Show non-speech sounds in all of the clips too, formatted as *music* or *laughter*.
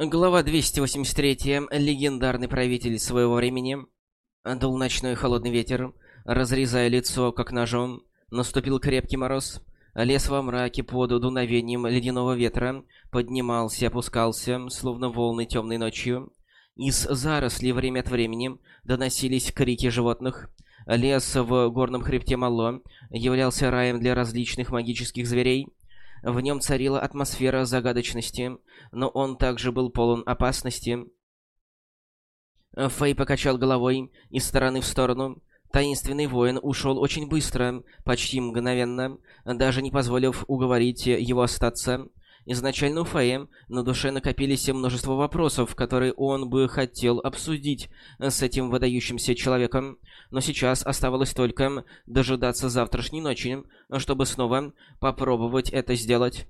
Глава 283. Легендарный правитель своего времени. Дул ночной холодный ветер, разрезая лицо, как ножом. Наступил крепкий мороз. Лес во мраке под дуновением ледяного ветра поднимался опускался, словно волны темной ночью. Из зарослей время от времени доносились крики животных. Лес в горном хребте Мало являлся раем для различных магических зверей. В нем царила атмосфера загадочности, но он также был полон опасности. Фэй покачал головой из стороны в сторону. Таинственный воин ушел очень быстро, почти мгновенно, даже не позволив уговорить его остаться. Изначально у Фэя на душе накопились множество вопросов, которые он бы хотел обсудить с этим выдающимся человеком, но сейчас оставалось только дожидаться завтрашней ночи, чтобы снова попробовать это сделать.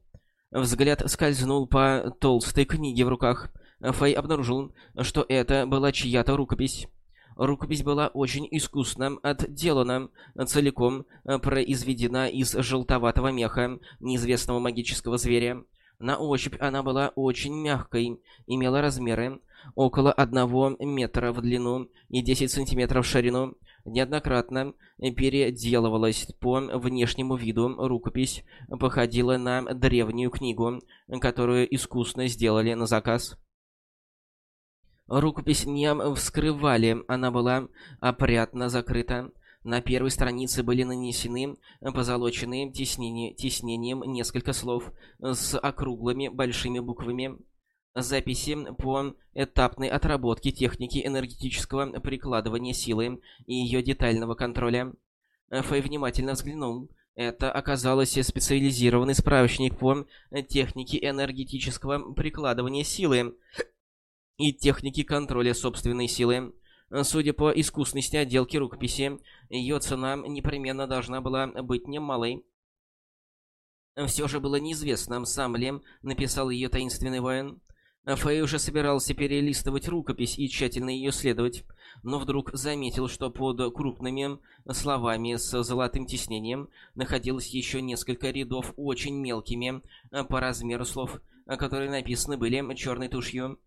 Взгляд скользнул по толстой книге в руках. Фэй обнаружил, что это была чья-то рукопись. Рукопись была очень искусно отделана, целиком произведена из желтоватого меха неизвестного магического зверя. На ощупь она была очень мягкой, имела размеры около одного метра в длину и 10 сантиметров в ширину. Неоднократно переделывалась по внешнему виду рукопись, походила на древнюю книгу, которую искусно сделали на заказ. Рукопись не вскрывали, она была опрятно закрыта. На первой странице были нанесены позолоченные тиснения, тиснением несколько слов с округлыми большими буквами. Записи по этапной отработке техники энергетического прикладывания силы и ее детального контроля. Фэй внимательно взглянул. Это оказался специализированный справочник по технике энергетического прикладывания силы и технике контроля собственной силы. Судя по искусности отделки рукописи, ее цена непременно должна была быть немалой. Все же было неизвестно, сам ли написал ее таинственный воин. Фэй уже собирался перелистывать рукопись и тщательно ее исследовать, но вдруг заметил, что под крупными словами с золотым тиснением находилось еще несколько рядов очень мелкими по размеру слов, которые написаны были черной тушью.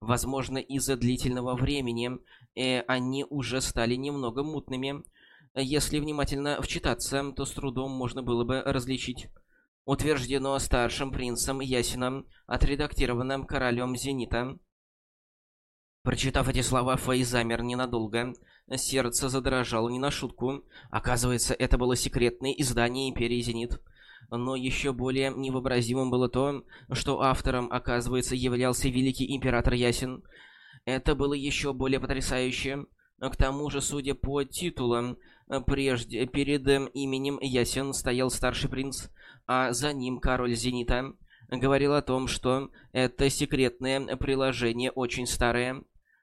Возможно, из-за длительного времени э, они уже стали немного мутными. Если внимательно вчитаться, то с трудом можно было бы различить. Утверждено старшим принцем Ясином, отредактированным королем Зенита. Прочитав эти слова, Фэй замер ненадолго. Сердце задрожало не на шутку. Оказывается, это было секретное издание Империи Зенит. Но еще более невообразимым было то, что автором, оказывается, являлся великий император Ясен. Это было еще более потрясающе. К тому же, судя по титулам, прежде перед именем Ясен стоял старший принц, а за ним король Зенита. Говорил о том, что это секретное приложение очень старое.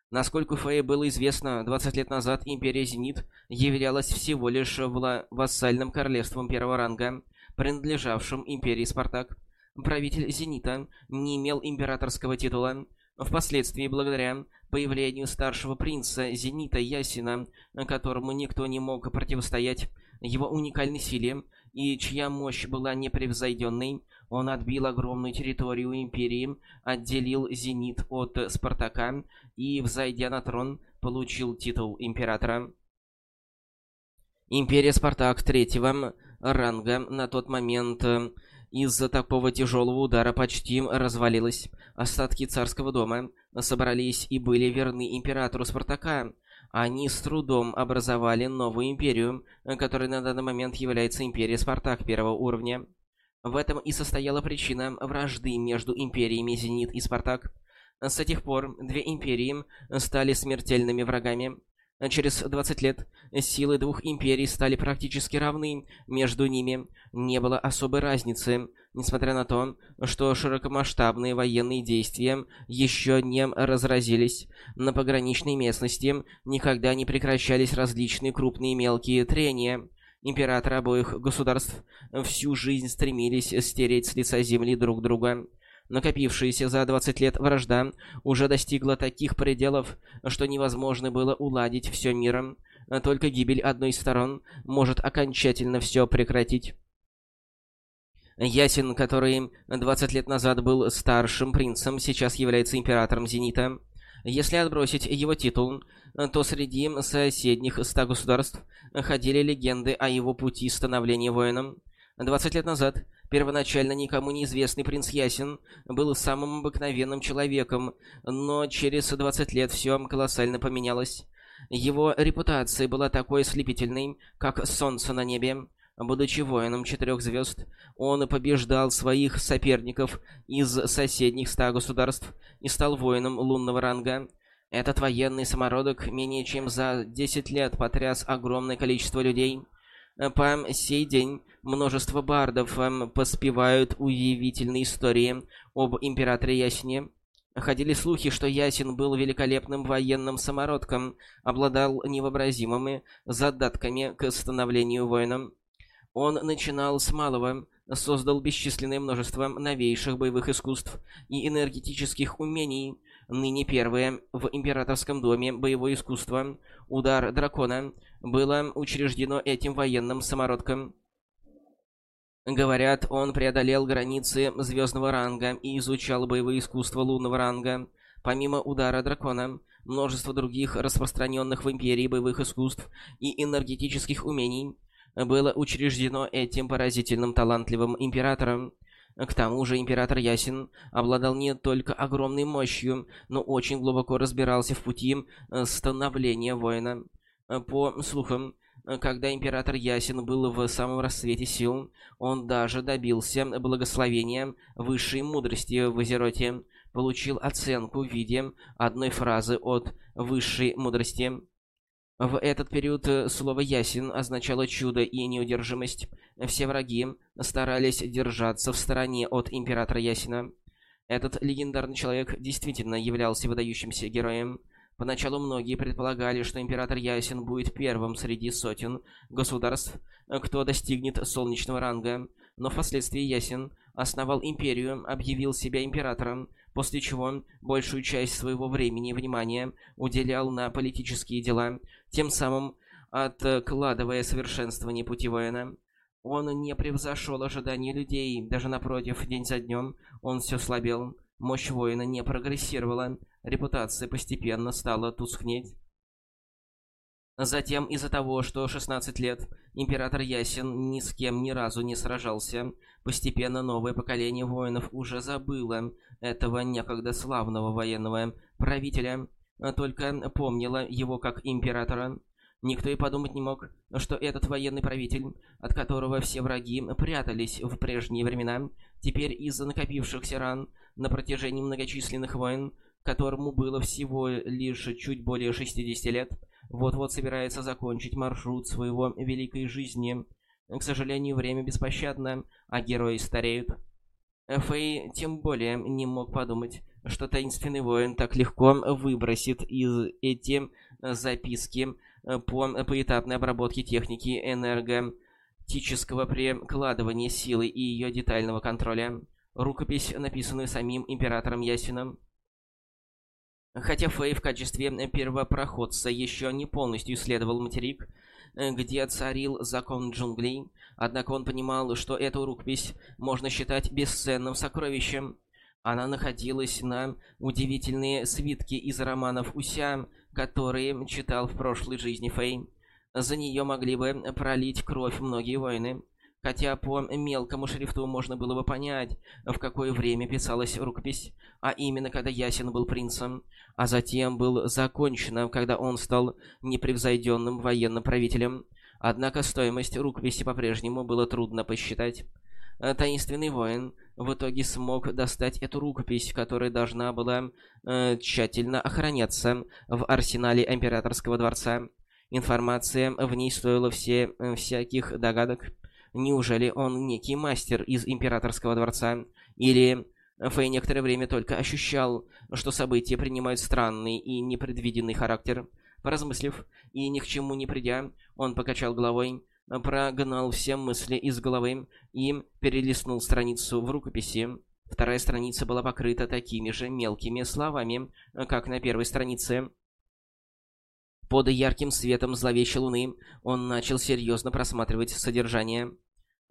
Насколько Фэй было известно, 20 лет назад Империя Зенит являлась всего лишь вассальным королевством первого ранга – принадлежавшим империи Спартак. Правитель Зенита не имел императорского титула. Впоследствии, благодаря появлению старшего принца Зенита Ясина, которому никто не мог противостоять, его уникальной силе и чья мощь была непревзойденной, он отбил огромную территорию империи, отделил Зенит от Спартака и, взойдя на трон, получил титул императора. Империя Спартак третьего ранга на тот момент э, из-за такого тяжелого удара почти развалилась. Остатки царского дома собрались и были верны императору Спартака. Они с трудом образовали новую империю, которая на данный момент является империей Спартак первого уровня. В этом и состояла причина вражды между империями Зенит и Спартак. С тех пор две империи стали смертельными врагами. Через 20 лет силы двух империй стали практически равны, между ними не было особой разницы, несмотря на то, что широкомасштабные военные действия еще не разразились. На пограничной местности никогда не прекращались различные крупные мелкие трения. Императоры обоих государств всю жизнь стремились стереть с лица земли друг друга. Накопившаяся за 20 лет вражда уже достигла таких пределов, что невозможно было уладить все миром. Только гибель одной из сторон может окончательно все прекратить. Ясен, который 20 лет назад был старшим принцем, сейчас является императором Зенита. Если отбросить его титул, то среди соседних ста государств ходили легенды о его пути становления воином. 20 лет назад первоначально никому неизвестный принц Ясен был самым обыкновенным человеком, но через 20 лет все колоссально поменялось. Его репутация была такой ослепительной, как солнце на небе. Будучи воином четырех звезд, он побеждал своих соперников из соседних ста государств и стал воином лунного ранга. Этот военный самородок менее чем за 10 лет потряс огромное количество людей. По сей день множество бардов эм, поспевают удивительные истории об императоре Ясине. Ходили слухи, что Ясин был великолепным военным самородком, обладал невообразимыми задатками к становлению воином. Он начинал с малого, создал бесчисленное множество новейших боевых искусств и энергетических умений. Ныне первое в Императорском доме боевое искусство «Удар дракона» было учреждено этим военным самородком. Говорят, он преодолел границы звездного ранга и изучал боевые искусства лунного ранга. Помимо удара дракона, множество других распространенных в Империи боевых искусств и энергетических умений было учреждено этим поразительным талантливым императором. К тому же император Ясин обладал не только огромной мощью, но очень глубоко разбирался в пути становления воина. По слухам, когда император Ясин был в самом расцвете сил, он даже добился благословения высшей мудрости в Азероте, получил оценку в виде одной фразы от высшей мудрости. В этот период слово «ясен» означало чудо и неудержимость. Все враги старались держаться в стороне от императора Ясина. Этот легендарный человек действительно являлся выдающимся героем. Поначалу многие предполагали, что император Ясен будет первым среди сотен государств, кто достигнет солнечного ранга, но впоследствии Ясен основал империю, объявил себя императором, после чего большую часть своего времени и внимания уделял на политические дела, тем самым откладывая совершенствование пути воина. Он не превзошел ожидания людей, даже напротив, день за днем он все слабел. Мощь воина не прогрессировала, репутация постепенно стала тускнеть. Затем, из-за того, что 16 лет император Ясен ни с кем ни разу не сражался, постепенно новое поколение воинов уже забыло этого некогда славного военного правителя, только помнило его как императора. Никто и подумать не мог, что этот военный правитель, от которого все враги прятались в прежние времена, теперь из-за накопившихся ран на протяжении многочисленных войн, которому было всего лишь чуть более 60 лет, вот-вот собирается закончить маршрут своего великой жизни. К сожалению, время беспощадно, а герои стареют. Фэй тем более не мог подумать, что таинственный воин так легко выбросит из эти записки по поэтапной обработке техники энергетического прикладывания силы и ее детального контроля. Рукопись, написанную самим императором Ясином. Хотя Фэй в качестве первопроходца еще не полностью исследовал материк, где царил закон джунглей, однако он понимал, что эту рукопись можно считать бесценным сокровищем. Она находилась на удивительные свитки из романов Уся, которые читал в прошлой жизни Фэй. За нее могли бы пролить кровь многие воины хотя по мелкому шрифту можно было бы понять, в какое время писалась рукопись, а именно когда Ясен был принцем, а затем был закончена, когда он стал непревзойденным военным правителем. Однако стоимость рукописи по-прежнему было трудно посчитать. Таинственный воин в итоге смог достать эту рукопись, которая должна была э, тщательно охраняться в арсенале Императорского дворца. Информация в ней стоила все э, всяких догадок. Неужели он некий мастер из Императорского дворца? Или Фэй некоторое время только ощущал, что события принимают странный и непредвиденный характер? Поразмыслив и ни к чему не придя, он покачал головой, прогнал все мысли из головы и перелистнул страницу в рукописи. Вторая страница была покрыта такими же мелкими словами, как на первой странице. Под ярким светом зловещей луны он начал серьезно просматривать содержание.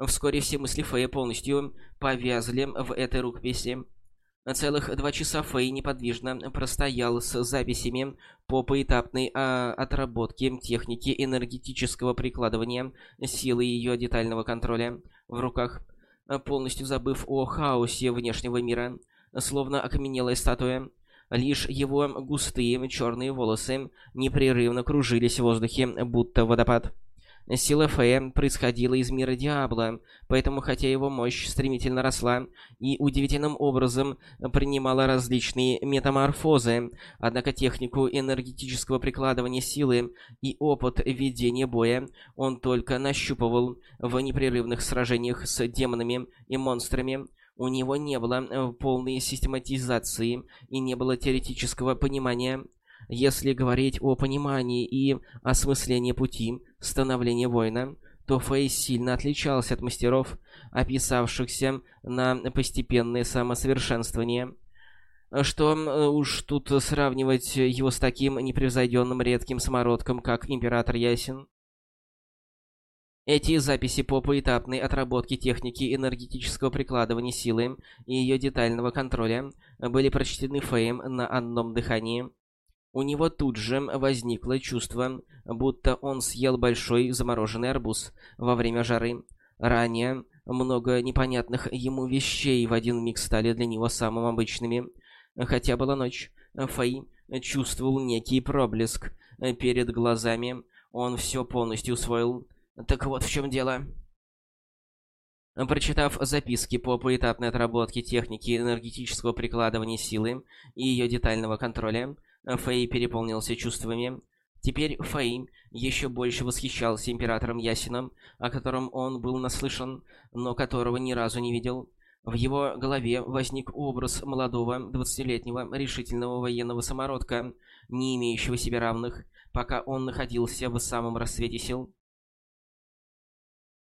Вскоре все мысли Фэя полностью повязли в этой рукописи. Целых два часа Фэй неподвижно простоял с записями по поэтапной а, отработке техники энергетического прикладывания силы ее детального контроля в руках, полностью забыв о хаосе внешнего мира, словно окаменелая статуя. Лишь его густые черные волосы непрерывно кружились в воздухе, будто водопад. Сила Фея происходила из мира Диабло, поэтому хотя его мощь стремительно росла и удивительным образом принимала различные метаморфозы, однако технику энергетического прикладывания силы и опыт ведения боя он только нащупывал в непрерывных сражениях с демонами и монстрами. У него не было э, полной систематизации и не было теоретического понимания если говорить о понимании и осмыслении пути становления воина, то Фэй сильно отличался от мастеров, описавшихся на постепенное самосовершенствование. Что уж тут сравнивать его с таким непревзойденным редким самородком, как Император Ясен. Эти записи по поэтапной отработке техники энергетического прикладывания силы и ее детального контроля были прочтены Фэем на одном дыхании. У него тут же возникло чувство, будто он съел большой замороженный арбуз во время жары. Ранее много непонятных ему вещей в один миг стали для него самыми обычными. Хотя была ночь, Фэй чувствовал некий проблеск перед глазами. Он все полностью усвоил. Так вот в чем дело. Прочитав записки по поэтапной отработке техники энергетического прикладывания силы и ее детального контроля, Фэй переполнился чувствами. Теперь Фэй еще больше восхищался Императором Ясином, о котором он был наслышан, но которого ни разу не видел. В его голове возник образ молодого, двадцатилетнего, решительного военного самородка, не имеющего себе равных, пока он находился в самом рассвете сил.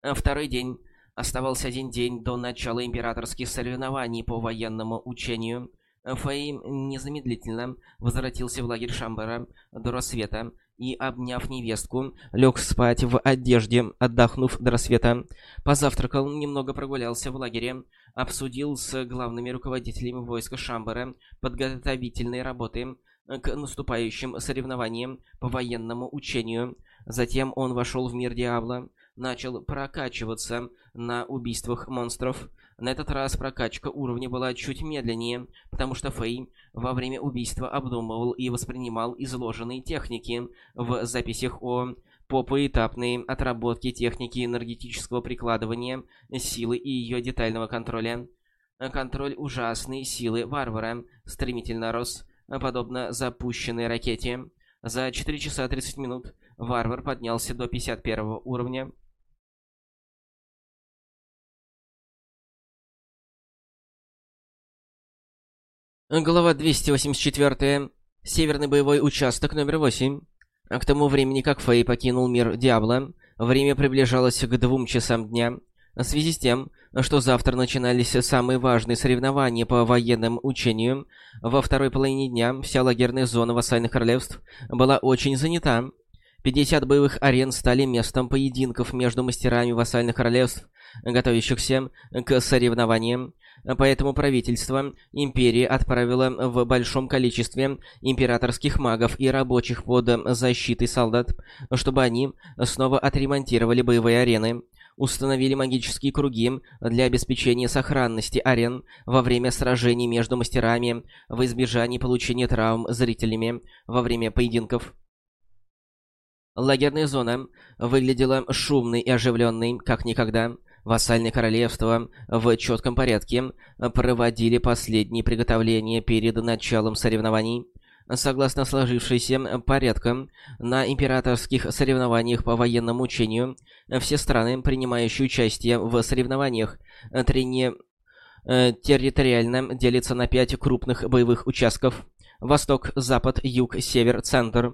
Второй день. Оставался один день до начала императорских соревнований по военному учению. Фэй незамедлительно возвратился в лагерь Шамбара до рассвета и, обняв невестку, лег спать в одежде, отдохнув до рассвета. Позавтракал, немного прогулялся в лагере, обсудил с главными руководителями войска Шамбара подготовительные работы к наступающим соревнованиям по военному учению. Затем он вошел в мир Диабло, начал прокачиваться на убийствах монстров, на этот раз прокачка уровня была чуть медленнее, потому что Фэй во время убийства обдумывал и воспринимал изложенные техники в записях о по поэтапной отработке техники энергетического прикладывания силы и ее детального контроля. Контроль ужасной силы варвара стремительно рос, подобно запущенной ракете. За 4 часа 30 минут варвар поднялся до 51 уровня. Глава 284. Северный боевой участок номер 8. К тому времени, как Фэй покинул мир Диабло, время приближалось к двум часам дня. В связи с тем, что завтра начинались самые важные соревнования по военному учению, во второй половине дня вся лагерная зона вассальных королевств была очень занята. 50 боевых арен стали местом поединков между мастерами вассальных королевств, готовящихся к соревнованиям. Поэтому правительство империи отправило в большом количестве императорских магов и рабочих под защитой солдат, чтобы они снова отремонтировали боевые арены, установили магические круги для обеспечения сохранности арен во время сражений между мастерами в избежании получения травм зрителями во время поединков. Лагерная зона выглядела шумной и оживленной, как никогда. Вассальные королевства в четком порядке проводили последние приготовления перед началом соревнований. Согласно сложившейся порядкам, на императорских соревнованиях по военному учению все страны, принимающие участие в соревнованиях, трени... Э, территориально делятся на пять крупных боевых участков. Восток, Запад, Юг, Север, Центр.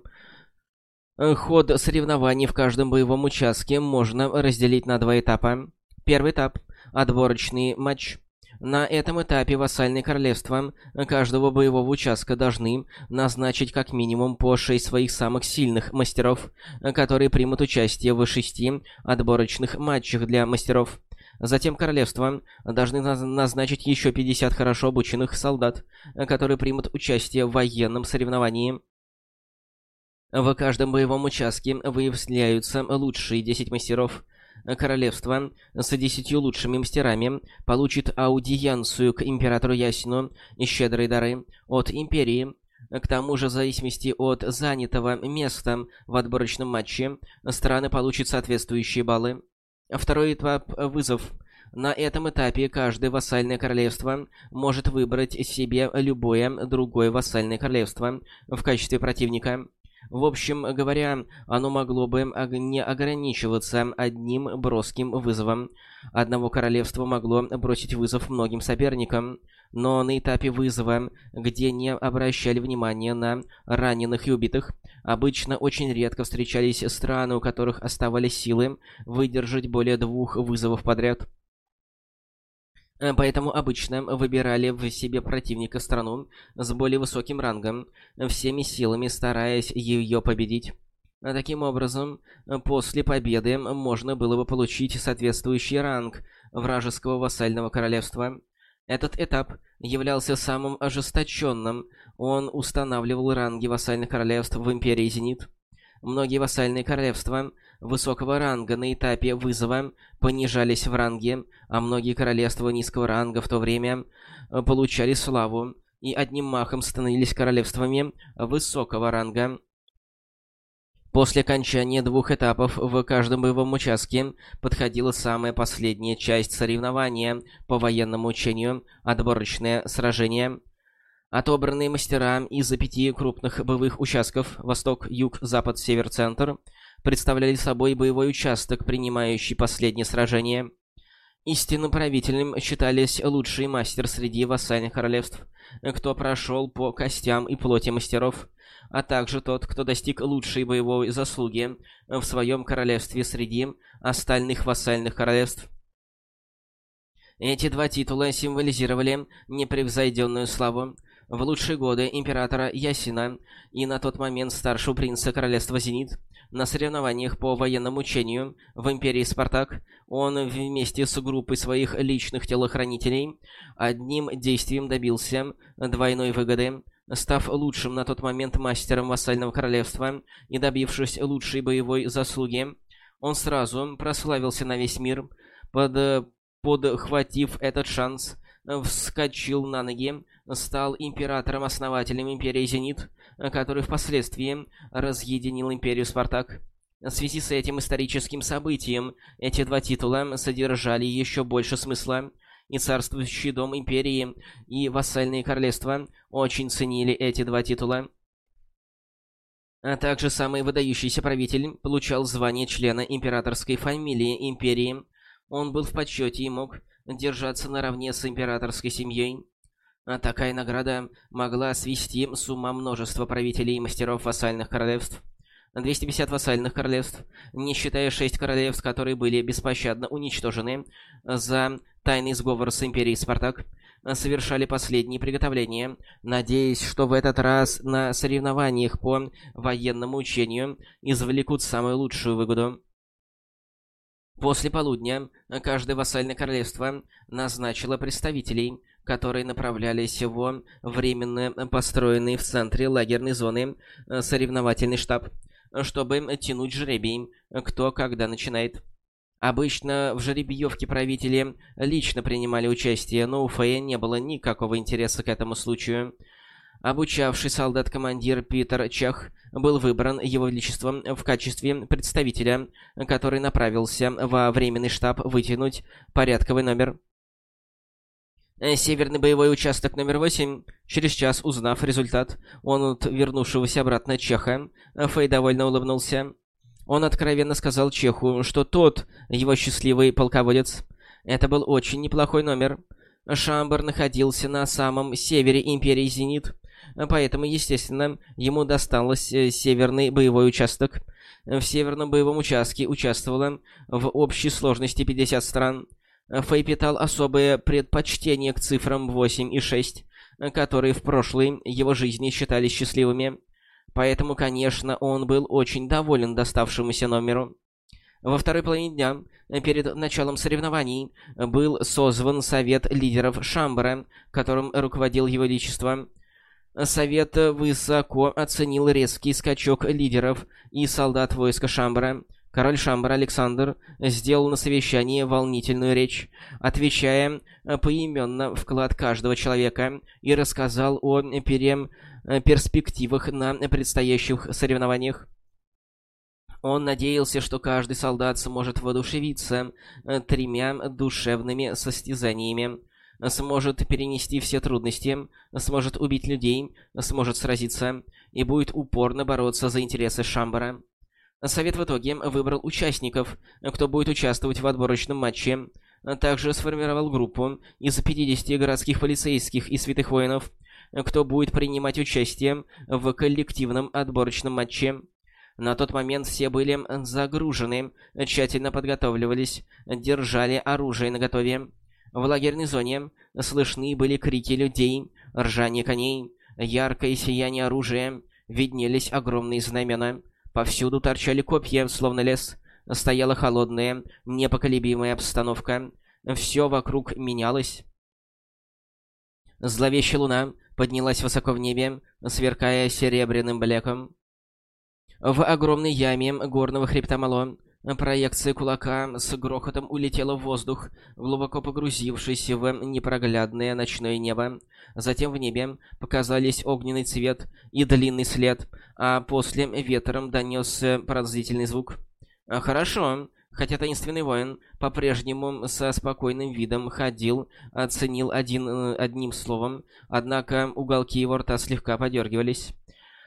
Ход соревнований в каждом боевом участке можно разделить на два этапа. Первый этап – отборочный матч. На этом этапе вассальные королевства каждого боевого участка должны назначить как минимум по 6 своих самых сильных мастеров, которые примут участие в шести отборочных матчах для мастеров. Затем королевства должны назначить еще 50 хорошо обученных солдат, которые примут участие в военном соревновании. В каждом боевом участке выявляются лучшие 10 мастеров. Королевство с десятью лучшими мастерами получит аудиенцию к императору Ясину и щедрые дары от империи. К тому же, в зависимости от занятого места в отборочном матче, страны получат соответствующие баллы. Второй этап – вызов. На этом этапе каждое вассальное королевство может выбрать себе любое другое вассальное королевство в качестве противника. В общем говоря, оно могло бы не ограничиваться одним броским вызовом. Одного королевства могло бросить вызов многим соперникам, но на этапе вызова, где не обращали внимания на раненых и убитых, обычно очень редко встречались страны, у которых оставались силы выдержать более двух вызовов подряд. Э, поэтому обычно выбирали в себе противника страну с более высоким рангом, всеми силами стараясь ее победить. А таким образом, после победы можно было бы получить соответствующий ранг вражеского вассального королевства. Этот этап являлся самым ожесточенным. Он устанавливал ранги вассальных королевств в Империи Зенит. Многие вассальные королевства высокого ранга на этапе вызова понижались в ранге, а многие королевства низкого ранга в то время э, получали славу и одним махом становились королевствами высокого ранга. После окончания двух этапов в каждом боевом участке подходила самая последняя часть соревнования по военному учению – отборочное сражение – Отобранные мастера из-за пяти крупных боевых участков Восток, Юг, Запад, Север, Центр представляли собой боевой участок, принимающий последнее сражение. Истинным правителем считались лучший мастер среди вассальных королевств, кто прошел по костям и плоти мастеров, а также тот, кто достиг лучшей боевой заслуги в своем королевстве среди остальных вассальных королевств. Эти два титула символизировали непревзойденную славу, в лучшие годы императора Ясина и на тот момент старшего принца королевства Зенит на соревнованиях по военному учению в Империи Спартак он вместе с группой своих личных телохранителей одним действием добился двойной выгоды, став лучшим на тот момент мастером вассального королевства и добившись лучшей боевой заслуги. Он сразу прославился на весь мир, под, подхватив этот шанс, вскочил на ноги, стал императором-основателем Империи Зенит, который впоследствии разъединил Империю Спартак. В связи с этим историческим событием эти два титула содержали еще больше смысла, и царствующий дом Империи и вассальные королевства очень ценили эти два титула. А также самый выдающийся правитель получал звание члена императорской фамилии Империи. Он был в почете и мог держаться наравне с императорской семьей. А такая награда могла свести с ума множество правителей и мастеров вассальных королевств. 250 вассальных королевств, не считая 6 королевств, которые были беспощадно уничтожены за тайный сговор с Империей Спартак, совершали последние приготовления, надеясь, что в этот раз на соревнованиях по военному учению извлекут самую лучшую выгоду. После полудня каждое вассальное королевство назначило представителей, которые направлялись в временно построенный в центре лагерной зоны э, соревновательный штаб, чтобы тянуть жребий, кто когда начинает. Обычно в жеребьевке правители лично принимали участие, но у Фея не было никакого интереса к этому случаю. Обучавший солдат-командир Питер Чах был выбран Его Величеством в качестве представителя, который направился во временный штаб вытянуть порядковый номер. Северный боевой участок номер 8. Через час, узнав результат, он от вернувшегося обратно Чеха, Фэй довольно улыбнулся. Он откровенно сказал Чеху, что тот, его счастливый полководец, это был очень неплохой номер. Шамбар находился на самом севере Империи Зенит, Поэтому, естественно, ему досталось э, северный боевой участок. В северном боевом участке участвовало в общей сложности 50 стран. Фэй питал особое предпочтение к цифрам 8 и 6, которые в прошлой его жизни считались счастливыми. Поэтому, конечно, он был очень доволен доставшемуся номеру. Во второй половине дня, перед началом соревнований, был созван Совет лидеров Шамбара, которым руководил Его Величество. Совет высоко оценил резкий скачок лидеров и солдат войска Шамбара. Король Шамбар Александр сделал на совещании волнительную речь, отвечая поименно вклад каждого человека и рассказал о перем... перспективах на предстоящих соревнованиях. Он надеялся, что каждый солдат сможет воодушевиться тремя душевными состязаниями, сможет перенести все трудности, сможет убить людей, сможет сразиться и будет упорно бороться за интересы Шамбара. Совет в итоге выбрал участников, кто будет участвовать в отборочном матче. Также сформировал группу из 50 городских полицейских и святых воинов, кто будет принимать участие в коллективном отборочном матче. На тот момент все были загружены, тщательно подготавливались, держали оружие наготове. В лагерной зоне слышны были крики людей, ржание коней, яркое сияние оружия, виднелись огромные знамена — Повсюду торчали копья, словно лес. Стояла холодная, непоколебимая обстановка. Все вокруг менялось. Зловещая луна поднялась высоко в небе, сверкая серебряным блеком. В огромной яме горного хребта Мало Проекция кулака с грохотом улетела в воздух, глубоко погрузившись в непроглядное ночное небо. Затем в небе показались огненный цвет и длинный след, а после ветром донесся пронзительный звук. «Хорошо», Хотя таинственный воин по-прежнему со спокойным видом ходил, оценил один, э, одним словом, однако уголки его рта слегка подергивались.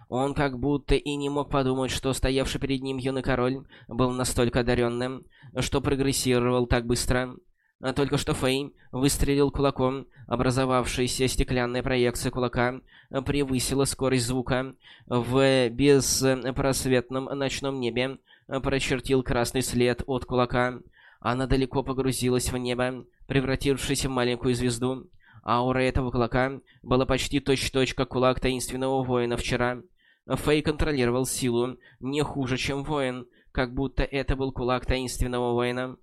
Он как будто и не мог подумать, что стоявший перед ним юный король был настолько одаренным, что прогрессировал так быстро. А только что Фэй выстрелил кулаком, образовавшаяся стеклянная проекция кулака превысила скорость звука. В беспросветном ночном небе прочертил красный след от кулака. Она далеко погрузилась в небо, превратившись в маленькую звезду. Аура этого кулака была почти точь-в-точь, -точь, как кулак таинственного воина вчера. Фэй контролировал силу не хуже, чем воин, как будто это был кулак таинственного воина.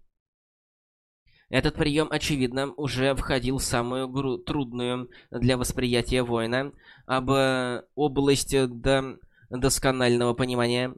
Этот прием, очевидно, уже входил в самую трудную для восприятия воина об э, область до досконального понимания.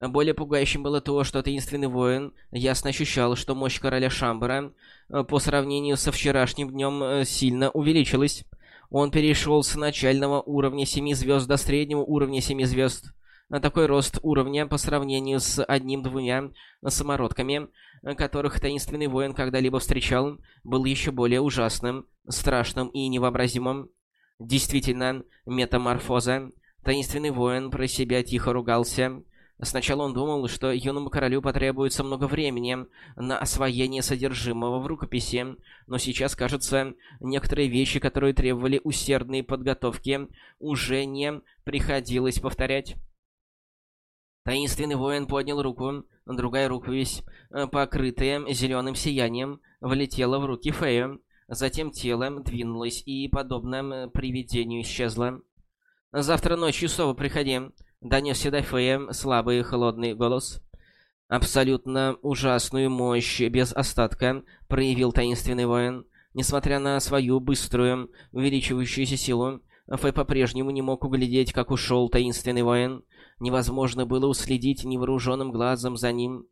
Более пугающим было то, что таинственный воин ясно ощущал, что мощь короля Шамбара э, по сравнению со вчерашним днем э, сильно увеличилась. Он перешел с начального уровня 7 звезд до среднего уровня 7 звезд. На такой рост уровня по сравнению с одним-двумя самородками, которых таинственный воин когда-либо встречал, был еще более ужасным, страшным и невообразимым. Действительно, метаморфоза. Таинственный воин про себя тихо ругался. Сначала он думал, что юному королю потребуется много времени на освоение содержимого в рукописи, но сейчас, кажется, некоторые вещи, которые требовали усердной подготовки, уже не приходилось повторять. Таинственный воин поднял руку, другая рукопись, э, покрытая зеленым сиянием, влетела в руки Фею. Затем тело двинулось и, подобно привидению, исчезло. «Завтра ночью снова приходи», Донесся до Фея слабый холодный голос. Абсолютно ужасную мощь без остатка проявил таинственный воин. Несмотря на свою быструю, увеличивающуюся силу, Фэй по-прежнему не мог углядеть, как ушел таинственный воин. Невозможно было уследить невооруженным глазом за ним.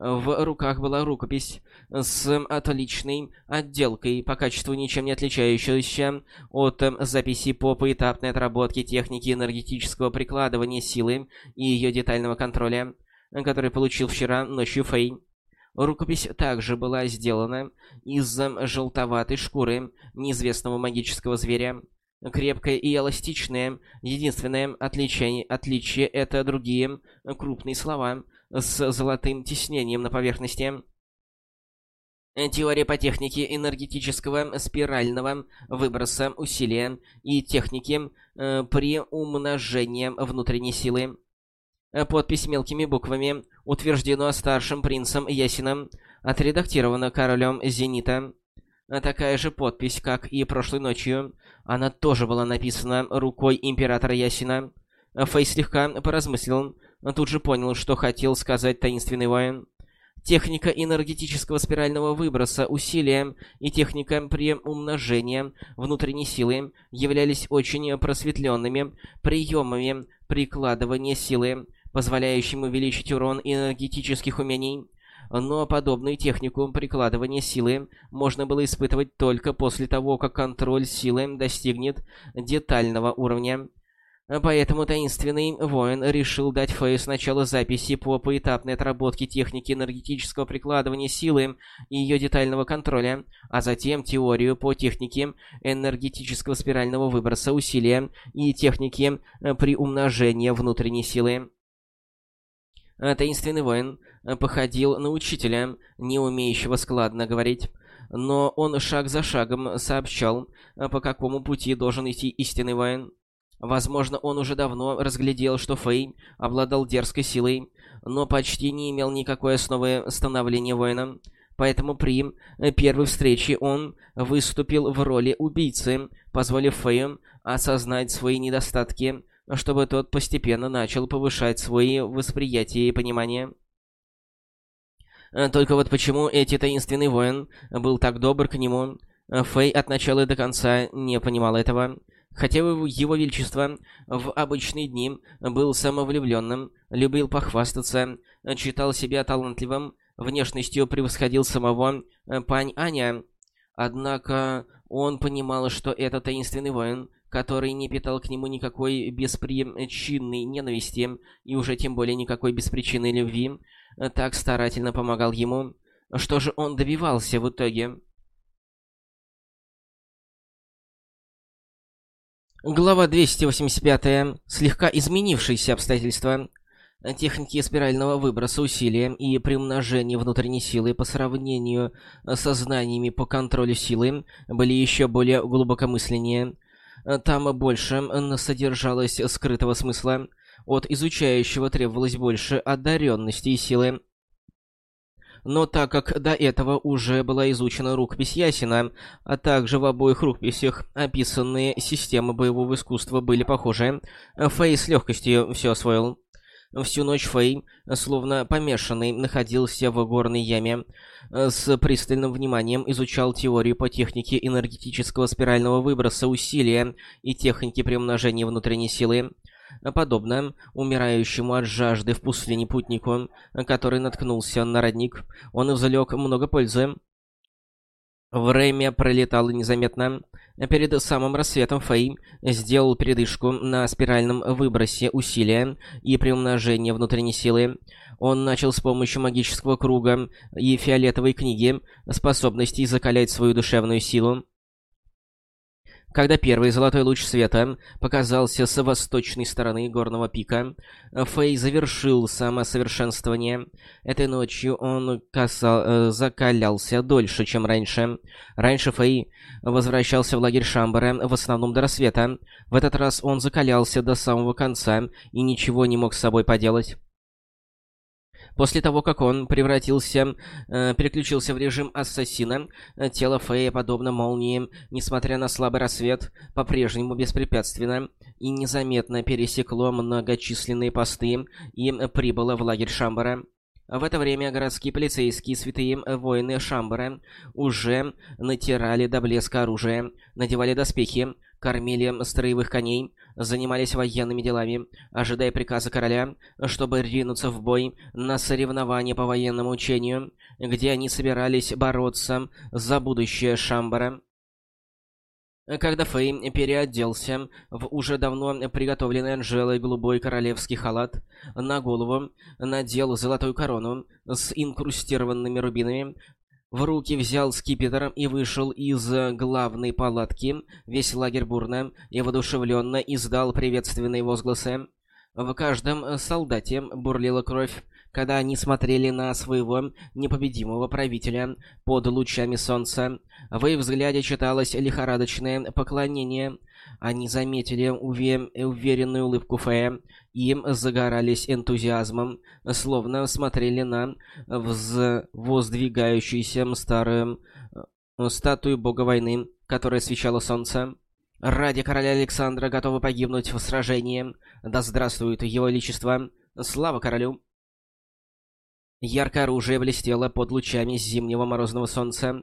В руках была рукопись с отличной отделкой, по качеству ничем не отличающейся от записи по поэтапной отработке техники энергетического прикладывания силы и ее детального контроля, который получил вчера ночью Фэй. Рукопись также была сделана из желтоватой шкуры неизвестного магического зверя. Крепкая и эластичная. Единственное отличие, отличие это другие крупные слова, с золотым тиснением на поверхности. Теория по технике энергетического спирального выброса усилия и техники э, при умножении внутренней силы. Подпись мелкими буквами утверждено старшим принцем Ясином, отредактирована королем Зенита. Такая же подпись, как и прошлой ночью. Она тоже была написана рукой императора Ясина. Фэй слегка поразмыслил, тут же понял, что хотел сказать таинственный воин. Техника энергетического спирального выброса усилия и техника приумножения внутренней силы являлись очень просветленными приемами прикладывания силы, позволяющими увеличить урон энергетических умений. Но подобную технику прикладывания силы можно было испытывать только после того, как контроль силы достигнет детального уровня. Поэтому таинственный воин решил дать Фэю сначала записи по поэтапной отработке техники энергетического прикладывания силы и ее детального контроля, а затем теорию по технике энергетического спирального выброса усилия и технике э, приумножения внутренней силы. Э, таинственный воин э, походил на учителя, не умеющего складно говорить, но он шаг за шагом сообщал, по какому пути должен идти истинный воин. Возможно, он уже давно разглядел, что Фэй обладал дерзкой силой, но почти не имел никакой основы становления воина. Поэтому при первой встрече он выступил в роли убийцы, позволив Фэю осознать свои недостатки, чтобы тот постепенно начал повышать свои восприятия и понимание. Только вот почему эти таинственный воин был так добр к нему, Фэй от начала до конца не понимал этого. Хотя его величество в обычные дни был самовлюбленным, любил похвастаться, считал себя талантливым, внешностью превосходил самого э, Пань Аня. Однако он понимал, что это таинственный воин, который не питал к нему никакой беспричинной ненависти и уже тем более никакой беспричинной любви, так старательно помогал ему. Что же он добивался в итоге? Глава 285. Слегка изменившиеся обстоятельства. Техники спирального выброса усилия и приумножения внутренней силы по сравнению со знаниями по контролю силы были еще более глубокомысленнее. Там больше содержалось скрытого смысла. От изучающего требовалось больше одаренности и силы. Но так как до этого уже была изучена рукопись Ясина, а также в обоих рукописях описанные системы боевого искусства были похожи, Фэй с легкостью все освоил. Всю ночь Фэй, словно помешанный, находился в горной яме. С пристальным вниманием изучал теорию по технике энергетического спирального выброса усилия и технике приумножения внутренней силы подобно умирающему от жажды в пустыне путнику, который наткнулся на родник. Он извлек много пользы. Время пролетало незаметно. Перед самым рассветом Фэй сделал передышку на спиральном выбросе усилия и приумножения внутренней силы. Он начал с помощью магического круга и фиолетовой книги способностей закалять свою душевную силу. Когда первый золотой луч света показался с восточной стороны горного пика, Фэй завершил самосовершенствование. Этой ночью он касал, э, закалялся дольше, чем раньше. Раньше Фэй возвращался в лагерь Шамбара в основном до рассвета. В этот раз он закалялся до самого конца и ничего не мог с собой поделать. После того, как он превратился, э, переключился в режим ассасина, э, тело Фея, подобно молнии, несмотря на слабый рассвет, по-прежнему беспрепятственно и незаметно пересекло многочисленные посты и прибыло в лагерь Шамбара. В это время городские полицейские святые воины Шамбара уже натирали до блеска оружие, надевали доспехи, кормили строевых коней, занимались военными делами, ожидая приказа короля, чтобы ринуться в бой на соревнования по военному учению, где они собирались бороться за будущее Шамбара. Когда Фэй переоделся в уже давно приготовленный Анжелой голубой королевский халат, на голову надел золотую корону с инкрустированными рубинами, в руки взял скипетр и вышел из главной палатки. Весь лагерь бурно и воодушевленно издал приветственные возгласы. В каждом солдате бурлила кровь, когда они смотрели на своего непобедимого правителя под лучами солнца. В их взгляде читалось лихорадочное поклонение – они заметили уверенную улыбку Фея и загорались энтузиазмом, словно смотрели на воздвигающуюся старую э, статую бога войны, которая освещала солнце. Ради короля Александра готовы погибнуть в сражении. Да здравствует его величество. Слава королю! Яркое оружие блестело под лучами зимнего морозного солнца.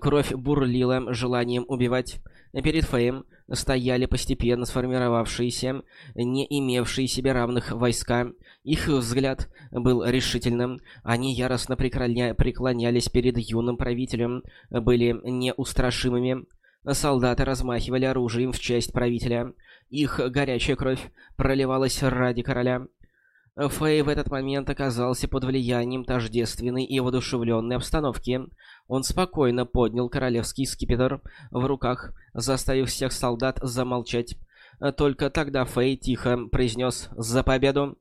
Кровь бурлила желанием убивать. Перед Феем стояли постепенно сформировавшиеся, не имевшие себе равных войска. Их взгляд был решительным. Они яростно преклонялись перед юным правителем, были неустрашимыми. Солдаты размахивали оружием в честь правителя. Их горячая кровь проливалась ради короля. Фэй в этот момент оказался под влиянием тождественной и воодушевленной обстановки. Он спокойно поднял королевский скипетр в руках, заставив всех солдат замолчать. Только тогда Фэй тихо произнес «За победу!».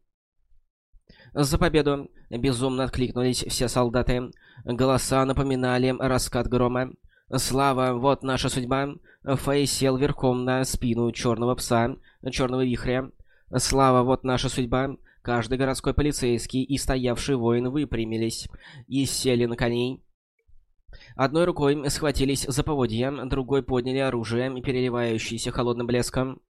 «За победу!» — безумно откликнулись все солдаты. Голоса напоминали раскат грома. «Слава, вот наша судьба!» Фэй сел верхом на спину черного пса, черного вихря. «Слава, вот наша судьба!» Каждый городской полицейский и стоявший воин выпрямились и сели на коней. Одной рукой схватились за поводья, другой подняли оружие, переливающееся холодным блеском.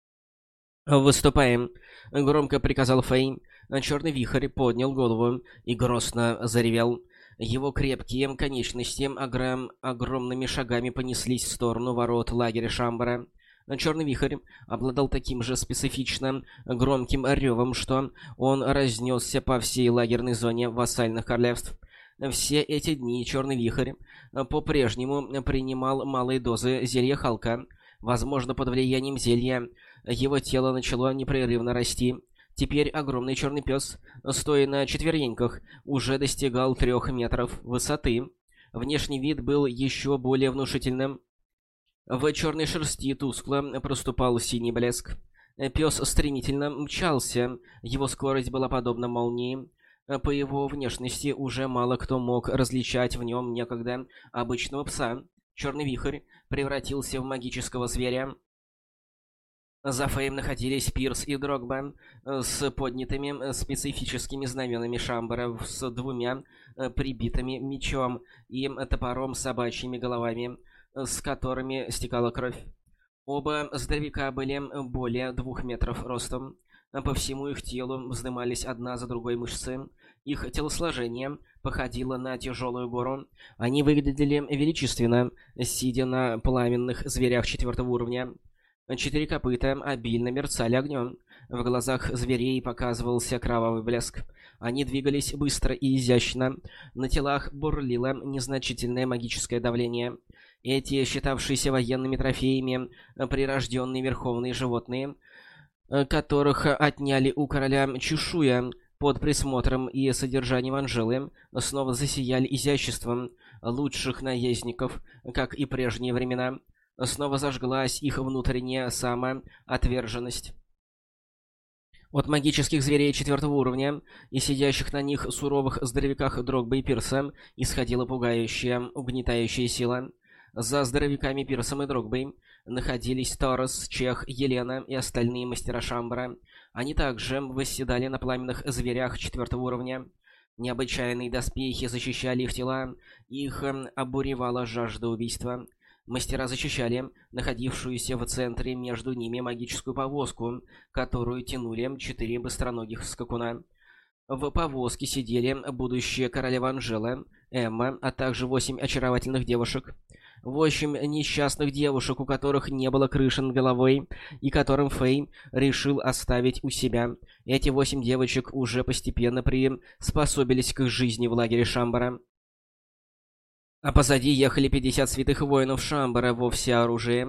«Выступаем!» — громко приказал Фэй. Черный вихрь поднял голову и грозно заревел. Его крепкие конечности огром... огромными шагами понеслись в сторону ворот лагеря Шамбара. Черный вихрь обладал таким же специфично громким ревом, что он разнесся по всей лагерной зоне вассальных королевств. Все эти дни Черный вихрь по-прежнему принимал малые дозы зелья Халка. Возможно, под влиянием зелья его тело начало непрерывно расти. Теперь огромный черный пес, стоя на четвереньках, уже достигал трех метров высоты. Внешний вид был еще более внушительным. В черной шерсти тускло проступал синий блеск. Пес стремительно мчался, его скорость была подобна молнии. По его внешности уже мало кто мог различать в нем некогда обычного пса. Черный вихрь превратился в магического зверя. За Фейм находились Пирс и Дрогба с поднятыми специфическими знаменами Шамбара с двумя прибитыми мечом и топором с собачьими головами с которыми стекала кровь. Оба здоровяка были более двух метров ростом. По всему их телу вздымались одна за другой мышцы. Их телосложение походило на тяжелую гору. Они выглядели величественно, сидя на пламенных зверях четвертого уровня. Четыре копыта обильно мерцали огнем. В глазах зверей показывался кровавый блеск. Они двигались быстро и изящно. На телах бурлило незначительное магическое давление. Эти, считавшиеся военными трофеями, э, прирожденные верховные животные, э, которых отняли у короля чешуя под присмотром и содержанием Анжелы, снова засияли изяществом лучших наездников, как и прежние времена. Снова зажглась их внутренняя самоотверженность. От магических зверей четвертого уровня и сидящих на них суровых здоровяках Дрогба и Пирса исходила пугающая, угнетающая сила. За здоровяками Пирсом и Дрогбой находились Торос, Чех, Елена и остальные мастера Шамбара. Они также восседали на пламенных зверях четвертого уровня. Необычайные доспехи защищали их тела, их эм, обуревала жажда убийства. Мастера защищали находившуюся в центре между ними магическую повозку, которую тянули четыре быстроногих скакуна. В повозке сидели будущая королева Анжела, Эмма, а также восемь очаровательных девушек. Восемь несчастных девушек, у которых не было крыши над головой, и которым Фэй решил оставить у себя. Эти восемь девочек уже постепенно приспособились к жизни в лагере Шамбара. А позади ехали 50 святых воинов Шамбара во всеоружии.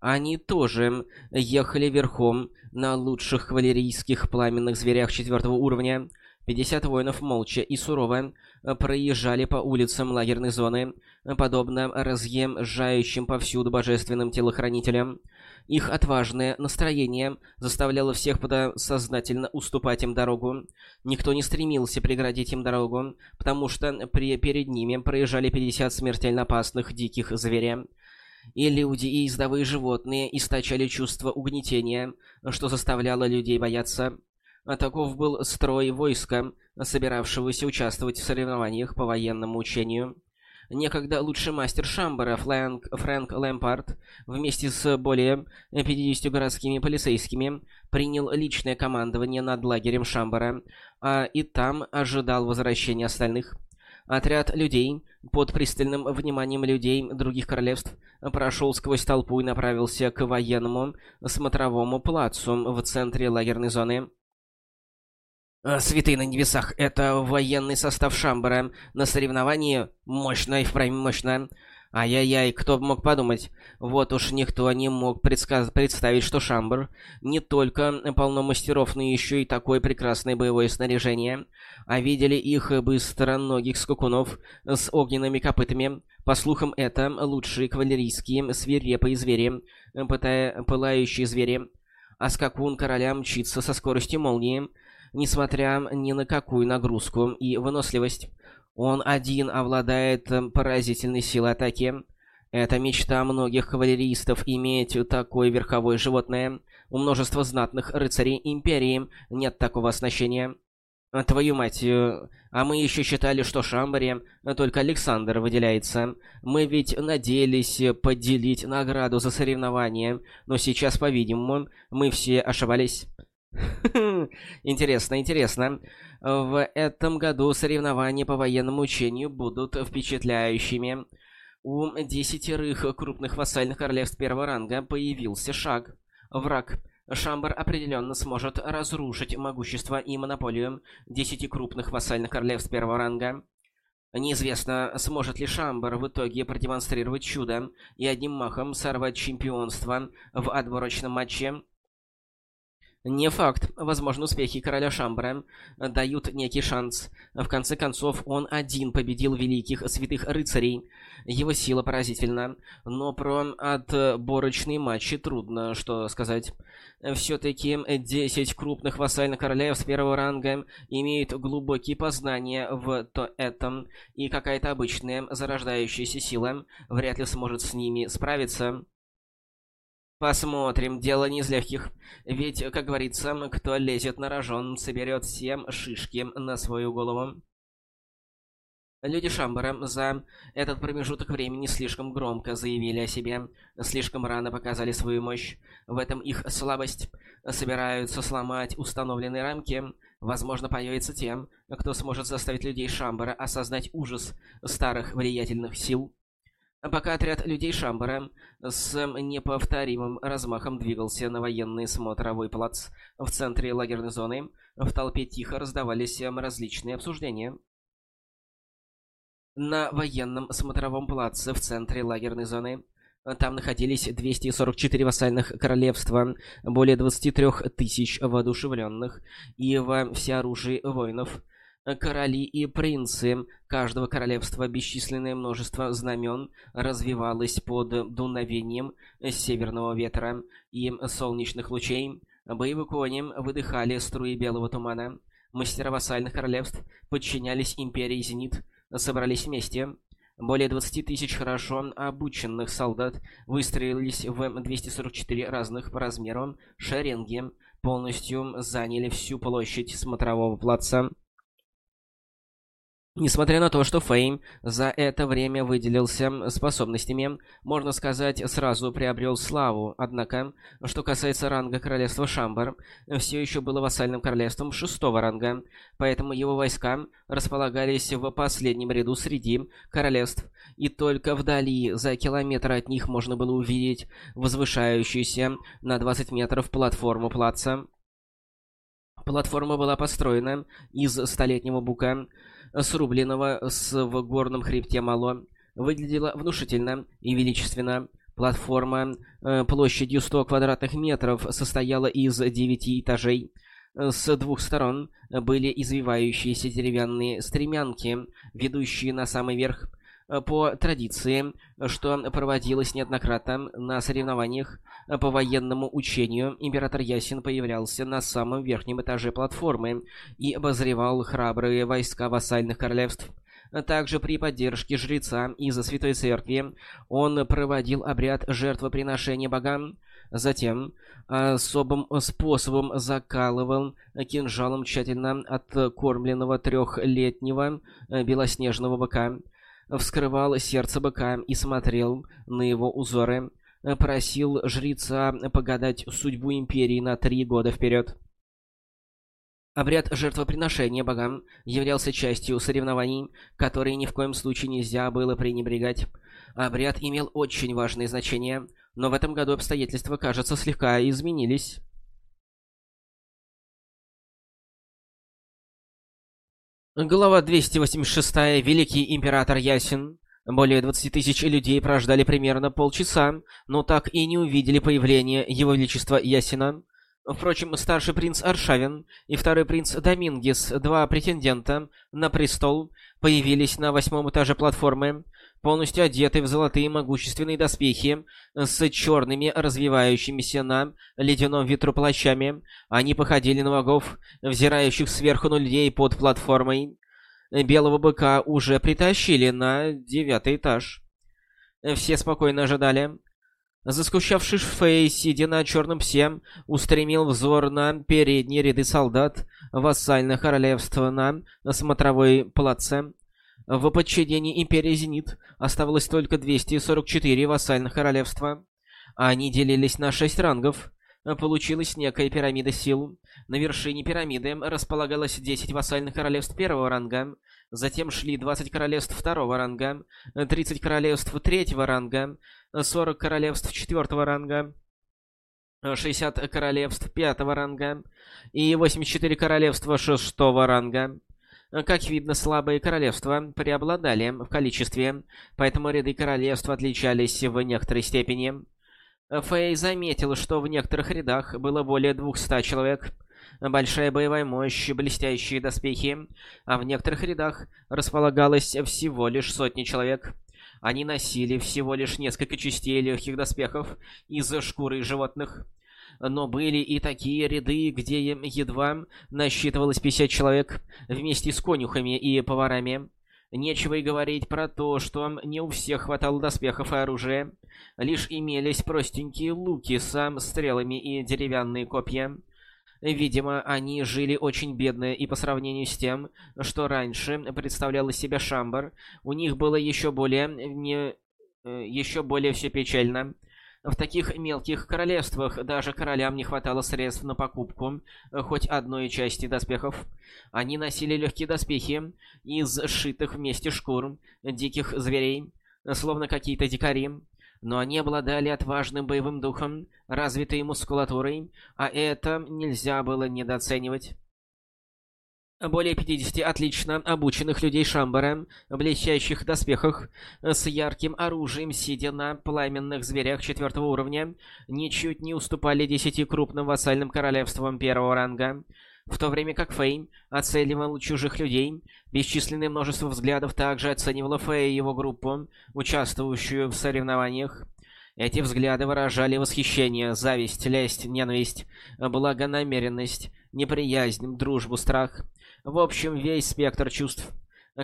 Они тоже ехали верхом на лучших кавалерийских пламенных зверях четвертого уровня. 50 воинов молча и сурово проезжали по улицам лагерной зоны, э, подобно разъезжающим повсюду божественным телохранителям. Их отважное настроение заставляло всех подсознательно уступать им дорогу. Никто не стремился преградить им дорогу, потому что при, перед ними проезжали 50 смертельно опасных диких зверя. И люди, и ездовые животные источали чувство угнетения, что заставляло людей бояться. Таков был строй войска, собиравшегося участвовать в соревнованиях по военному учению. Некогда лучший мастер Шамбара Фрэнк, Фрэнк Лэмпард вместе с более 50 городскими полицейскими принял личное командование над лагерем Шамбара, а и там ожидал возвращения остальных. Отряд людей, под пристальным вниманием людей других королевств, прошел сквозь толпу и направился к военному смотровому плацу в центре лагерной зоны. А, Святые на небесах, это военный состав Шамбара. На соревновании мощно и вправе мощно. Ай-яй-яй, кто бы мог подумать. Вот уж никто не мог предсказ... представить, что Шамбар не только полно мастеров, но еще и такое прекрасное боевое снаряжение. А видели их быстроногих скакунов с огненными копытами. По слухам, это лучшие кавалерийские свирепые звери, пытая... пылающие звери. А скакун короля мчится со скоростью молнии несмотря ни на какую нагрузку и выносливость. Он один обладает эм, поразительной силой атаки. Это мечта многих кавалеристов иметь такое верховое животное. У множества знатных рыцарей Империи нет такого оснащения. Твою мать, э, а мы еще считали, что Шамбаре только Александр выделяется. Мы ведь надеялись поделить награду за соревнование, но сейчас, по-видимому, мы все ошибались. *laughs* Интересно, интересно. В этом году соревнования по военному учению будут впечатляющими. У десятерых крупных вассальных королевств первого ранга появился шаг. Враг. Шамбар определенно сможет разрушить могущество и монополию десяти крупных вассальных королевств первого ранга. Неизвестно, сможет ли Шамбар в итоге продемонстрировать чудо и одним махом сорвать чемпионство в отборочном матче. Не факт. Возможно, успехи короля Шамбара дают некий шанс. В конце концов, он один победил великих святых рыцарей. Его сила поразительна. Но про отборочные матчи трудно что сказать. Все-таки 10 крупных вассальных королевств первого ранга имеют глубокие познания в то этом, и какая-то обычная зарождающаяся сила вряд ли сможет с ними справиться. Посмотрим, дело не из легких. Ведь, как говорится, кто лезет на рожон, соберет всем шишки на свою голову. Люди Шамбара за этот промежуток времени слишком громко заявили о себе, слишком рано показали свою мощь. В этом их слабость. Собираются сломать установленные рамки. Возможно, появится тем, кто сможет заставить людей Шамбара осознать ужас старых влиятельных сил. Пока отряд людей Шамбара с неповторимым размахом двигался на военный смотровой плац в центре лагерной зоны, в толпе тихо раздавались различные обсуждения. На военном смотровом плаце в центре лагерной зоны там находились 244 вассальных королевства, более 23 тысяч воодушевленных и во всеоружии воинов, Короли и принцы каждого королевства бесчисленное множество знамен развивалось под дуновением северного ветра и солнечных лучей. Боевые кони выдыхали струи белого тумана. Мастера вассальных королевств подчинялись империи Зенит, собрались вместе. Более 20 тысяч хорошо обученных солдат выстроились в 244 разных по размеру шеренги, полностью заняли всю площадь смотрового плаца. Несмотря на то, что Фейм за это время выделился способностями, можно сказать, сразу приобрел славу. Однако, что касается ранга королевства Шамбар, все еще было вассальным королевством шестого ранга, поэтому его войска располагались в последнем ряду среди королевств, и только вдали, за километр от них, можно было увидеть возвышающуюся на 20 метров платформу плаца. Платформа была построена из столетнего бука, срубленного с в горном хребте Мало, выглядела внушительно и величественно. Платформа э, площадью 100 квадратных метров состояла из девяти этажей. С двух сторон были извивающиеся деревянные стремянки, ведущие на самый верх. По традиции, что проводилось неоднократно на соревнованиях по военному учению, император Ясин появлялся на самом верхнем этаже платформы и обозревал храбрые войска вассальных королевств. Также при поддержке жреца из Святой Церкви он проводил обряд жертвоприношения богам, Затем особым способом закалывал кинжалом тщательно откормленного трехлетнего белоснежного быка. Вскрывал сердце быка и смотрел на его узоры, просил жреца погадать судьбу Империи на три года вперед. Обряд жертвоприношения богам являлся частью соревнований, которые ни в коем случае нельзя было пренебрегать. Обряд имел очень важное значение, но в этом году обстоятельства, кажется, слегка изменились. Глава 286. Великий Император Ясен. Более 20 тысяч людей прождали примерно полчаса, но так и не увидели появления Его Величества Ясена. Впрочем, старший принц Аршавин и второй принц Домингес, два претендента на престол, появились на восьмом этаже платформы, полностью одетые в золотые могущественные доспехи с черными развивающимися на ледяном ветру плащами. Они походили на богов, взирающих сверху на людей под платформой. Белого быка уже притащили на девятый этаж. Все спокойно ожидали. Заскучавший Фэй, сидя на черном псе, устремил взор на передние ряды солдат вассальных королевств на смотровой плаце. В подчинении Империи Зенит оставалось только 244 вассальных королевства. Они делились на шесть рангов. Получилась некая пирамида сил. На вершине пирамиды располагалось 10 вассальных королевств первого ранга. Затем шли 20 королевств второго ранга, 30 королевств третьего ранга, 40 королевств четвертого ранга, 60 королевств пятого ранга и 84 королевства шестого ранга. Как видно, слабые королевства преобладали в количестве, поэтому ряды королевств отличались в некоторой степени. Фэй заметил, что в некоторых рядах было более 200 человек, большая боевая мощь, блестящие доспехи, а в некоторых рядах располагалось всего лишь сотни человек. Они носили всего лишь несколько частей легких доспехов из шкуры животных. Но были и такие ряды, где едва насчитывалось 50 человек, вместе с конюхами и поварами. Нечего и говорить про то, что не у всех хватало доспехов и оружия. Лишь имелись простенькие луки с стрелами и деревянные копья. Видимо, они жили очень бедно, и по сравнению с тем, что раньше представлял из себя Шамбар, у них было еще более... не... Э, еще более все печально. В таких мелких королевствах даже королям не хватало средств на покупку хоть одной части доспехов. Они носили легкие доспехи из сшитых вместе шкур диких зверей, словно какие-то дикари но они обладали отважным боевым духом, развитой мускулатурой, а это нельзя было недооценивать. Более 50 отлично обученных людей Шамбара, в блестящих доспехах, с ярким оружием, сидя на пламенных зверях четвертого уровня, ничуть не уступали десяти крупным вассальным королевствам первого ранга. В то время как Фэй оценивал чужих людей, бесчисленное множество взглядов также оценивало Фэй и его группу, участвующую в соревнованиях. Эти взгляды выражали восхищение, зависть, лесть, ненависть, благонамеренность, неприязнь, дружбу, страх. В общем, весь спектр чувств.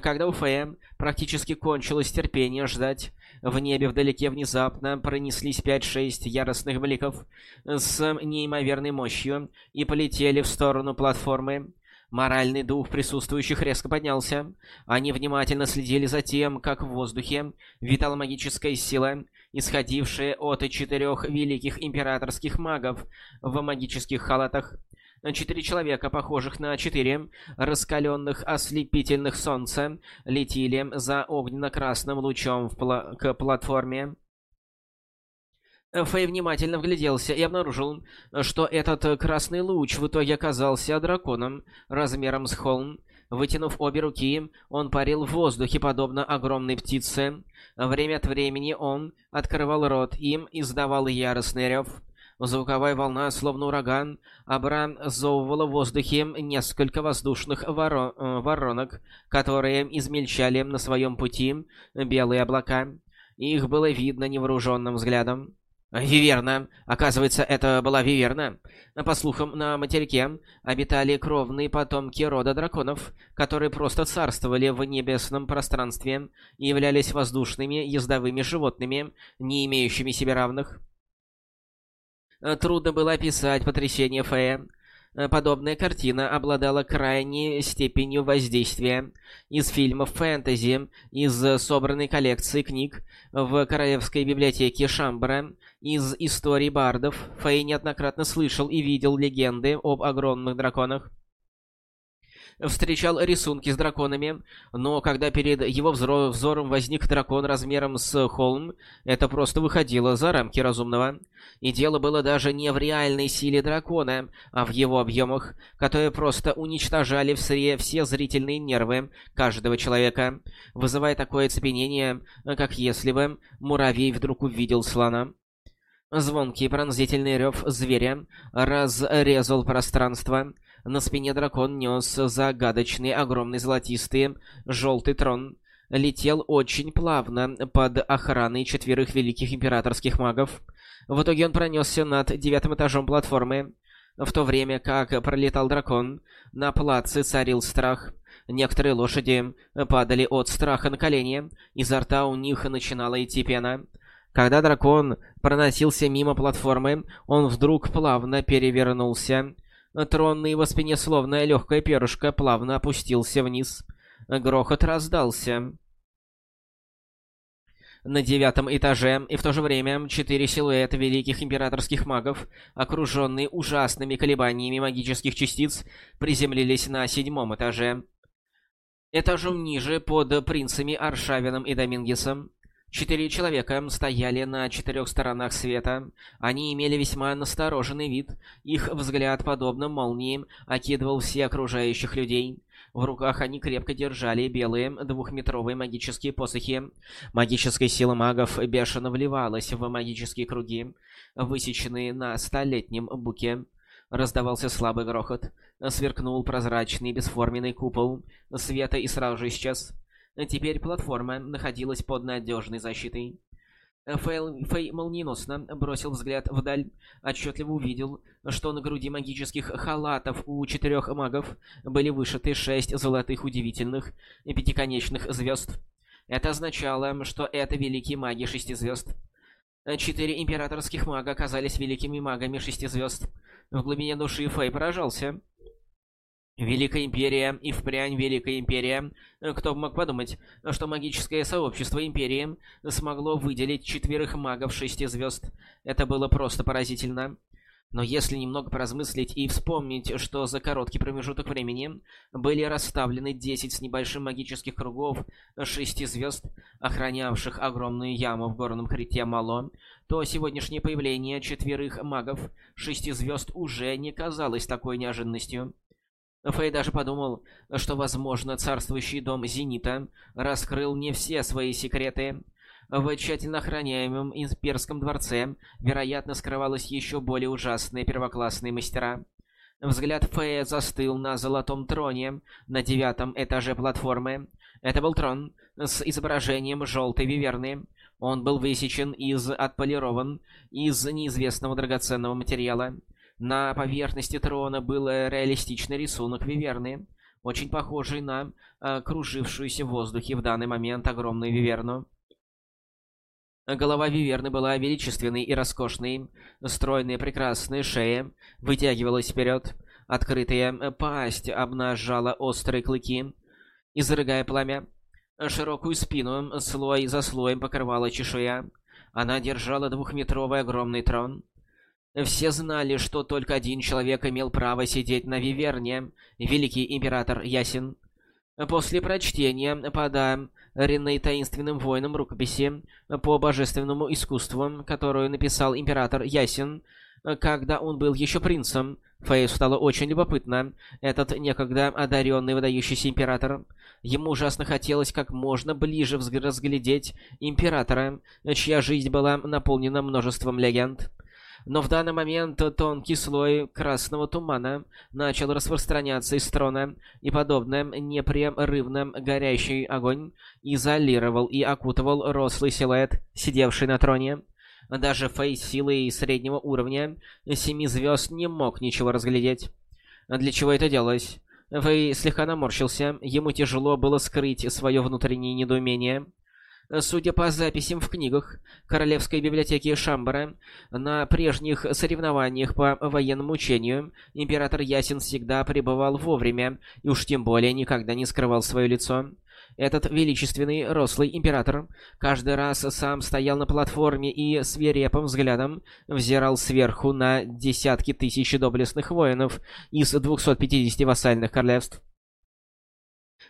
Когда у Фэя практически кончилось терпение ждать, в небе вдалеке внезапно пронеслись пять-шесть яростных бликов с неимоверной мощью и полетели в сторону платформы. Моральный дух присутствующих резко поднялся. Они внимательно следили за тем, как в воздухе витала магическая сила, исходившая от четырех великих императорских магов в магических халатах. Четыре человека, похожих на четыре раскаленных ослепительных солнца, летели за огненно-красным лучом пла к платформе. Фэй внимательно вгляделся и обнаружил, что этот красный луч в итоге оказался драконом размером с холм. Вытянув обе руки, он парил в воздухе, подобно огромной птице. Время от времени он открывал рот им издавал яростный рев. Звуковая волна, словно ураган, образовывала в воздухе несколько воздушных воро э, воронок, которые измельчали на своем пути белые облака. Их было видно невооруженным взглядом. Виверна. Оказывается, это была Виверна. По слухам, на материке обитали кровные потомки рода драконов, которые просто царствовали в небесном пространстве и являлись воздушными ездовыми животными, не имеющими себе равных. Э, трудно было описать потрясение Фея. Подобная картина обладала крайней степенью воздействия. Из фильмов фэнтези, из собранной коллекции книг в Королевской библиотеке Шамбара, из историй бардов, Фэй неоднократно слышал и видел легенды об огромных драконах встречал рисунки с драконами, но когда перед его взором возник дракон размером с холм, это просто выходило за рамки разумного. И дело было даже не в реальной силе дракона, а в его объемах, которые просто уничтожали все, все зрительные нервы каждого человека, вызывая такое цепенение, как если бы муравей вдруг увидел слона. Звонкий пронзительный рев зверя разрезал пространство, на спине дракон нес загадочный огромный золотистый желтый трон. Летел очень плавно под охраной четверых великих императорских магов. В итоге он пронесся над девятым этажом платформы. В то время как пролетал дракон, на плаце царил страх. Некоторые лошади падали от страха на колени, изо рта у них начинала идти пена. Когда дракон проносился мимо платформы, он вдруг плавно перевернулся Трон на его спине, словно легкое перышко, плавно опустился вниз. Грохот раздался. На девятом этаже, и в то же время четыре силуэта великих императорских магов, окруженные ужасными колебаниями магических частиц, приземлились на седьмом этаже. Этажом ниже, под принцами Аршавином и Домингесом, Четыре человека стояли на четырех сторонах света. Они имели весьма настороженный вид. Их взгляд, подобно молнии, окидывал все окружающих людей. В руках они крепко держали белые двухметровые магические посохи. Магическая сила магов бешено вливалась в магические круги, высеченные на столетнем буке. Раздавался слабый грохот. Сверкнул прозрачный бесформенный купол света и сразу же исчез. Теперь платформа находилась под надежной защитой. Фэй, Фэй молниеносно бросил взгляд вдаль, отчетливо увидел, что на груди магических халатов у четырех магов были вышиты шесть золотых удивительных пятиконечных звезд. Это означало, что это великие маги шести звезд. Четыре императорских мага оказались великими магами шести звезд. В глубине души Фэй поражался. Великая Империя и впрямь Великая Империя. Кто бы мог подумать, что магическое сообщество Империи смогло выделить четверых магов шести звезд. Это было просто поразительно. Но если немного поразмыслить и вспомнить, что за короткий промежуток времени были расставлены 10 с небольшим магических кругов шести звезд, охранявших огромную яму в горном хребте Мало, то сегодняшнее появление четверых магов шести звезд уже не казалось такой неожиданностью. Фэй даже подумал, что, возможно, царствующий дом Зенита раскрыл не все свои секреты. В тщательно охраняемом имперском дворце, вероятно, скрывалось еще более ужасные первоклассные мастера. Взгляд Фэя застыл на золотом троне на девятом этаже платформы. Это был трон с изображением желтой виверны. Он был высечен из отполирован из неизвестного драгоценного материала. На поверхности трона был реалистичный рисунок Виверны, очень похожий на э, кружившуюся в воздухе в данный момент огромную Виверну. Голова Виверны была величественной и роскошной, стройная прекрасная шея вытягивалась вперед, открытая пасть обнажала острые клыки, изрыгая пламя. Широкую спину слой за слоем покрывала чешуя. Она держала двухметровый огромный трон. Все знали, что только один человек имел право сидеть на Виверне, великий император Ясин. После прочтения подаренной таинственным воином рукописи по божественному искусству, которую написал император Ясин, когда он был еще принцем, Фейс стало очень любопытно. Этот некогда одаренный выдающийся император. Ему ужасно хотелось как можно ближе разглядеть императора, чья жизнь была наполнена множеством легенд. Но в данный момент тонкий слой красного тумана начал распространяться из трона, и подобно непрерывно горящий огонь изолировал и окутывал рослый силуэт, сидевший на троне. Даже Фей силой среднего уровня семи звезд не мог ничего разглядеть. Для чего это делалось? Фэй слегка наморщился, ему тяжело было скрыть свое внутреннее недоумение. Судя по записям в книгах Королевской библиотеки Шамбара, на прежних соревнованиях по военному учению император Ясен всегда пребывал вовремя и уж тем более никогда не скрывал свое лицо. Этот величественный, рослый император каждый раз сам стоял на платформе и свирепым взглядом взирал сверху на десятки тысяч доблестных воинов из 250 вассальных королевств.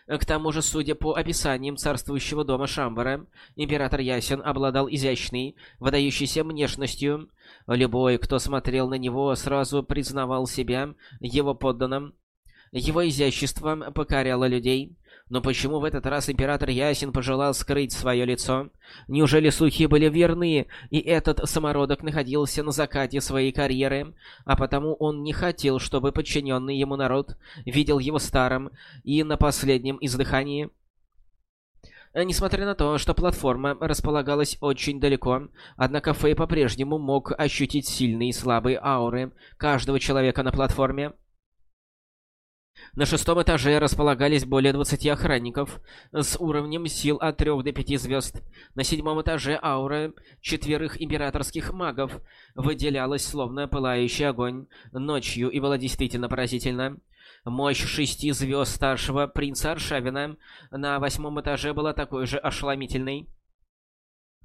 К тому же, судя по описаниям царствующего дома Шамбара, император Ясен обладал изящной, выдающейся внешностью. Любой, кто смотрел на него, сразу признавал себя его подданным. Его изящество покоряло людей. Но почему в этот раз император Ясен пожелал скрыть свое лицо? Неужели слухи были верны, и этот самородок находился на закате своей карьеры, а потому он не хотел, чтобы подчиненный ему народ видел его старым и на последнем издыхании? Несмотря на то, что платформа располагалась очень далеко, однако Фэй по-прежнему мог ощутить сильные и слабые ауры каждого человека на платформе. На шестом этаже располагались более 20 охранников с уровнем сил от 3 до 5 звезд. На седьмом этаже аура четверых императорских магов выделялась словно пылающий огонь ночью и была действительно поразительна. Мощь шести звезд старшего принца Аршавина на восьмом этаже была такой же ошеломительной.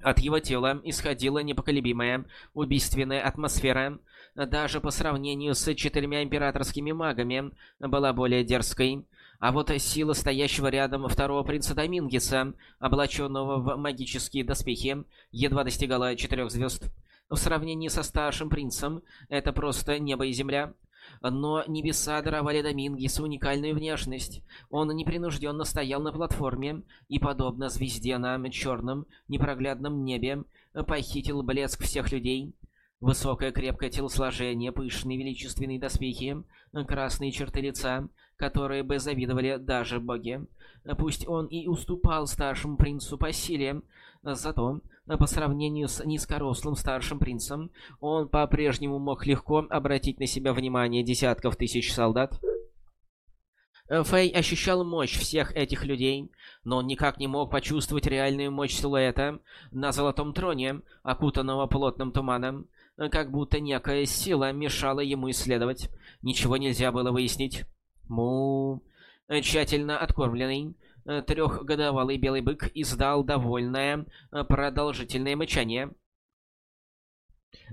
От его тела исходила непоколебимая убийственная атмосфера, даже по сравнению с четырьмя императорскими магами, была более дерзкой. А вот сила стоящего рядом второго принца Домингеса, облаченного в магические доспехи, едва достигала четырех звезд. В сравнении со старшим принцем, это просто небо и земля. Но небеса даровали Домингесу уникальную внешность. Он непринужденно стоял на платформе и, подобно звезде на черном, непроглядном небе, похитил блеск всех людей. Высокое крепкое телосложение, пышные величественные доспехи, красные черты лица, которые бы завидовали даже боги. Пусть он и уступал старшему принцу по силе, зато по сравнению с низкорослым старшим принцем, он по-прежнему мог легко обратить на себя внимание десятков тысяч солдат. Фэй ощущал мощь всех этих людей, но он никак не мог почувствовать реальную мощь силуэта на золотом троне, окутанного плотным туманом. Э, как будто некая сила мешала ему исследовать. Ничего нельзя было выяснить. Му... Э, тщательно откормленный, э, трехгодовалый белый бык издал довольное, продолжительное мычание.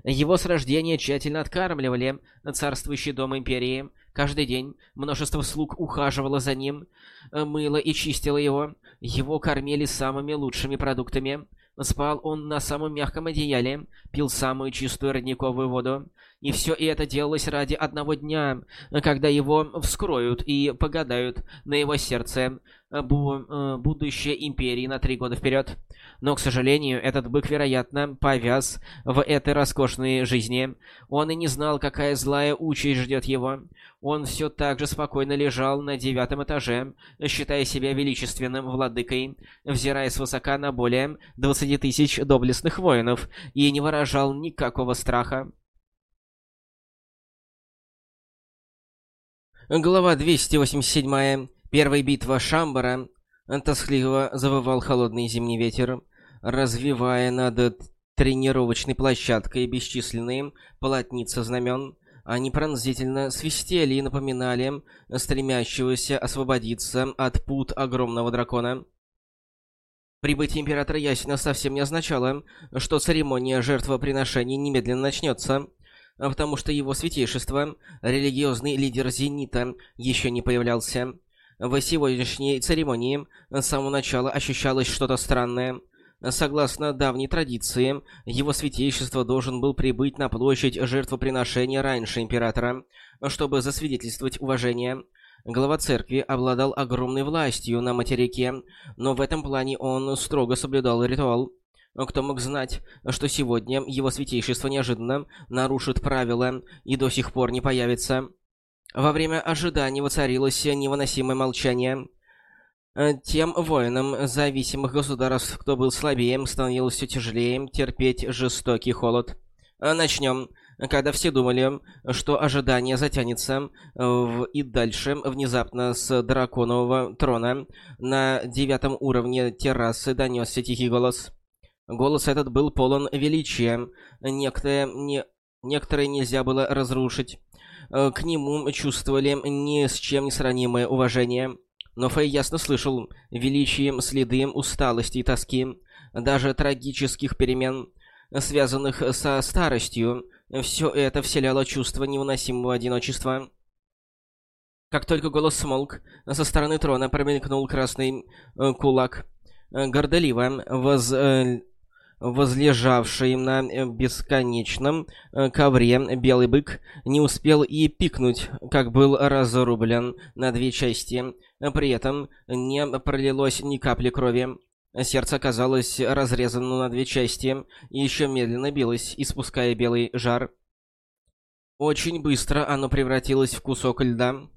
Его с рождения тщательно откармливали царствующий дом Империи. Каждый день множество слуг ухаживало за ним, мыло и чистило его. Его кормили самыми лучшими продуктами. Спал он на самом мягком одеяле, пил самую чистую родниковую воду. И все это делалось ради одного дня, когда его вскроют и погадают на его сердце бу э, будущее Империи на три года вперед. Но, к сожалению, этот бык, вероятно, повяз в этой роскошной жизни. Он и не знал, какая злая участь ждет его. Он все так же спокойно лежал на девятом этаже, считая себя величественным владыкой, взирая свысока на более 20 тысяч доблестных воинов, и не выражал никакого страха. Глава 287. Первая битва Шамбара. Тоскливо завывал холодный зимний ветер, развивая над тренировочной площадкой бесчисленные полотницы знамен. Они пронзительно свистели и напоминали стремящегося освободиться от пут огромного дракона. Прибытие Императора Ясина совсем не означало, что церемония жертвоприношений немедленно начнется, потому что его святейшество, религиозный лидер Зенита, еще не появлялся. В сегодняшней церемонии с самого начала ощущалось что-то странное – Согласно давней традиции, его святейшество должен был прибыть на площадь жертвоприношения раньше императора, чтобы засвидетельствовать уважение. Глава церкви обладал огромной властью на материке, но в этом плане он строго соблюдал ритуал. Кто мог знать, что сегодня его святейшество неожиданно нарушит правила и до сих пор не появится? Во время ожидания воцарилось невыносимое молчание. Э, тем воинам зависимых государств, кто был слабее, становилось все тяжелее терпеть жестокий холод. Э, Начнем. Когда все думали, что ожидание затянется в... и дальше, внезапно с драконового трона на девятом уровне террасы донесся тихий голос. Голос этот был полон величия. Некоторые, не... Некоторые нельзя было разрушить. К нему чувствовали ни с чем не сравнимое уважение. Но Фэй ясно слышал величием следы усталости и тоски, даже трагических перемен, связанных со старостью. Все это вселяло чувство невыносимого одиночества. Как только голос смолк, со стороны трона промелькнул красный э, кулак. Горделиво воз... Э, возлежавший на бесконечном э, ковре белый бык не успел и пикнуть, как был разрублен на две части. При этом не пролилось ни капли крови. Сердце оказалось разрезано на две части и еще медленно билось, испуская белый жар. Очень быстро оно превратилось в кусок льда.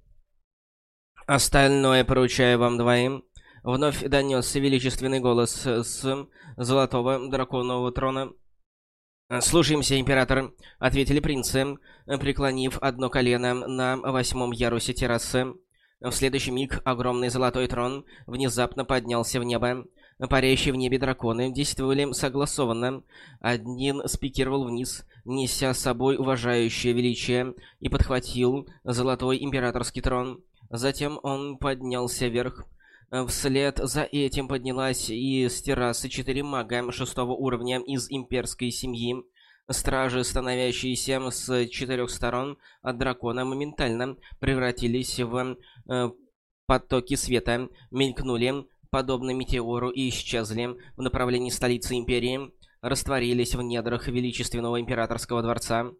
«Остальное поручаю вам двоим», — вновь донесся величественный голос с золотого драконового трона. «Слушаемся, император», — ответили принцы, преклонив одно колено на восьмом ярусе террасы. В следующий миг огромный золотой трон внезапно поднялся в небо. Парящие в небе драконы действовали согласованно. Один спикировал вниз, неся с собой уважающее величие, и подхватил золотой императорский трон. Затем он поднялся вверх. Вслед за этим поднялась и с террасы четыре мага шестого уровня из имперской семьи. Стражи, становящиеся с четырех сторон от дракона, моментально превратились в э, потоки света, мелькнули, подобно метеору, и исчезли в направлении столицы Империи, растворились в недрах величественного императорского дворца.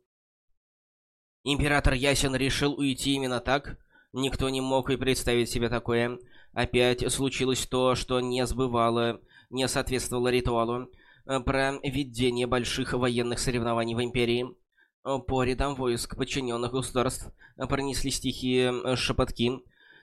Император Ясен решил уйти именно так. Никто не мог и представить себе такое. Опять случилось то, что не сбывало, не соответствовало ритуалу. Э, проведение больших военных соревнований в Империи. Э, по рядам войск подчиненных государств э, пронеслись тихие шепотки,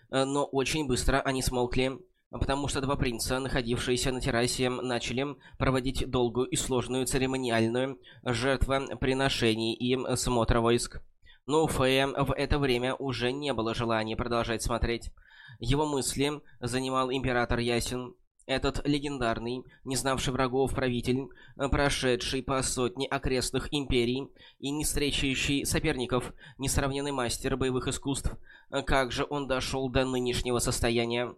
но очень быстро они смолкли, потому что два принца, находившиеся на террасе, начали проводить долгую и сложную церемониальную жертвоприношение и смотра войск. Но у Фея в это время уже не было желания продолжать смотреть. Его мысли занимал император Ясен. Этот легендарный, не знавший врагов правитель, э, прошедший по сотне окрестных империй и не встречающий соперников, несравненный мастер боевых искусств, э, как же он дошел до нынешнего состояния?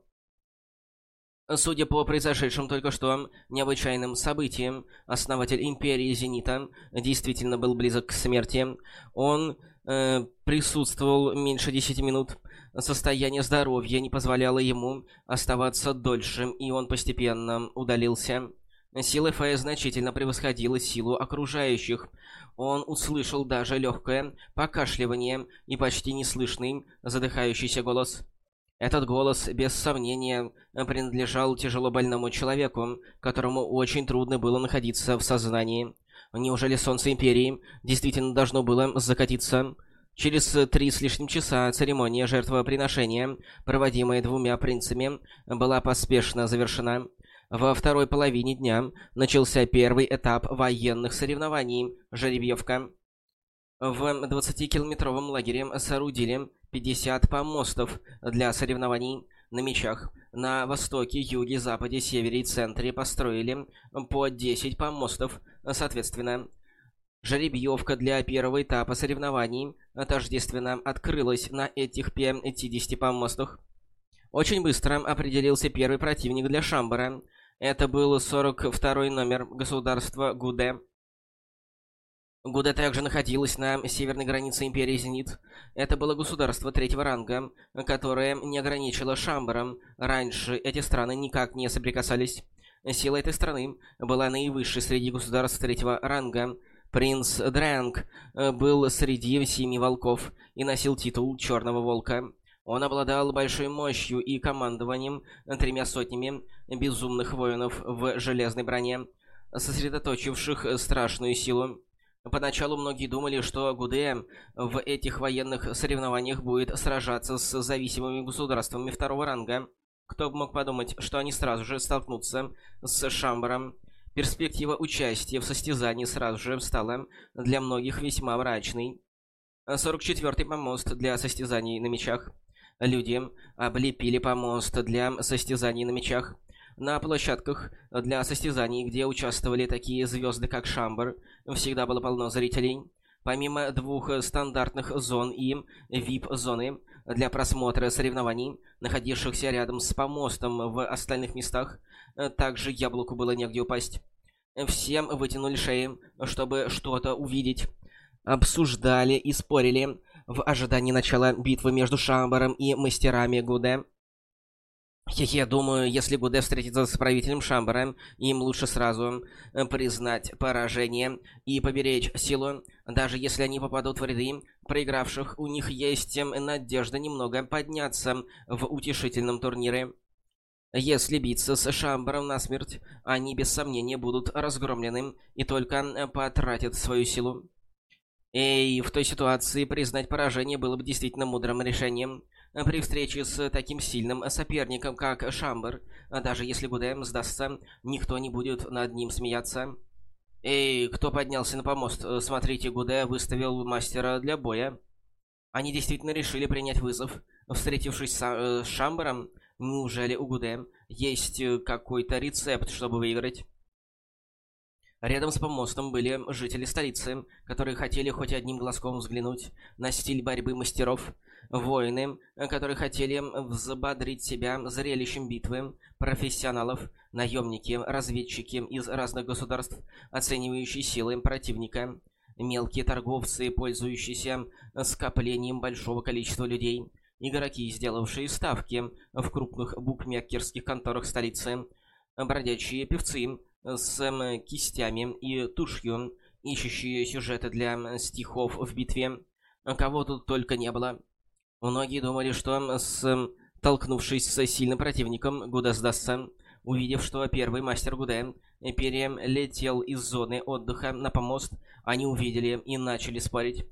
Судя по произошедшим только что необычайным событиям, основатель Империи Зенита действительно был близок к смерти. Он э, присутствовал меньше десяти минут, Состояние здоровья не позволяло ему оставаться дольше, и он постепенно удалился. Сила Фея значительно превосходила силу окружающих. Он услышал даже легкое покашливание и почти неслышный задыхающийся голос. Этот голос, без сомнения, принадлежал тяжело больному человеку, которому очень трудно было находиться в сознании. Неужели Солнце Империи действительно должно было закатиться? Через три с лишним часа церемония жертвоприношения, проводимая двумя принцами, была поспешно завершена. Во второй половине дня начался первый этап военных соревнований «Жеребьевка». В 20-километровом лагере соорудили 50 помостов для соревнований на мечах. На востоке, юге, западе, севере и центре построили по 10 помостов, соответственно. Жеребьевка для первого этапа соревнований тождественно открылась на этих 50 помостах. Очень быстро определился первый противник для Шамбара. Это был 42-й номер государства Гуде. Гуде также находилось на северной границе Империи Зенит. Это было государство третьего ранга, которое не ограничило Шамбаром. Раньше эти страны никак не соприкасались. Сила этой страны была наивысшей среди государств третьего ранга – Принц Дрэнк э, был среди семи волков и носил титул Черного Волка. Он обладал большой мощью и командованием тремя сотнями безумных воинов в железной броне, сосредоточивших страшную силу. Поначалу многие думали, что Гуде в этих военных соревнованиях будет сражаться с зависимыми государствами второго ранга. Кто бы мог подумать, что они сразу же столкнутся с Шамбаром Перспектива участия в состязании сразу же стала для многих весьма мрачной. 44-й помост для состязаний на мечах. Люди облепили помост для состязаний на мечах. На площадках для состязаний, где участвовали такие звезды, как Шамбер, всегда было полно зрителей. Помимо двух стандартных зон и VIP-зоны для просмотра соревнований, находившихся рядом с помостом в остальных местах, также яблоку было негде упасть. Всем вытянули шеи, чтобы что-то увидеть. Обсуждали и спорили в ожидании начала битвы между Шамбаром и мастерами Гуде. Хе-хе, думаю, если Гуде встретится с правителем Шамбара, им лучше сразу э, признать поражение и поберечь силу. Даже если они попадут в ряды проигравших, у них есть эм, надежда немного подняться в утешительном турнире. Если биться с Шамбаром насмерть, они без сомнения будут разгромлены и только э, потратят свою силу. И в той ситуации признать поражение было бы действительно мудрым решением. При встрече с таким сильным соперником, как Шамбер, даже если Гудем сдастся, никто не будет над ним смеяться. «Эй, кто поднялся на помост? Смотрите, Гуде выставил мастера для боя». Они действительно решили принять вызов. Встретившись с э, Шамбером, неужели у Гуде есть какой-то рецепт, чтобы выиграть? Рядом с помостом были жители столицы, которые хотели хоть одним глазком взглянуть на стиль борьбы мастеров, воины, которые хотели взбодрить себя зрелищем битвы, профессионалов, наемники, разведчики из разных государств, оценивающие силы противника, мелкие торговцы, пользующиеся скоплением большого количества людей, игроки, сделавшие ставки в крупных букмекерских конторах столицы, бродячие певцы, с э, кистями и тушью, ищущие сюжеты для стихов в битве. Кого тут только не было. Многие думали, что, с, толкнувшись с сильным противником, Гуда сдастся. Увидев, что первый мастер Гуде перелетел из зоны отдыха на помост, они увидели и начали спорить.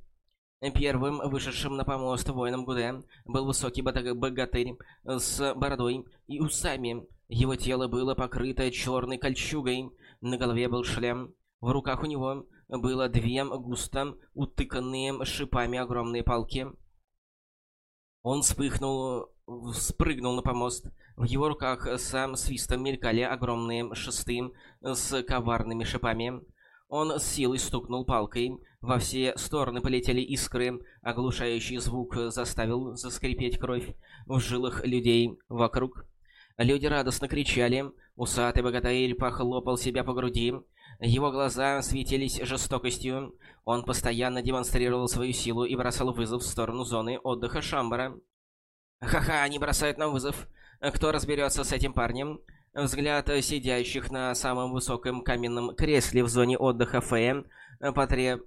Первым вышедшим на помост воином Гуде был высокий богатырь с бородой и усами, его тело было покрыто черной кольчугой, на голове был шлем. В руках у него было две густо утыканные шипами огромные палки. Он вспыхнул, спрыгнул на помост. В его руках сам свистом мелькали огромные шесты с коварными шипами. Он с силой стукнул палкой. Во все стороны полетели искры. Оглушающий звук заставил заскрипеть кровь в жилах людей вокруг. Люди радостно кричали. Усатый богатырь похлопал себя по груди. Его глаза светились жестокостью. Он постоянно демонстрировал свою силу и бросал вызов в сторону зоны отдыха Шамбара. «Ха-ха, они бросают нам вызов. Кто разберется с этим парнем?» Взгляд сидящих на самом высоком каменном кресле в зоне отдыха Фея потреб...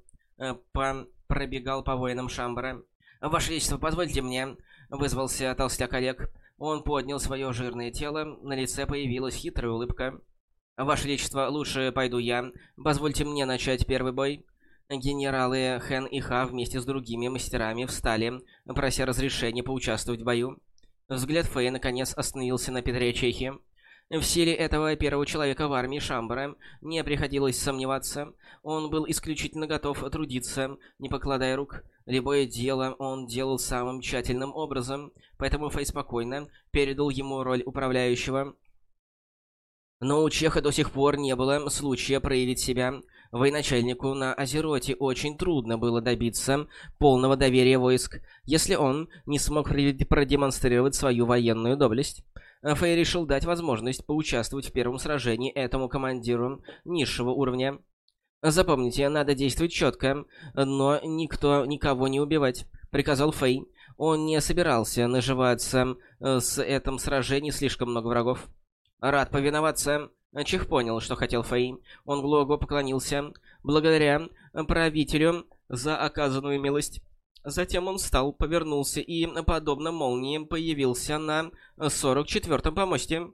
по... пробегал по воинам Шамбара. «Ваше Величество, позвольте мне», — вызвался толстяк Олег. Он поднял свое жирное тело, на лице появилась хитрая улыбка. «Ваше Величество, лучше пойду я. Позвольте мне начать первый бой». Генералы Хэн и Ха вместе с другими мастерами встали, прося разрешения поучаствовать в бою. Взгляд Фэй наконец остановился на Петре Чехи. В силе этого первого человека в армии Шамбара не приходилось сомневаться. Он был исключительно готов трудиться, не покладая рук. Любое дело он делал самым тщательным образом, поэтому Фэй спокойно передал ему роль управляющего. Но у Чеха до сих пор не было случая проявить себя. Военачальнику на Азероте очень трудно было добиться полного доверия войск, если он не смог продемонстрировать свою военную доблесть. Фэй решил дать возможность поучаствовать в первом сражении этому командиру низшего уровня. Запомните, надо действовать четко, но никто никого не убивать, приказал Фэй. Он не собирался наживаться э, с этом сражении слишком много врагов. Рад повиноваться. Чих понял, что хотел Фэй. Он глубоко поклонился. Благодаря правителю за оказанную милость. Затем он встал, повернулся и, подобно молнии, появился на 44-м помосте.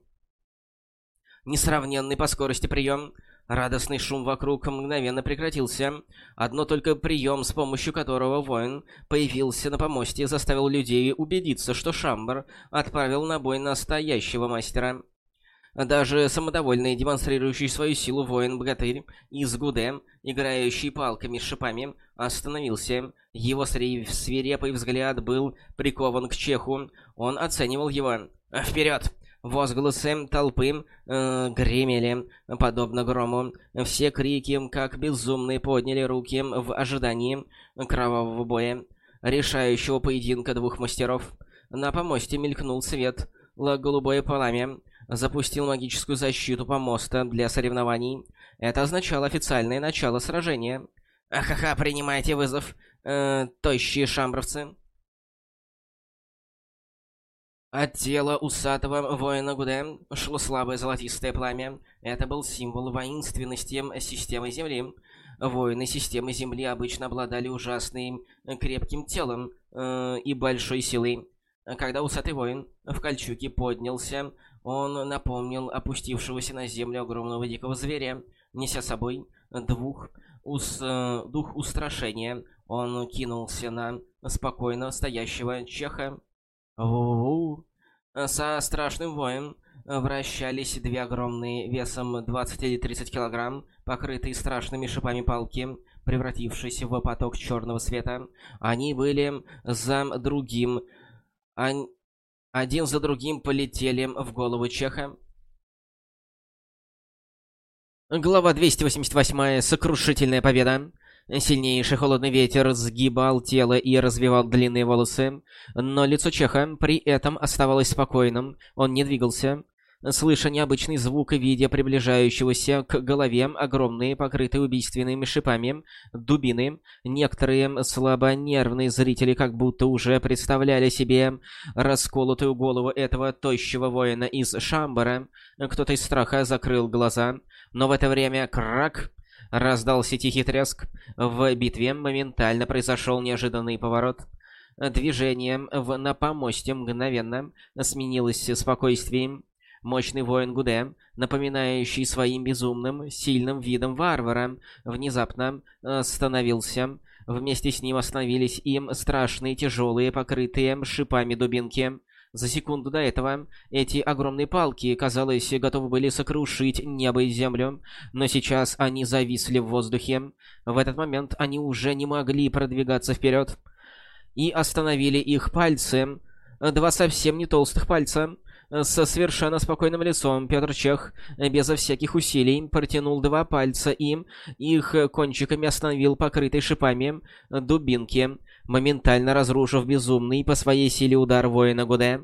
Несравненный по скорости прием. Радостный шум вокруг мгновенно прекратился. Одно только прием, с помощью которого воин появился на помосте, заставил людей убедиться, что Шамбар отправил на бой настоящего мастера. Даже самодовольный, демонстрирующий свою силу воин-богатырь из Гуде, играющий палками с шипами, остановился. Его свирепый взгляд был прикован к Чеху. Он оценивал его. «Вперед!» Возгласы толпы э, гремели, подобно грому. Все крики, как безумные, подняли руки в ожидании кровавого боя, решающего поединка двух мастеров. На помосте мелькнул свет, голубое пламя запустил магическую защиту помоста для соревнований. Это означало официальное начало сражения. Ахаха, принимайте вызов, э, тощие шамбровцы. От тела усатого воина Гуде шло слабое золотистое пламя. Это был символ воинственности системы Земли. Воины системы Земли обычно обладали ужасным крепким телом э, и большой силой. Когда усатый воин в кольчуге поднялся, он напомнил опустившегося на землю огромного дикого зверя, неся с собой двух ус, э, дух устрашения. Он кинулся на спокойно стоящего чеха. У-у-у. Со страшным воем вращались две огромные, весом 20 или 30 килограмм, покрытые страшными шипами палки, превратившись в поток черного света. Они были за другим... Они... Один за другим полетели в голову Чеха. Глава 288. Сокрушительная победа. Сильнейший холодный ветер сгибал тело и развивал длинные волосы, но лицо Чеха при этом оставалось спокойным, он не двигался. Слыша необычный звук и видя приближающегося к голове огромные, покрытые убийственными шипами, дубины, некоторые слабонервные зрители как будто уже представляли себе расколотую голову этого тощего воина из Шамбара. Кто-то из страха закрыл глаза, но в это время крак... Раздался тихий треск. В битве моментально произошел неожиданный поворот. Движение в, на помосте мгновенно сменилось спокойствием. Мощный воин Гуде, напоминающий своим безумным, сильным видом варвара, внезапно остановился. Вместе с ним остановились им страшные, тяжелые, покрытые шипами дубинки. За секунду до этого эти огромные палки, казалось, готовы были сокрушить небо и землю, но сейчас они зависли в воздухе. В этот момент они уже не могли продвигаться вперед. И остановили их пальцы, два совсем не толстых пальца, со совершенно спокойным лицом Петр Чех безо всяких усилий протянул два пальца и их кончиками остановил покрытой шипами дубинки, моментально разрушив безумный по своей силе удар воина Гуде.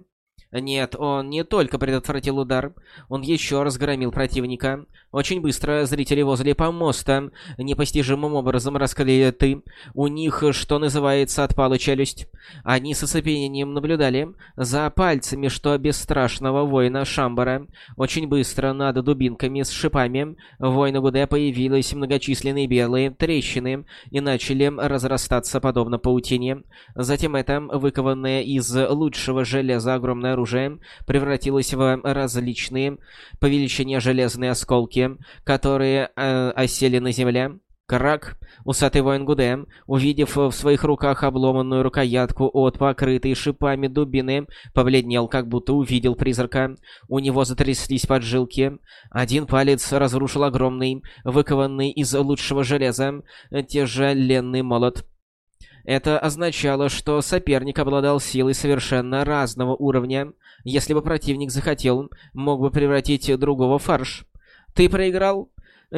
Нет, он не только предотвратил удар, он еще разгромил противника. Очень быстро зрители возле помоста непостижимым образом раскрыли ты. У них, что называется, отпала челюсть. Они с оцепенением наблюдали за пальцами, что бесстрашного воина Шамбара. Очень быстро над дубинками с шипами воина Гуде появились многочисленные белые трещины и начали разрастаться подобно паутине. Затем это, выкованное из лучшего железа огромное оружие превратилось в различные по железные осколки, которые э, осели на земле. Крак, усатый воин Гуде, увидев в своих руках обломанную рукоятку от покрытой шипами дубины, побледнел, как будто увидел призрака. У него затряслись поджилки. Один палец разрушил огромный, выкованный из лучшего железа, тяжеленный молот. Это означало, что соперник обладал силой совершенно разного уровня. Если бы противник захотел, мог бы превратить другого в фарш. «Ты проиграл?»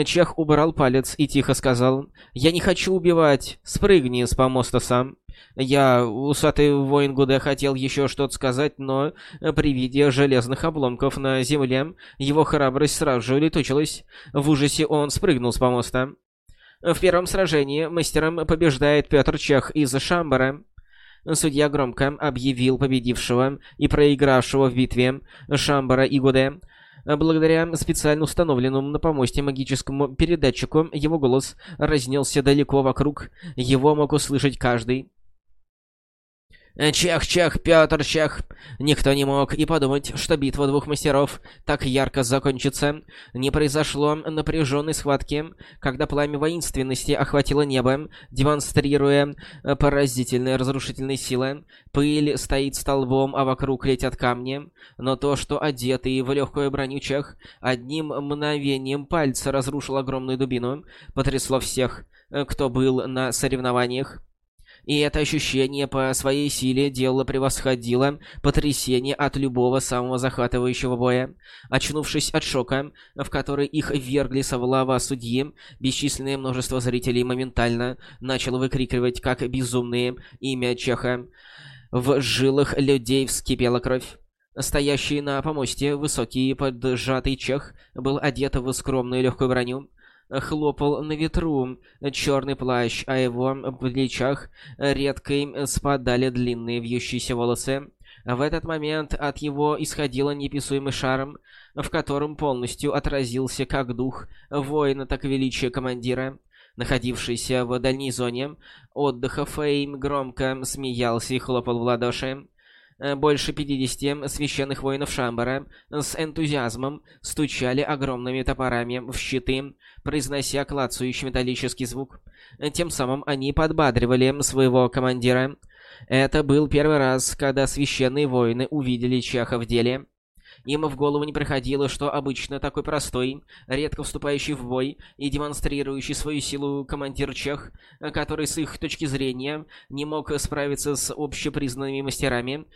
Чех убрал палец и тихо сказал. «Я не хочу убивать. Спрыгни с помоста сам». Я, усатый воин Гуде, хотел еще что-то сказать, но при виде железных обломков на земле его храбрость сразу же улетучилась. В ужасе он спрыгнул с помоста. В первом сражении мастером побеждает Петр Чех из Шамбара. Судья громко объявил победившего и проигравшего в битве Шамбара и Гуде. Благодаря специально установленному на помосте магическому передатчику его голос разнесся далеко вокруг. Его мог услышать каждый. Чех, Чех, Пётр, Чех. Никто не мог и подумать, что битва двух мастеров так ярко закончится. Не произошло напряженной схватки, когда пламя воинственности охватило небо, демонстрируя поразительные разрушительные силы. Пыль стоит столбом, а вокруг летят камни. Но то, что одетый в легкую броню Чех одним мгновением пальца разрушил огромную дубину, потрясло всех, кто был на соревнованиях и это ощущение по своей силе дело превосходило потрясение от любого самого захватывающего боя. Очнувшись от шока, в который их ввергли совлава судьи, бесчисленное множество зрителей моментально начало выкрикивать как безумные имя Чеха. В жилах людей вскипела кровь. Стоящий на помосте высокий поджатый чех был одет в скромную легкую броню хлопал на ветру черный плащ, а его плечах редко спадали длинные вьющиеся волосы. В этот момент от его исходило неписуемый шарм, в котором полностью отразился как дух воина, так и величие командира. Находившийся в дальней зоне отдыха Фейм громко смеялся и хлопал в ладоши. Э, больше 50 священных воинов Шамбара с энтузиазмом стучали огромными топорами в щиты, произнося клацающий металлический звук. Тем самым они подбадривали своего командира. Это был первый раз, когда священные воины увидели Чаха в деле. Им в голову не приходило, что обычно такой простой, редко вступающий в бой и демонстрирующий свою силу командир чех, который с их точки зрения не мог справиться с общепризнанными мастерами,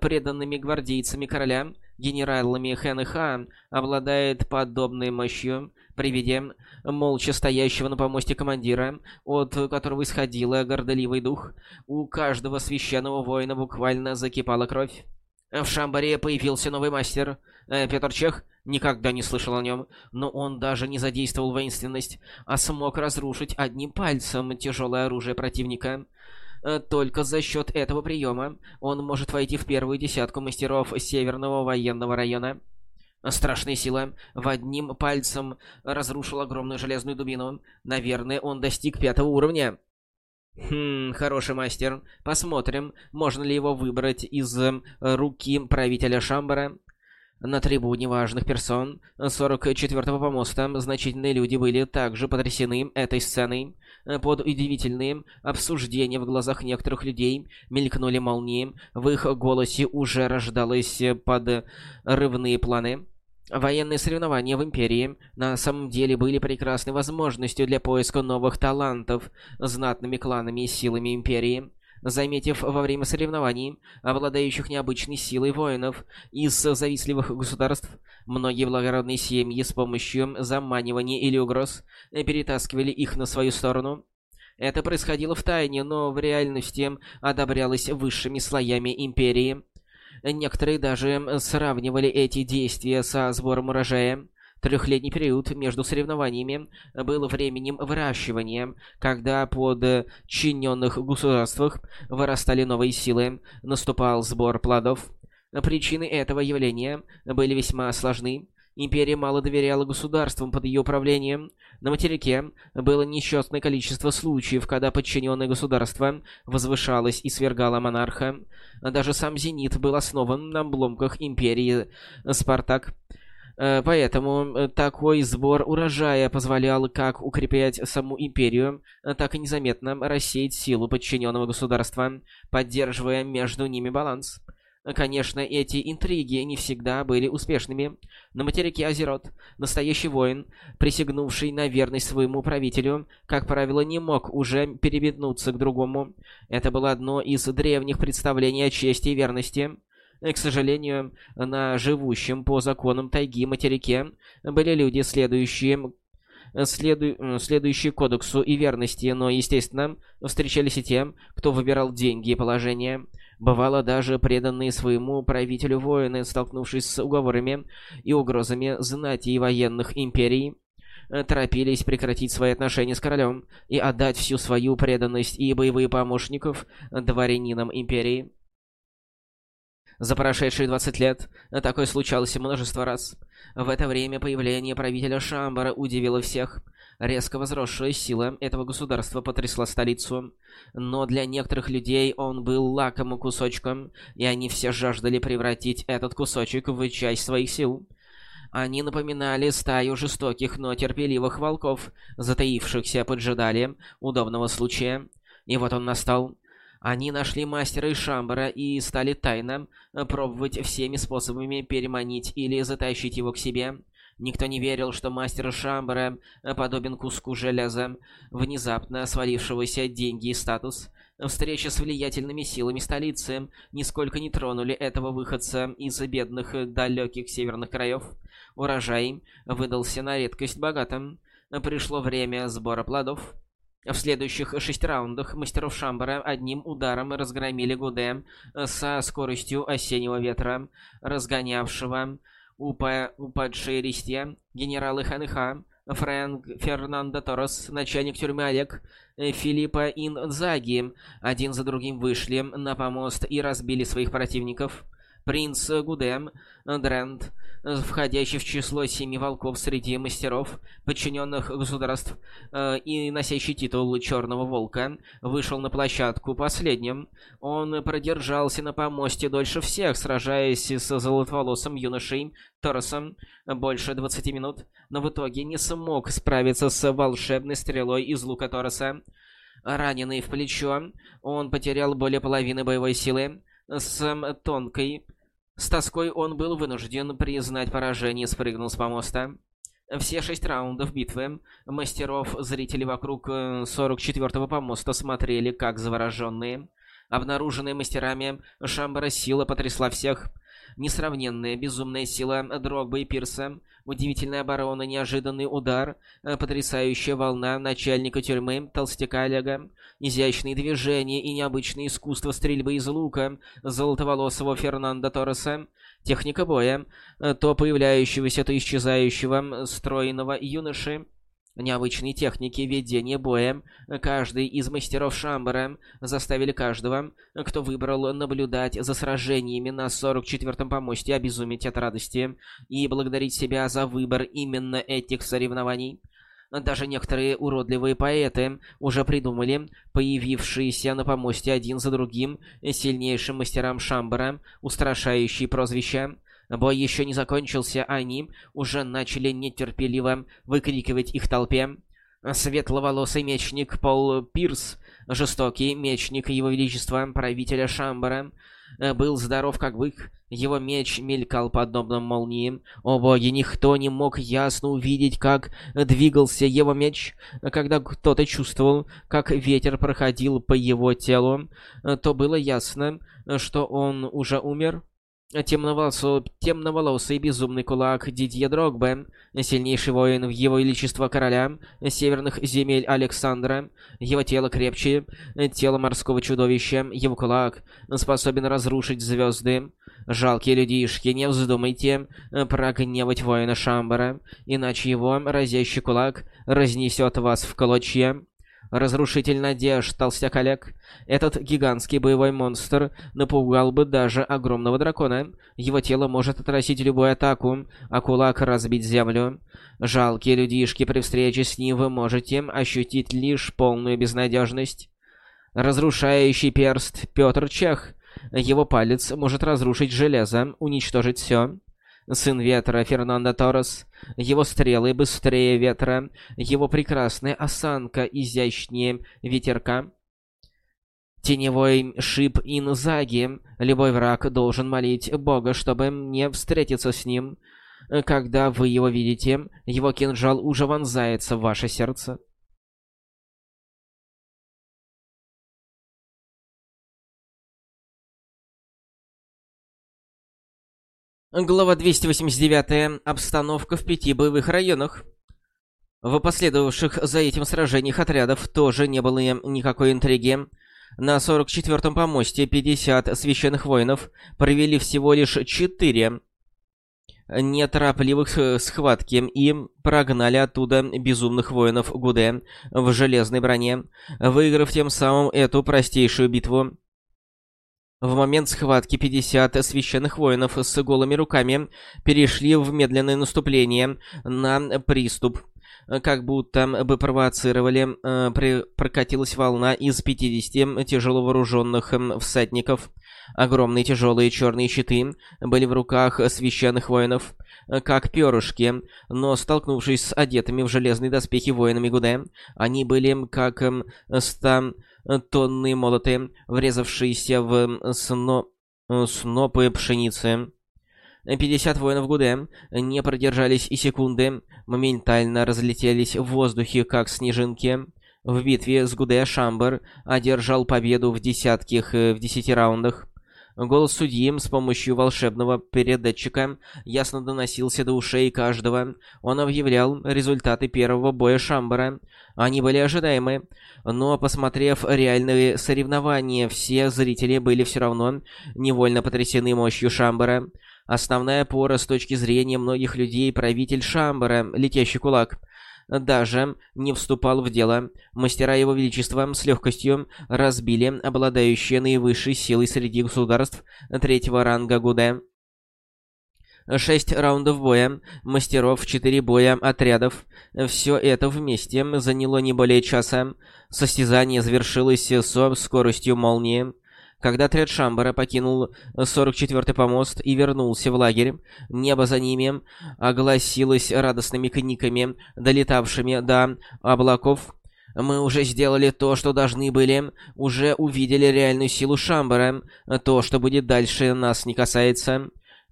преданными гвардейцами короля, генералами Хэн обладает подобной мощью, при виде молча стоящего на помосте командира, от которого исходило гордоливый дух, у каждого священного воина буквально закипала кровь. В Шамбаре появился новый мастер. Э, Петр Чех никогда не слышал о нем, но он даже не задействовал воинственность, а смог разрушить одним пальцем тяжелое оружие противника. Э, только за счет этого приема он может войти в первую десятку мастеров Северного военного района. Страшная сила в одним пальцем разрушил огромную железную дубину. Наверное, он достиг пятого уровня. Хм, хороший мастер. Посмотрим, можно ли его выбрать из э, руки правителя Шамбара. На трибуне важных персон 44-го помоста значительные люди были также потрясены этой сценой. Под удивительные обсуждения в глазах некоторых людей мелькнули молнии, в их голосе уже рождалось подрывные планы. Военные соревнования в Империи на самом деле были прекрасной возможностью для поиска новых талантов знатными кланами и силами Империи. Заметив во время соревнований обладающих необычной силой воинов из завистливых государств, многие благородные семьи с помощью заманивания или угроз перетаскивали их на свою сторону. Это происходило в тайне, но в реальности одобрялось высшими слоями Империи. Некоторые даже сравнивали эти действия со сбором урожая. Трехлетний период между соревнованиями был временем выращивания, когда под чиненных государствах вырастали новые силы, наступал сбор плодов. Причины этого явления были весьма сложны. Империя мало доверяла государствам под ее управлением. На материке было несчетное количество случаев, когда подчиненное государство возвышалось и свергало монарха. Даже сам Зенит был основан на обломках империи Спартак. Э, поэтому такой сбор урожая позволял как укреплять саму империю, так и незаметно рассеять силу подчиненного государства, поддерживая между ними баланс. Конечно, эти интриги не всегда были успешными. На материке Азерот настоящий воин, присягнувший на верность своему правителю, как правило, не мог уже перебеднуться к другому. Это было одно из древних представлений о чести и верности. К сожалению, на живущем по законам тайги материке были люди, следующие следу... следующие кодексу и верности, но, естественно, встречались и те, кто выбирал деньги и положение. Бывало даже преданные своему правителю воины, столкнувшись с уговорами и угрозами знати и военных империй, э, торопились прекратить свои отношения с королем и отдать всю свою преданность и боевые помощников дворянинам империи. За прошедшие 20 лет такое случалось множество раз. В это время появление правителя Шамбара удивило всех. Резко возросшая сила этого государства потрясла столицу. Но для некоторых людей он был лакомым кусочком, и они все жаждали превратить этот кусочек в часть своих сил. Они напоминали стаю жестоких, но терпеливых волков, затаившихся поджидали удобного случая. И вот он настал. Они нашли мастера из Шамбара и стали тайно пробовать всеми способами переманить или затащить его к себе. Никто не верил, что мастер Шамбара подобен куску железа, внезапно свалившегося деньги и статус. Встреча с влиятельными силами столицы нисколько не тронули этого выходца из бедных далеких северных краев. Урожай выдался на редкость богатым. Пришло время сбора плодов. В следующих шесть раундах мастеров Шамбара одним ударом разгромили Гуде со скоростью осеннего ветра, разгонявшего упа упадшие листья. Генералы Ханыха, Фрэнк Фернандо Торос, начальник тюрьмы Олег, Филиппа Инзаги один за другим вышли на помост и разбили своих противников. Принц Гудем, Дрент, входящий в число семи волков среди мастеров, подчиненных государств э, и носящий титул Черного Волка, вышел на площадку последним. Он продержался на помосте дольше всех, сражаясь с золотоволосым юношей Торосом больше 20 минут, но в итоге не смог справиться с волшебной стрелой из лука Тороса. Раненый в плечо, он потерял более половины боевой силы. С тонкой с тоской он был вынужден признать поражение и спрыгнул с помоста. Все шесть раундов битвы мастеров зрители вокруг 44-го э, помоста смотрели как завороженные. Обнаруженная мастерами Шамбара сила потрясла всех. Несравненная безумная сила Дрогба и Пирса, удивительная оборона, неожиданный удар, э, потрясающая волна начальника тюрьмы Толстяка Олега, изящные движения и необычное искусство стрельбы из лука золотоволосого Фернандо Торреса, техника боя, э, то появляющегося, то исчезающего стройного юноши, Необычные техники ведения боя каждый из мастеров Шамбара заставили каждого, кто выбрал наблюдать за сражениями на 44-м помосте, обезуметь от радости и благодарить себя за выбор именно этих соревнований. Даже некоторые уродливые поэты уже придумали появившиеся на помосте один за другим сильнейшим мастерам Шамбара устрашающие прозвища. Бой еще не закончился, а они уже начали нетерпеливо выкрикивать их толпе. Светловолосый мечник Пол Пирс, жестокий мечник Его Величества, правителя Шамбара, Э, был здоров как бык. Его меч мелькал подобно молнии. О боги, никто не мог ясно увидеть, как двигался его меч. Когда кто-то чувствовал, как ветер проходил по его телу, э, то было ясно, что он уже умер. Темноволосый, темноволосый безумный кулак Дидье Дрогбе, сильнейший воин в его величество короля северных земель Александра, его тело крепче, тело морского чудовища, его кулак способен разрушить звезды. Жалкие людишки, не вздумайте прогневать воина Шамбара, иначе его разящий кулак разнесет вас в клочья. Разрушитель надежд, толстяк Олег. Этот гигантский боевой монстр напугал бы даже огромного дракона. Его тело может отразить любую атаку, а кулак разбить землю. Жалкие людишки, при встрече с ним вы можете ощутить лишь полную безнадежность. Разрушающий перст Петр Чех. Его палец может разрушить железо, уничтожить все сын ветра Фернандо Торрес, его стрелы быстрее ветра, его прекрасная осанка изящнее ветерка. Теневой шип Инзаги. Любой враг должен молить Бога, чтобы не встретиться с ним. Когда вы его видите, его кинжал уже вонзается в ваше сердце. Глава 289. Обстановка в пяти боевых районах. В последовавших за этим сражениях отрядов тоже не было никакой интриги. На 44-м помосте 50 священных воинов провели всего лишь 4 неторопливых схватки и прогнали оттуда безумных воинов Гуде в железной броне, выиграв тем самым эту простейшую битву. В момент схватки 50 священных воинов с голыми руками перешли в медленное наступление на приступ. как будто бы провоцировали, э, прокатилась волна из 50 тяжело вооруженных всадников. Огромные тяжелые черные щиты были в руках священных воинов, как перышки, но столкнувшись с одетыми в железные доспехи воинами Гуде, они были как ста тонны молоты, врезавшиеся в сно... снопы пшеницы. 50 воинов Гуде не продержались и секунды, моментально разлетелись в воздухе, как снежинки. В битве с Гуде Шамбер одержал победу в десятких, в десяти раундах. Голос судьи с помощью волшебного передатчика ясно доносился до ушей каждого. Он объявлял результаты первого боя Шамбара. Они были ожидаемы, но, посмотрев реальные соревнования, все зрители были все равно невольно потрясены мощью Шамбара. Основная опора с точки зрения многих людей правитель Шамбара, летящий кулак, даже не вступал в дело. Мастера его величества с легкостью разбили обладающие наивысшей силой среди государств третьего ранга Гуде. Шесть раундов боя, мастеров, четыре боя отрядов. Все это вместе заняло не более часа. Состязание завершилось со скоростью молнии. Когда отряд Шамбара покинул 44-й помост и вернулся в лагерь, небо за ними огласилось радостными книками, долетавшими до облаков. Мы уже сделали то, что должны были, уже увидели реальную силу Шамбара. То, что будет дальше, нас не касается.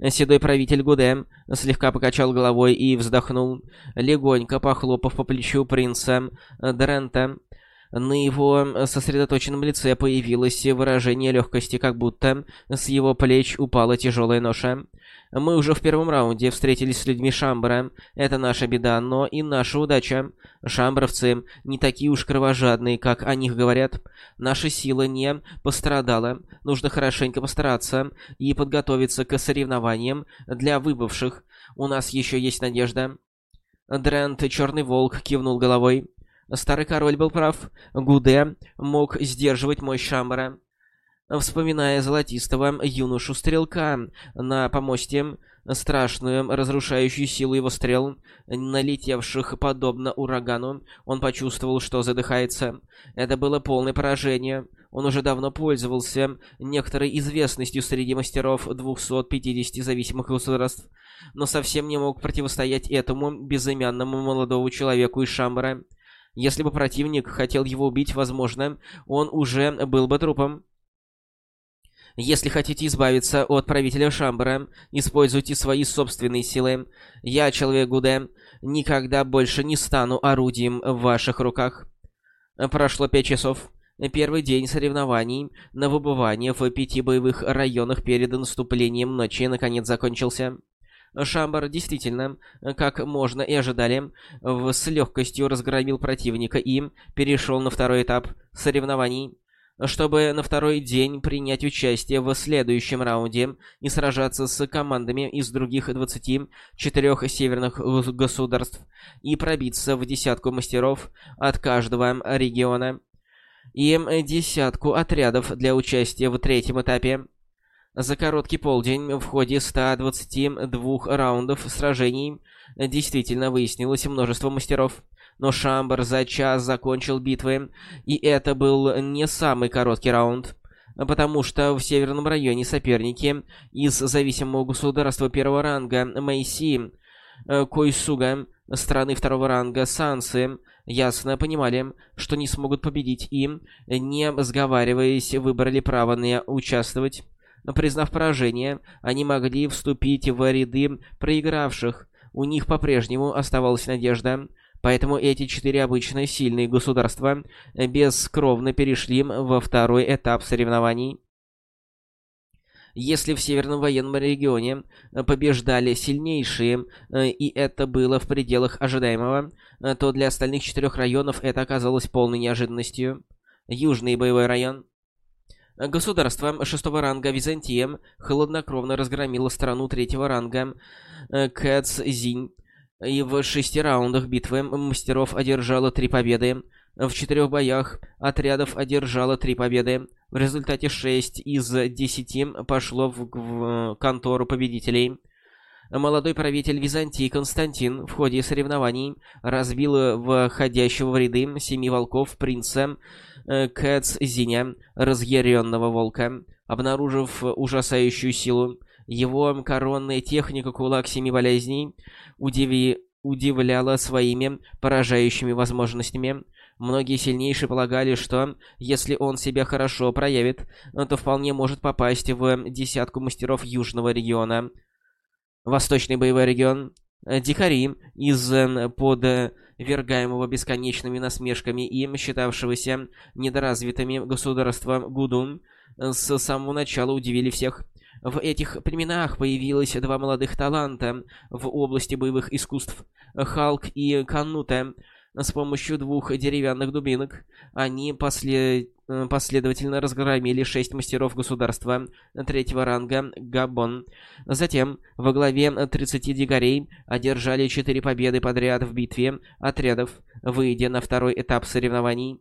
Седой правитель Гуде слегка покачал головой и вздохнул, легонько похлопав по плечу принца Дрента. На его э, сосредоточенном лице появилось выражение легкости, как будто с его плеч упала тяжелая ноша. Мы уже в первом раунде встретились с людьми Шамбара. Это наша беда, но и наша удача. Шамбаровцы не такие уж кровожадные, как о них говорят. Наша сила не пострадала. Нужно хорошенько постараться и подготовиться к соревнованиям для выбывших. У нас еще есть надежда. Дрент, Черный Волк, кивнул головой. Старый король был прав. Гуде мог сдерживать мощь Шамбара. Вспоминая золотистого юношу-стрелка на помосте, страшную разрушающую силу его стрел, налетевших подобно урагану, он почувствовал, что задыхается. Это было полное поражение. Он уже давно пользовался некоторой известностью среди мастеров 250 зависимых государств, но совсем не мог противостоять этому безымянному молодому человеку из Шамбара. Если бы противник хотел его убить, возможно, он уже был бы трупом. Если хотите избавиться от правителя Шамбара, используйте свои собственные силы. Я, человек Гуде, никогда больше не стану орудием в ваших руках. Прошло пять часов. Первый день соревнований на выбывание в пяти боевых районах перед наступлением ночи наконец закончился. Шамбар действительно, как можно и ожидали, с легкостью разгромил противника и перешел на второй этап соревнований, чтобы на второй день принять участие в следующем раунде и сражаться с командами из других 24 северных государств и пробиться в десятку мастеров от каждого региона и десятку отрядов для участия в третьем этапе. За короткий полдень в ходе 122 раундов сражений действительно выяснилось множество мастеров. Но Шамбар за час закончил битвы, и это был не самый короткий раунд, потому что в северном районе соперники из зависимого государства первого ранга Мэйси, э, Койсуга, страны второго ранга Сансы, ясно понимали, что не смогут победить и, не сговариваясь, выбрали право не участвовать Признав поражение, они могли вступить в ряды проигравших. У них по-прежнему оставалась надежда. Поэтому эти четыре обычно сильные государства бескровно перешли во второй этап соревнований. Если в Северном военном регионе побеждали сильнейшие, и это было в пределах ожидаемого, то для остальных четырех районов это оказалось полной неожиданностью. Южный боевой район. Государство шестого ранга Византия хладнокровно разгромило страну третьего ранга э, Кэцзинь. И в шести раундах битвы мастеров одержало три победы. В четырех боях отрядов одержало три победы. В результате шесть из десяти пошло в, в контору победителей. Молодой правитель Византии Константин в ходе соревнований разбил входящего в ряды семи волков принца э, Кэцзиня, разъяренного волка, обнаружив ужасающую силу. Его коронная техника «Кулак семи болезней» удиви... удивляла своими поражающими возможностями. Многие сильнейшие полагали, что если он себя хорошо проявит, то вполне может попасть в десятку мастеров Южного региона. Восточный боевой регион. Дикари из подвергаемого бесконечными насмешками и считавшегося недоразвитыми государства Гудун с самого начала удивили всех. В этих племенах появилось два молодых таланта в области боевых искусств — Халк и Канута. С помощью двух деревянных дубинок они после... последовательно разгромили шесть мастеров государства третьего ранга Габон. Затем во главе 30 дикарей одержали четыре победы подряд в битве отрядов, выйдя на второй этап соревнований.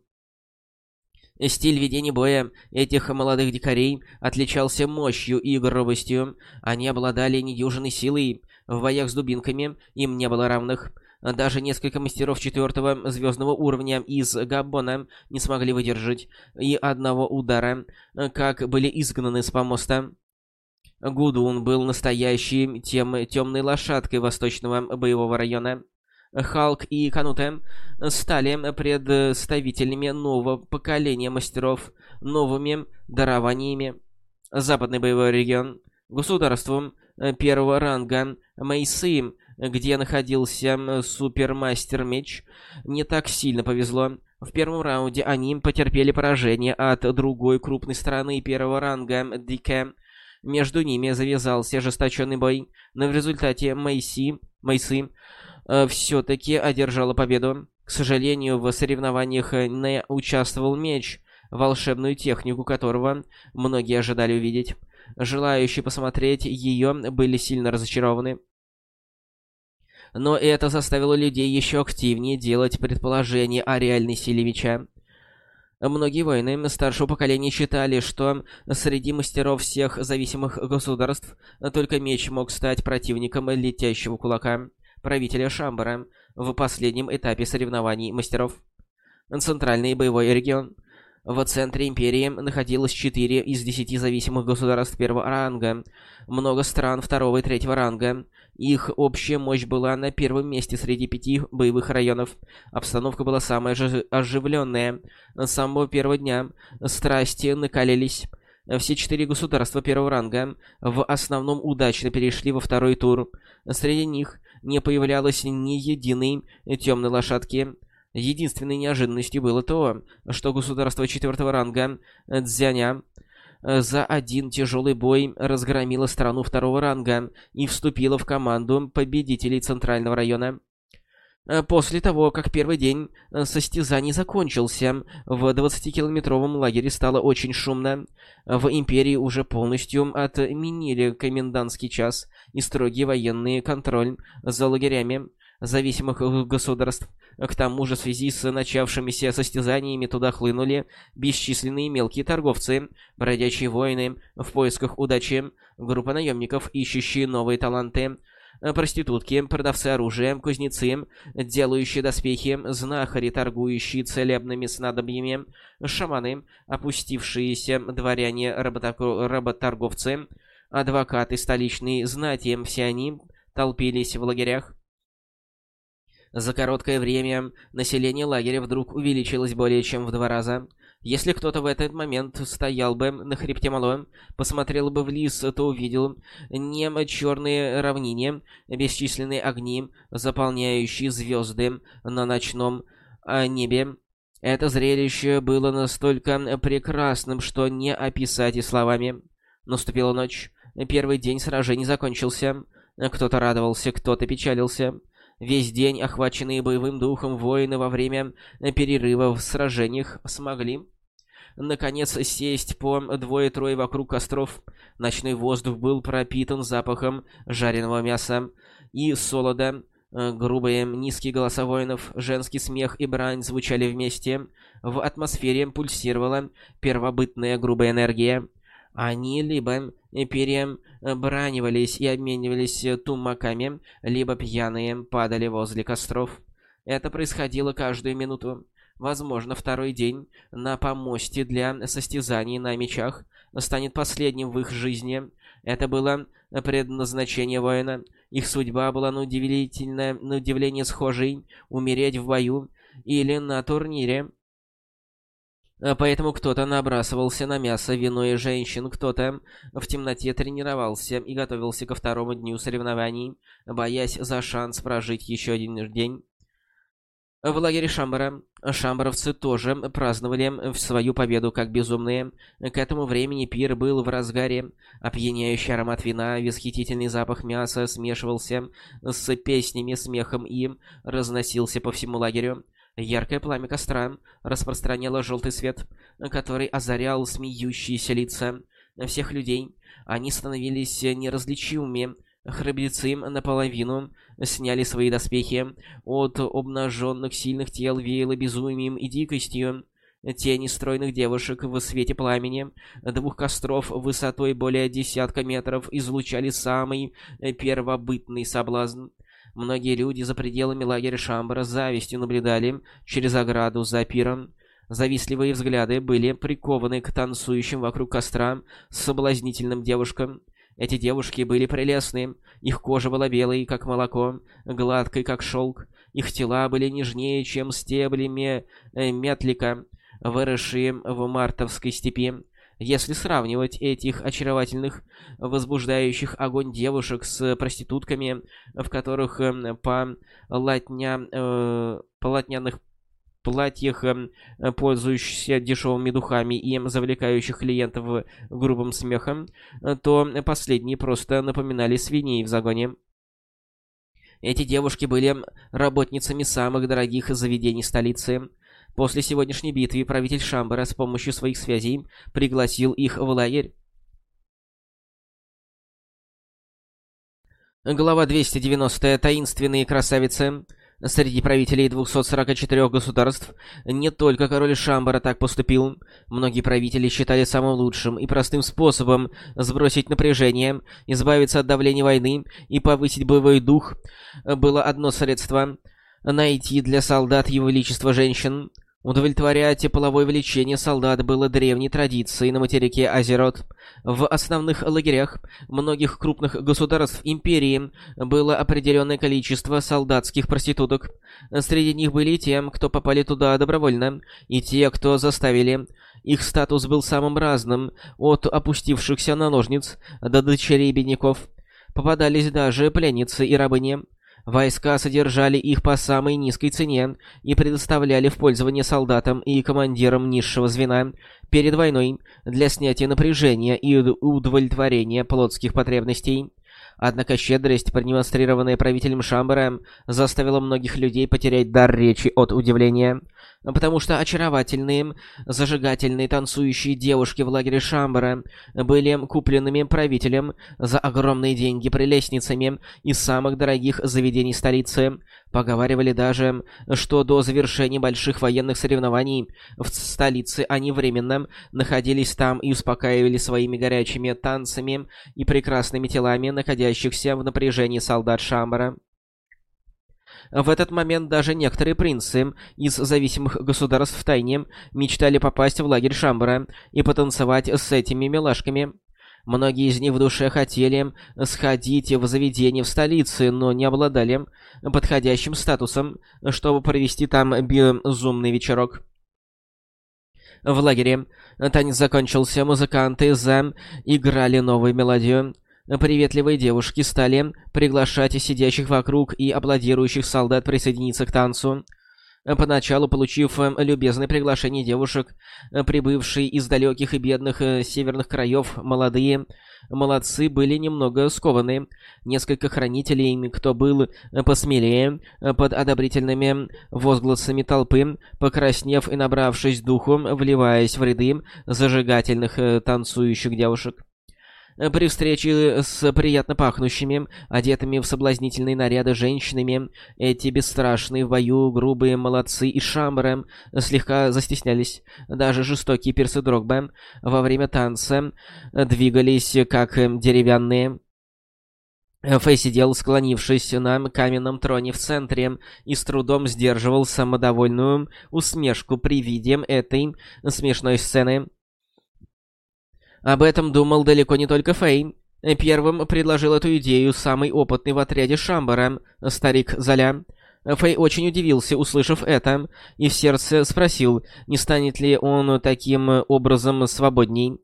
Стиль ведения боя этих молодых дикарей отличался мощью и грубостью. Они обладали недюжиной силой. В боях с дубинками им не было равных. Даже несколько мастеров четвертого звездного уровня из Габбона не смогли выдержать и одного удара, как были изгнаны с помоста. Гудун был настоящей тем темной лошадкой восточного боевого района. Халк и Кануте стали представителями нового поколения мастеров, новыми дарованиями. Западный боевой регион, государством первого ранга Мэйсы, где находился супермастер меч, не так сильно повезло. В первом раунде они потерпели поражение от другой крупной страны первого ранга Дике. Между ними завязался ожесточенный бой, но в результате Мэйси, Мэйсы э, все-таки одержала победу. К сожалению, в соревнованиях не участвовал меч, волшебную технику которого многие ожидали увидеть. Желающие посмотреть ее были сильно разочарованы. Но это заставило людей еще активнее делать предположения о реальной силе меча. Многие воины старшего поколения считали, что среди мастеров всех зависимых государств только меч мог стать противником летящего кулака правителя Шамбара в последнем этапе соревнований мастеров. Центральный боевой регион. В центре империи находилось 4 из 10 зависимых государств первого ранга, много стран второго и третьего ранга. Их общая мощь была на первом месте среди пяти боевых районов. Обстановка была самая оживленная. С самого первого дня страсти накалились. Все четыре государства первого ранга в основном удачно перешли во второй тур. Среди них не появлялось ни единой темной лошадки. Единственной неожиданностью было то, что государство четвертого ранга Цзяня за один тяжелый бой разгромило страну второго ранга и вступило в команду победителей Центрального района. После того, как первый день состязаний закончился, в 20-километровом лагере стало очень шумно. В Империи уже полностью отменили комендантский час и строгий военный контроль за лагерями зависимых государств. К тому же в связи с начавшимися состязаниями туда хлынули бесчисленные мелкие торговцы, бродячие воины в поисках удачи, группа наемников, ищущие новые таланты, проститутки, продавцы оружия, кузнецы, делающие доспехи, знахари, торгующие целебными снадобьями, шаманы, опустившиеся дворяне, работорговцы, адвокаты столичные знати, все они толпились в лагерях. За короткое время население лагеря вдруг увеличилось более чем в два раза. Если кто-то в этот момент стоял бы на хребте Мало, посмотрел бы вниз, то увидел не черные равнины, бесчисленные огни, заполняющие звезды на ночном а, небе. Это зрелище было настолько прекрасным, что не описать и словами. Наступила ночь. Первый день сражений закончился. Кто-то радовался, кто-то печалился. Весь день, охваченные боевым духом, воины во время перерыва в сражениях смогли, наконец, сесть по двое-трое вокруг костров. Ночной воздух был пропитан запахом жареного мяса и солода. Грубые, низкие голоса воинов, женский смех и брань звучали вместе. В атмосфере пульсировала первобытная грубая энергия. Они либо перебранивались и обменивались тумаками, либо пьяные падали возле костров. Это происходило каждую минуту. Возможно, второй день на помосте для состязаний на мечах станет последним в их жизни. Это было предназначение воина. Их судьба была на, на удивление схожей — умереть в бою или на турнире. Поэтому кто-то набрасывался на мясо, вино и женщин, кто-то в темноте тренировался и готовился ко второму дню соревнований, боясь за шанс прожить еще один день. В лагере Шамбара шамбаровцы тоже праздновали свою победу как безумные. К этому времени пир был в разгаре. Опьяняющий аромат вина, восхитительный запах мяса смешивался с песнями, смехом и разносился по всему лагерю. Яркое пламя костра распространяло желтый свет, который озарял смеющиеся лица всех людей. Они становились неразличимыми, Храбрецы наполовину сняли свои доспехи. От обнаженных сильных тел веяло безумием и дикостью. Тени стройных девушек в свете пламени двух костров высотой более десятка метров излучали самый первобытный соблазн. Многие люди за пределами лагеря Шамбара с завистью наблюдали через ограду за пиром. Завистливые взгляды были прикованы к танцующим вокруг костра соблазнительным девушкам. Эти девушки были прелестны, их кожа была белой, как молоко, гладкой, как шелк, их тела были нежнее, чем стебли э, метлика, выросшие в мартовской степи. Если сравнивать этих очаровательных, возбуждающих огонь девушек с проститутками, в которых э, по латня, э, полотняных платьях, эм, пользующихся дешевыми духами и завлекающих клиентов грубым смехом, то последние просто напоминали свиней в загоне. Эти девушки были работницами самых дорогих заведений столицы. После сегодняшней битвы правитель Шамбара с помощью своих связей пригласил их в лагерь. Глава 290. Таинственные красавицы. Среди правителей 244 государств не только король Шамбара так поступил. Многие правители считали самым лучшим и простым способом сбросить напряжение, избавиться от давления войны и повысить боевой дух было одно средство — найти для солдат его величество женщин. Удовлетворять половое влечение солдат было древней традицией на материке Азерот. В основных лагерях многих крупных государств империи было определенное количество солдатских проституток. Среди них были и те, кто попали туда добровольно, и те, кто заставили. Их статус был самым разным, от опустившихся наложниц до дочерей бедняков. Попадались даже пленницы и рабыни. Войска содержали их по самой низкой цене и предоставляли в пользование солдатам и командирам низшего звена перед войной для снятия напряжения и удовлетворения плотских потребностей. Однако щедрость, продемонстрированная правителем Шамбара, заставила многих людей потерять дар речи от удивления потому что очаровательные, зажигательные танцующие девушки в лагере Шамбара были купленными правителем за огромные деньги прелестницами из самых дорогих заведений столицы. Поговаривали даже, что до завершения больших военных соревнований в столице они временно находились там и успокаивали своими горячими танцами и прекрасными телами находящихся в напряжении солдат Шамбара. В этот момент даже некоторые принцы из зависимых государств в тайне мечтали попасть в лагерь Шамбара и потанцевать с этими милашками. Многие из них в душе хотели сходить в заведение в столице, но не обладали подходящим статусом, чтобы провести там безумный вечерок. В лагере танец закончился, музыканты заиграли новую мелодию. Приветливые девушки стали приглашать сидящих вокруг и аплодирующих солдат присоединиться к танцу. Поначалу, получив э, любезное приглашение девушек, э, прибывшие из далеких и бедных э, северных краев, молодые молодцы были немного скованы. Несколько хранителей, кто был посмелее, под одобрительными возгласами толпы, покраснев и набравшись духу, вливаясь в ряды зажигательных танцующих девушек. При встрече с приятно пахнущими, одетыми в соблазнительные наряды женщинами, эти бесстрашные в бою грубые молодцы и шамбры слегка застеснялись. Даже жестокие персы Дрогба во время танца двигались как деревянные. Фэй сидел, склонившись на каменном троне в центре, и с трудом сдерживал самодовольную усмешку при виде этой смешной сцены. Об этом думал далеко не только Фэй. Первым предложил эту идею самый опытный в отряде Шамбара, старик Золя. Фэй очень удивился, услышав это, и в сердце спросил, не станет ли он таким образом свободней.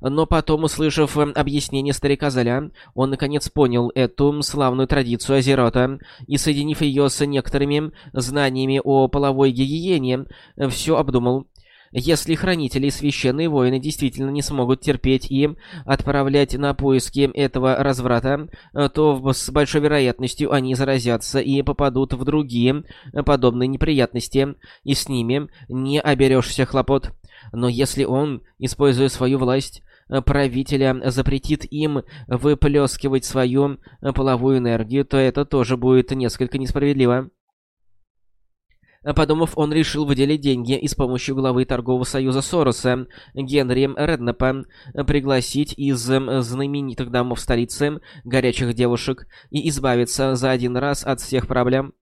Но потом, услышав объяснение старика Золя, он наконец понял эту славную традицию Азерота и, соединив ее с некоторыми знаниями о половой гигиене, все обдумал. Если хранители и священные воины действительно не смогут терпеть и отправлять на поиски этого разврата, то с большой вероятностью они заразятся и попадут в другие подобные неприятности, и с ними не оберешься хлопот. Но если он, используя свою власть, правителя запретит им выплескивать свою половую энергию, то это тоже будет несколько несправедливо. Подумав, он решил выделить деньги и с помощью главы торгового союза Сороса, Генри Реднапа, пригласить из знаменитых домов столицы горячих девушек и избавиться за один раз от всех проблем.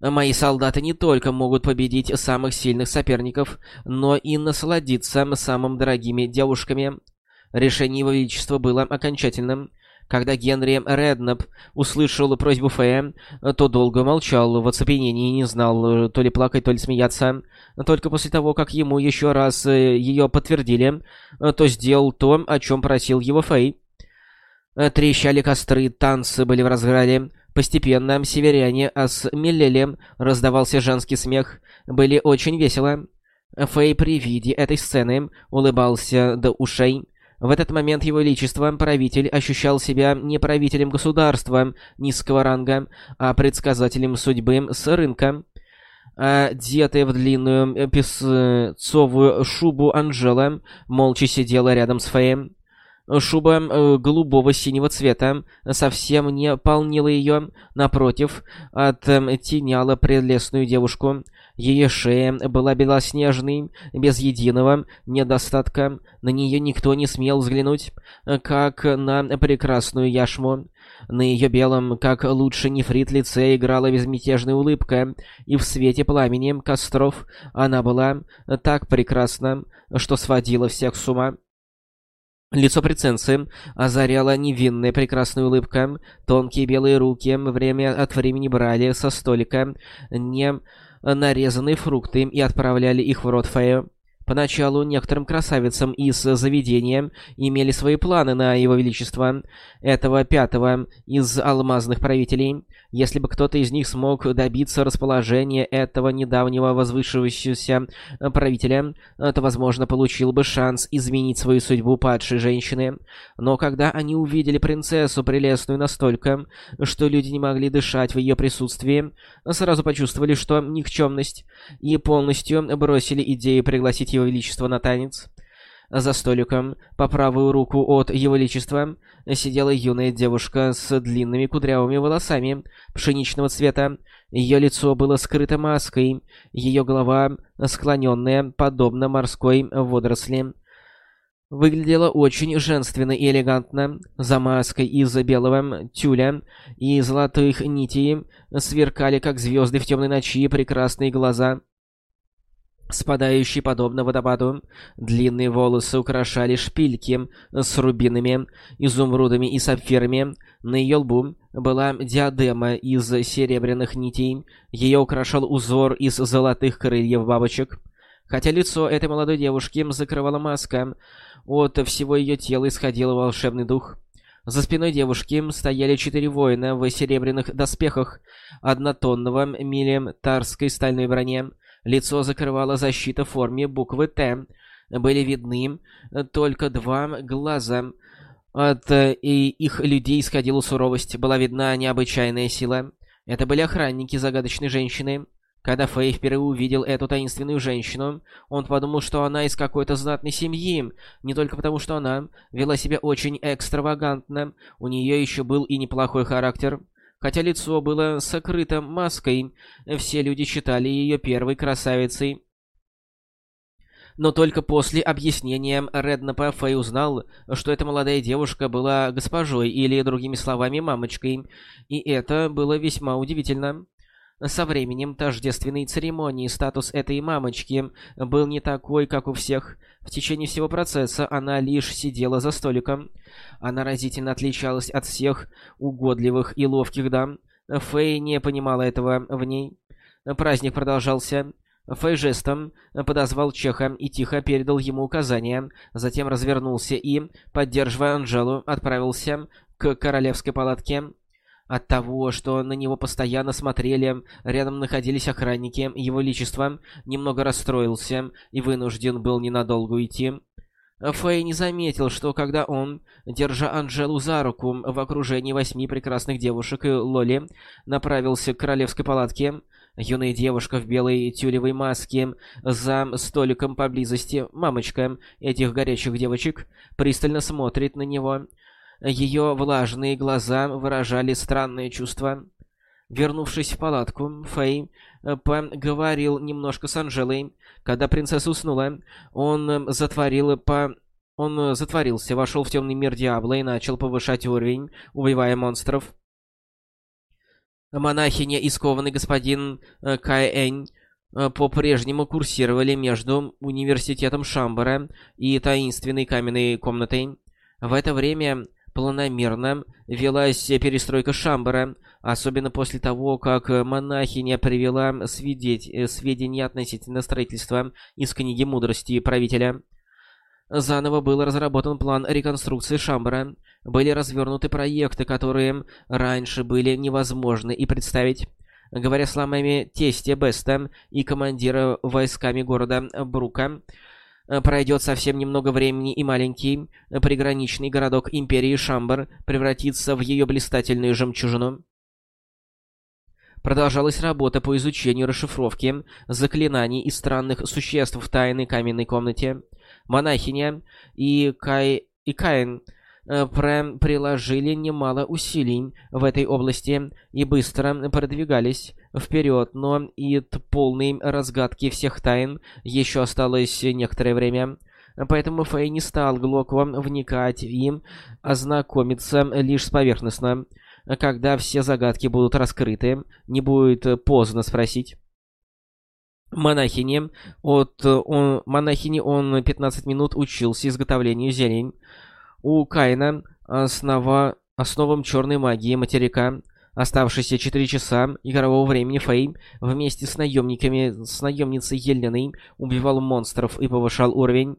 Мои солдаты не только могут победить самых сильных соперников, но и насладиться самыми дорогими девушками. Решение Его Величества было окончательным. Когда Генри Реднап услышал просьбу Фея, то долго молчал в оцепенении и не знал, то ли плакать, то ли смеяться. Только после того, как ему еще раз э, ее подтвердили, то сделал то, о чем просил его Фей. Трещали костры, танцы были в разграде. Постепенно северяне осмелели, раздавался женский смех. Были очень весело. Фей при виде этой сцены улыбался до ушей. В этот момент его величество, правитель, ощущал себя не правителем государства низкого ранга, а предсказателем судьбы с рынка. Одетая в длинную песцовую шубу Анжела молча сидела рядом с Феем. Шуба э, голубого синего цвета совсем не полнила ее, напротив, оттеняла прелестную девушку. Ее шея была белоснежной, без единого недостатка. На нее никто не смел взглянуть, как на прекрасную яшму. На ее белом, как лучше нефрит лице, играла безмятежная улыбка, и в свете пламени костров она была так прекрасна, что сводила всех с ума. Лицо принцессы озаряла невинная прекрасная улыбка. Тонкие белые руки время от времени брали со столика не нарезанные фрукты и отправляли их в рот Фею. Поначалу некоторым красавицам из заведения имели свои планы на его величество, этого пятого из алмазных правителей. Если бы кто-то из них смог добиться расположения этого недавнего возвышивающегося правителя, то, возможно, получил бы шанс изменить свою судьбу падшей женщины. Но когда они увидели принцессу, прелестную настолько, что люди не могли дышать в ее присутствии, сразу почувствовали, что никчемность, и полностью бросили идею пригласить его величество на танец. За столиком, по правую руку от Его Величества, сидела юная девушка с длинными кудрявыми волосами пшеничного цвета. Ее лицо было скрыто маской, ее голова, склоненная, подобно морской водоросли, выглядела очень женственно и элегантно. За маской из белого тюля и золотых нитей сверкали, как звезды в темной ночи, прекрасные глаза спадающий подобно водопаду. Длинные волосы украшали шпильки с рубинами, изумрудами и сапфирами. На ее лбу была диадема из серебряных нитей. Ее украшал узор из золотых крыльев бабочек. Хотя лицо этой молодой девушки закрывала маска, от всего ее тела исходил волшебный дух. За спиной девушки стояли четыре воина в серебряных доспехах однотонного милитарской стальной броне. Лицо закрывала защита в форме буквы «Т». Были видны только два глаза. От и их людей исходила суровость, была видна необычайная сила. Это были охранники загадочной женщины. Когда Фэй впервые увидел эту таинственную женщину, он подумал, что она из какой-то знатной семьи, не только потому, что она вела себя очень экстравагантно, у нее еще был и неплохой характер. Хотя лицо было сокрыто маской, все люди считали ее первой красавицей. Но только после объяснения Реднапа Фэй узнал, что эта молодая девушка была госпожой или, другими словами, мамочкой, и это было весьма удивительно. Со временем тождественной церемонии статус этой мамочки был не такой, как у всех. В течение всего процесса она лишь сидела за столиком. Она разительно отличалась от всех угодливых и ловких дам. Фэй не понимала этого в ней. Праздник продолжался. Фэй жестом подозвал Чеха и тихо передал ему указания, затем развернулся и, поддерживая Анжелу, отправился к королевской палатке. От того, что на него постоянно смотрели, рядом находились охранники, его личество немного расстроился и вынужден был ненадолго уйти. Фэй не заметил, что когда он, держа Анжелу за руку в окружении восьми прекрасных девушек и Лоли, направился к королевской палатке, юная девушка в белой тюлевой маске за столиком поблизости, мамочка этих горячих девочек, пристально смотрит на него, ее влажные глаза выражали странные чувства. Вернувшись в палатку, Фэй э, поговорил немножко с Анжелой. Когда принцесса уснула, он э, затворил по... Он э, затворился, вошел в темный мир Диабло и начал повышать уровень, убивая монстров. Монахиня и скованный господин Каэнь по-прежнему курсировали между университетом Шамбара и таинственной каменной комнатой. В это время планомерно велась перестройка Шамбара, особенно после того, как монахиня привела свидеть, сведения относительно строительства из книги мудрости правителя. Заново был разработан план реконструкции Шамбара. Были развернуты проекты, которые раньше были невозможны и представить. Говоря словами тестя Беста и командира войсками города Брука, пройдет совсем немного времени, и маленький э, приграничный городок Империи Шамбар превратится в ее блистательную жемчужину. Продолжалась работа по изучению расшифровки заклинаний и странных существ в тайной каменной комнате. Монахиня и, Кай... и Каин Э, приложили немало усилий в этой области и быстро продвигались вперед, но и полной разгадки всех тайн еще осталось некоторое время. Поэтому Фэй не стал глубоко вникать и ознакомиться лишь поверхностно. Когда все загадки будут раскрыты, не будет поздно спросить. Монахине от он, монахини он 15 минут учился изготовлению зелень. У Каина основа, основам черной магии материка Оставшиеся 4 часа игрового времени Фэй вместе с наемниками, с наемницей Еленой убивал монстров и повышал уровень.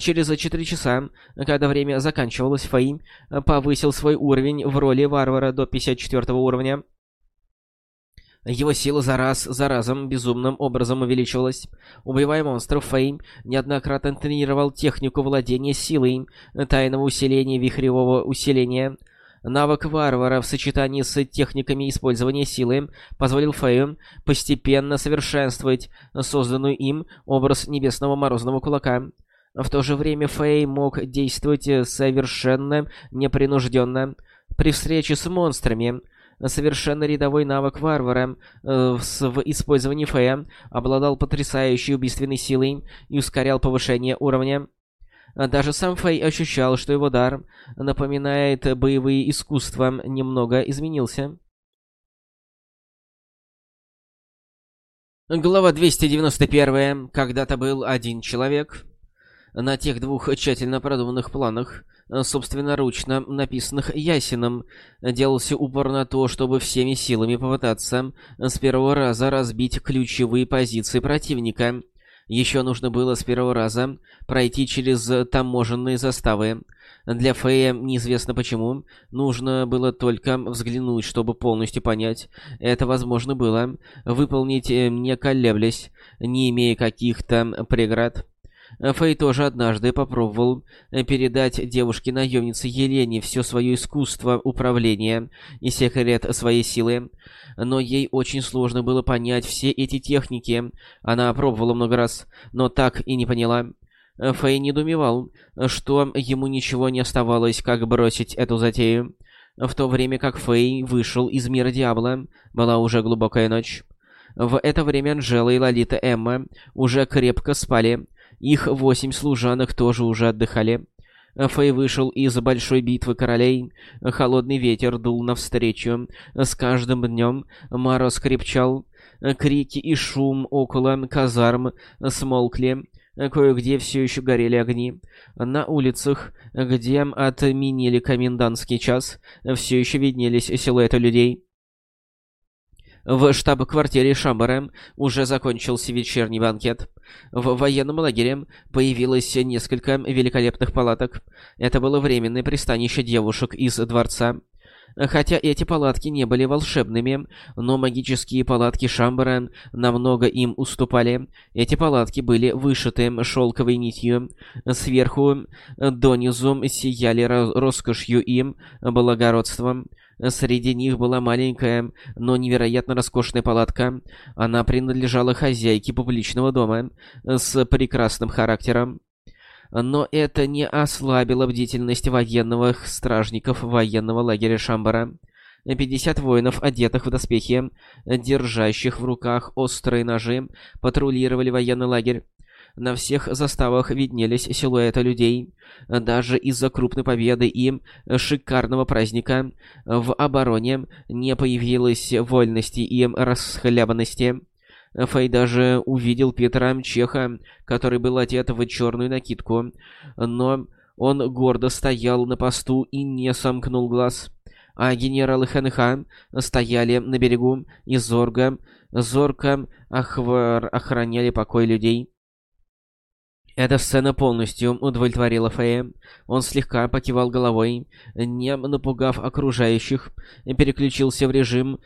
Через 4 часа, когда время заканчивалось, Фэй повысил свой уровень в роли варвара до 54 уровня. Его сила за раз за разом безумным образом увеличивалась. Убивая монстров, Фейм неоднократно тренировал технику владения силой, тайного усиления вихревого усиления. Навык варвара в сочетании с техниками использования силы позволил Фею постепенно совершенствовать созданную им образ небесного морозного кулака. В то же время Фэй мог действовать совершенно непринужденно. При встрече с монстрами совершенно рядовой навык варвара э, в использовании Фея, обладал потрясающей убийственной силой и ускорял повышение уровня. Даже сам Фэй ощущал, что его дар напоминает боевые искусства, немного изменился. Глава 291. Когда-то был один человек. На тех двух тщательно продуманных планах собственноручно написанных Ясином, делался упор на то, чтобы всеми силами попытаться с первого раза разбить ключевые позиции противника. Еще нужно было с первого раза пройти через таможенные заставы. Для Фея, неизвестно почему, нужно было только взглянуть, чтобы полностью понять. Это возможно было выполнить, э, не колеблясь, не имея каких-то преград. Фэй тоже однажды попробовал передать девушке-наемнице Елене все свое искусство управления и секрет своей силы, но ей очень сложно было понять все эти техники. Она пробовала много раз, но так и не поняла. Фэй недоумевал, что ему ничего не оставалось, как бросить эту затею. В то время как Фэй вышел из мира Диабло, была уже глубокая ночь. В это время Анжела и Лолита Эмма уже крепко спали. Их восемь служанок тоже уже отдыхали. Фэй вышел из большой битвы королей. Холодный ветер дул навстречу. С каждым днем мороз крепчал. Крики и шум около казарм смолкли. Кое-где все еще горели огни. На улицах, где отменили комендантский час, все еще виднелись силуэты людей. В штаб-квартире Шамбара уже закончился вечерний банкет. В военном лагере появилось несколько великолепных палаток. Это было временное пристанище девушек из дворца. Хотя эти палатки не были волшебными, но магические палатки Шамбара намного им уступали. Эти палатки были вышиты шелковой нитью. Сверху донизу сияли роскошью и благородством. Среди них была маленькая, но невероятно роскошная палатка. Она принадлежала хозяйке публичного дома с прекрасным характером. Но это не ослабило бдительность военных стражников военного лагеря Шамбара. 50 воинов, одетых в доспехи, держащих в руках острые ножи, патрулировали военный лагерь. На всех заставах виднелись силуэты людей. Даже из-за крупной победы и шикарного праздника в обороне не появилось вольности и расхлябанности. Фэй даже увидел Петра Чеха, который был одет в черную накидку, но он гордо стоял на посту и не сомкнул глаз. А генералы Хэнха стояли на берегу и зорго, зорко охвар... охраняли покой людей. Эта сцена полностью удовлетворила Фея. Он слегка покивал головой, не напугав окружающих, переключился в режим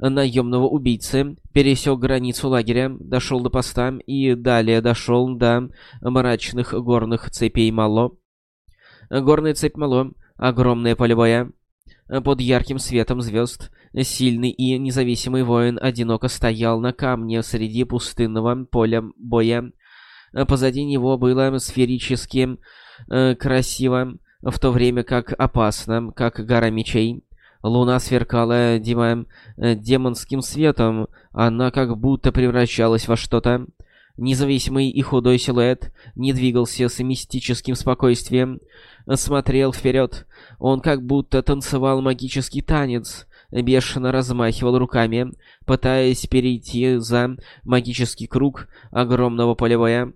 наемного убийцы, пересек границу лагеря, дошел до поста и далее дошел до мрачных горных цепей Мало. Горная цепь Мало, огромная полевая, под ярким светом звезд, сильный и независимый воин одиноко стоял на камне среди пустынного поля боя, позади него было сферически э, красиво, в то время как опасно, как гора мечей. Луна сверкала демон, э, демонским светом, она как будто превращалась во что-то. Независимый и худой силуэт не двигался с мистическим спокойствием, смотрел вперед. Он как будто танцевал магический танец, бешено размахивал руками, пытаясь перейти за магический круг огромного поля.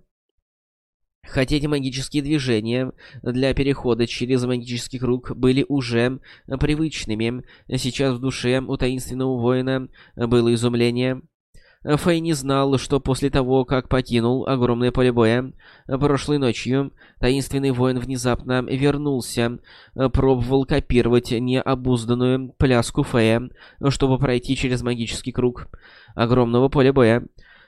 Хотя эти магические движения для перехода через магический круг были уже привычными, сейчас в душе у таинственного воина было изумление. Фэй не знал, что после того, как покинул огромное поле боя прошлой ночью, таинственный воин внезапно вернулся, пробовал копировать необузданную пляску Фэя, чтобы пройти через магический круг огромного поля боя.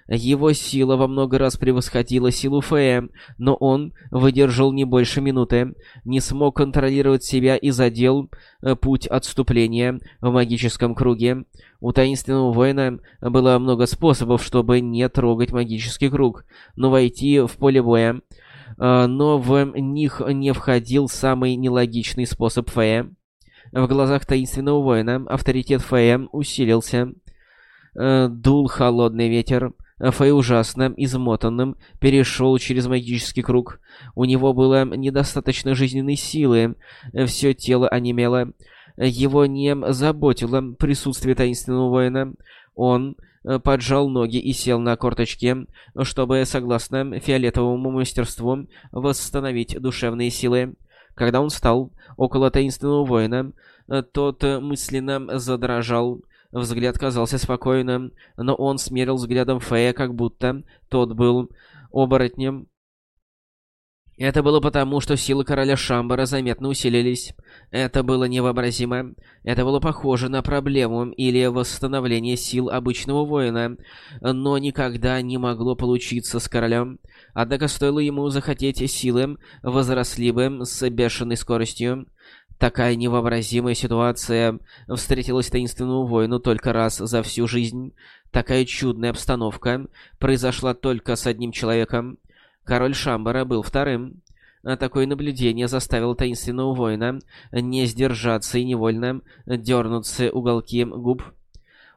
Его сила во много раз превосходила силу Фея, но он выдержал не больше минуты, не смог контролировать себя и задел э, путь отступления в магическом круге. У таинственного воина было много способов, чтобы не трогать магический круг, но войти в поле боя. Э, но в них не входил самый нелогичный способ Фея. В глазах таинственного воина авторитет Фея усилился. Э, дул холодный ветер. Фэй ужасно измотанным перешел через магический круг. У него было недостаточно жизненной силы, все тело онемело. Его не заботило присутствие таинственного воина. Он э, поджал ноги и сел на корточки, чтобы, согласно фиолетовому мастерству, восстановить душевные силы. Когда он встал около таинственного воина, э, тот мысленно задрожал. Взгляд казался спокойным, но он смерил взглядом Фея, как будто тот был оборотнем. Это было потому, что силы короля Шамбара заметно усилились. Это было невообразимо. Это было похоже на проблему или восстановление сил обычного воина, но никогда не могло получиться с королем. Однако стоило ему захотеть, силы возросли бы с бешеной скоростью. Такая невообразимая ситуация встретилась таинственному воину только раз за всю жизнь. Такая чудная обстановка произошла только с одним человеком. Король Шамбара был вторым. А такое наблюдение заставило таинственного воина не сдержаться и невольно дернуться уголки губ.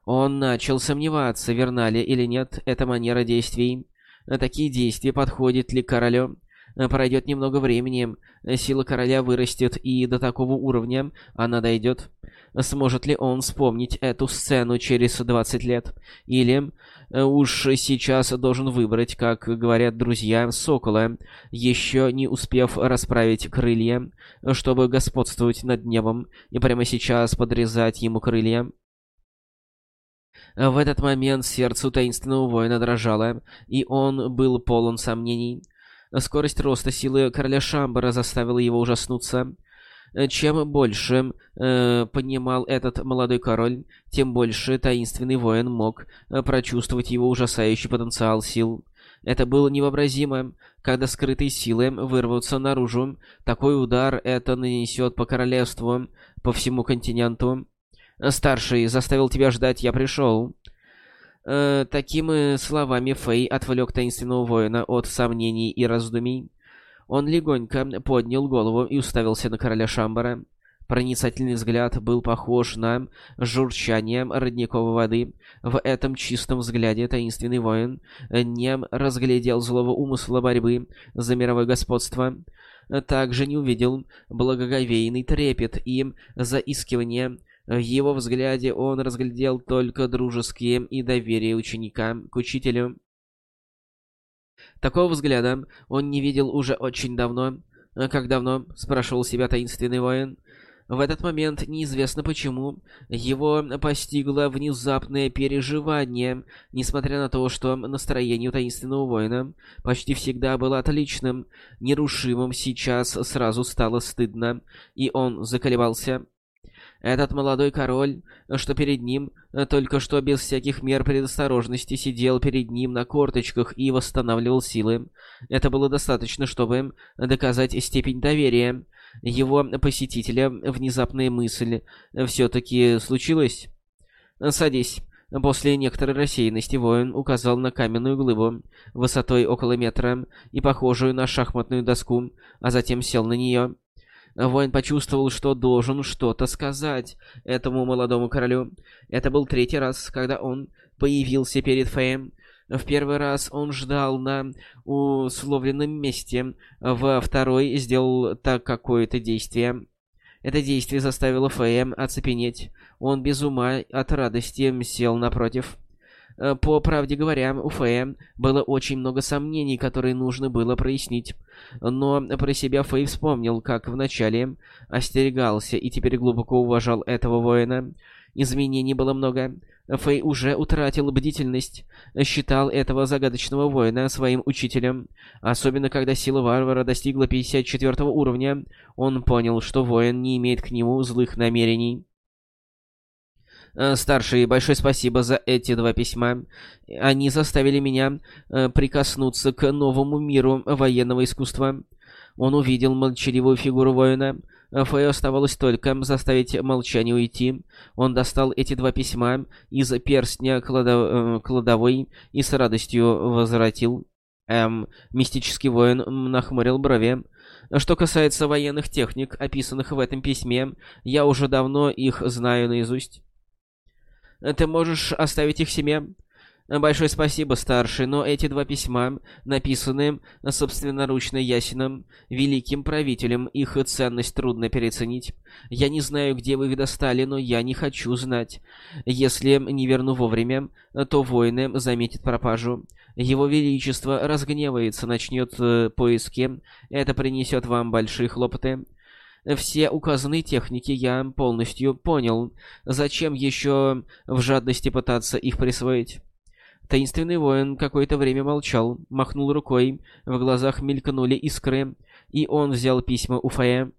Он начал сомневаться, верна ли или нет эта манера действий. Такие действия подходят ли королю? Пройдет немного времени, сила короля вырастет, и до такого уровня она дойдет. Сможет ли он вспомнить эту сцену через 20 лет? Или э, уж сейчас должен выбрать, как говорят друзья, сокола, еще не успев расправить крылья, чтобы господствовать над небом, и прямо сейчас подрезать ему крылья? В этот момент сердце таинственного воина дрожало, и он был полон сомнений. Скорость роста силы короля Шамбара заставила его ужаснуться. Чем больше э, понимал этот молодой король, тем больше таинственный воин мог э, прочувствовать его ужасающий потенциал сил. Это было невообразимо, когда скрытые силы вырвутся наружу. Такой удар это нанесет по королевству, по всему континенту. «Старший, заставил тебя ждать, я пришел». Э, такими словами Фэй отвлек таинственного воина от сомнений и раздумий. Он легонько поднял голову и уставился на короля Шамбара. Проницательный взгляд был похож на журчание родниковой воды. В этом чистом взгляде таинственный воин не разглядел злого умысла борьбы за мировое господство. Также не увидел благоговейный трепет и заискивание. В его взгляде он разглядел только дружеские и доверие ученика к учителю. Такого взгляда он не видел уже очень давно. А «Как давно?» — спрашивал себя таинственный воин. В этот момент, неизвестно почему, его постигло внезапное переживание, несмотря на то, что настроение таинственного воина почти всегда было отличным, нерушимым, сейчас сразу стало стыдно, и он заколебался. Этот молодой король, что перед ним, только что без всяких мер предосторожности сидел перед ним на корточках и восстанавливал силы. Это было достаточно, чтобы доказать степень доверия. Его посетителя внезапная мысль все-таки случилась. «Садись». После некоторой рассеянности воин указал на каменную глыбу высотой около метра и похожую на шахматную доску, а затем сел на нее. Воин почувствовал, что должен что-то сказать этому молодому королю. Это был третий раз, когда он появился перед Феем. В первый раз он ждал на условленном месте, во второй сделал так какое-то действие. Это действие заставило Фея оцепенеть. Он без ума от радости сел напротив. Э, по правде говоря, у Фэя было очень много сомнений, которые нужно было прояснить. Но про себя Фэй вспомнил, как вначале остерегался и теперь глубоко уважал этого воина. Изменений было много. Фэй уже утратил бдительность, считал этого загадочного воина своим учителем. Особенно, когда сила варвара достигла 54 уровня, он понял, что воин не имеет к нему злых намерений. Э, старший, большое спасибо за эти два письма. Они заставили меня э, прикоснуться к новому миру военного искусства. Он увидел молчаливую фигуру воина. Фэю оставалось только заставить молчание уйти. Он достал эти два письма из перстня кладов... Э, кладовой и с радостью возвратил. Эм, мистический воин нахмурил брови. Что касается военных техник, описанных в этом письме, я уже давно их знаю наизусть. Ты можешь оставить их себе? Большое спасибо, старший, но эти два письма написаны собственноручно Ясином, великим правителем, их ценность трудно переоценить. Я не знаю, где вы их достали, но я не хочу знать. Если не верну вовремя, то воины заметят пропажу. Его Величество разгневается, начнет э, поиски. Это принесет вам большие хлопоты. Все указанные техники я полностью понял. Зачем еще в жадности пытаться их присвоить? Таинственный воин какое-то время молчал, махнул рукой, в глазах мелькнули искры. и он взял письма у Фея.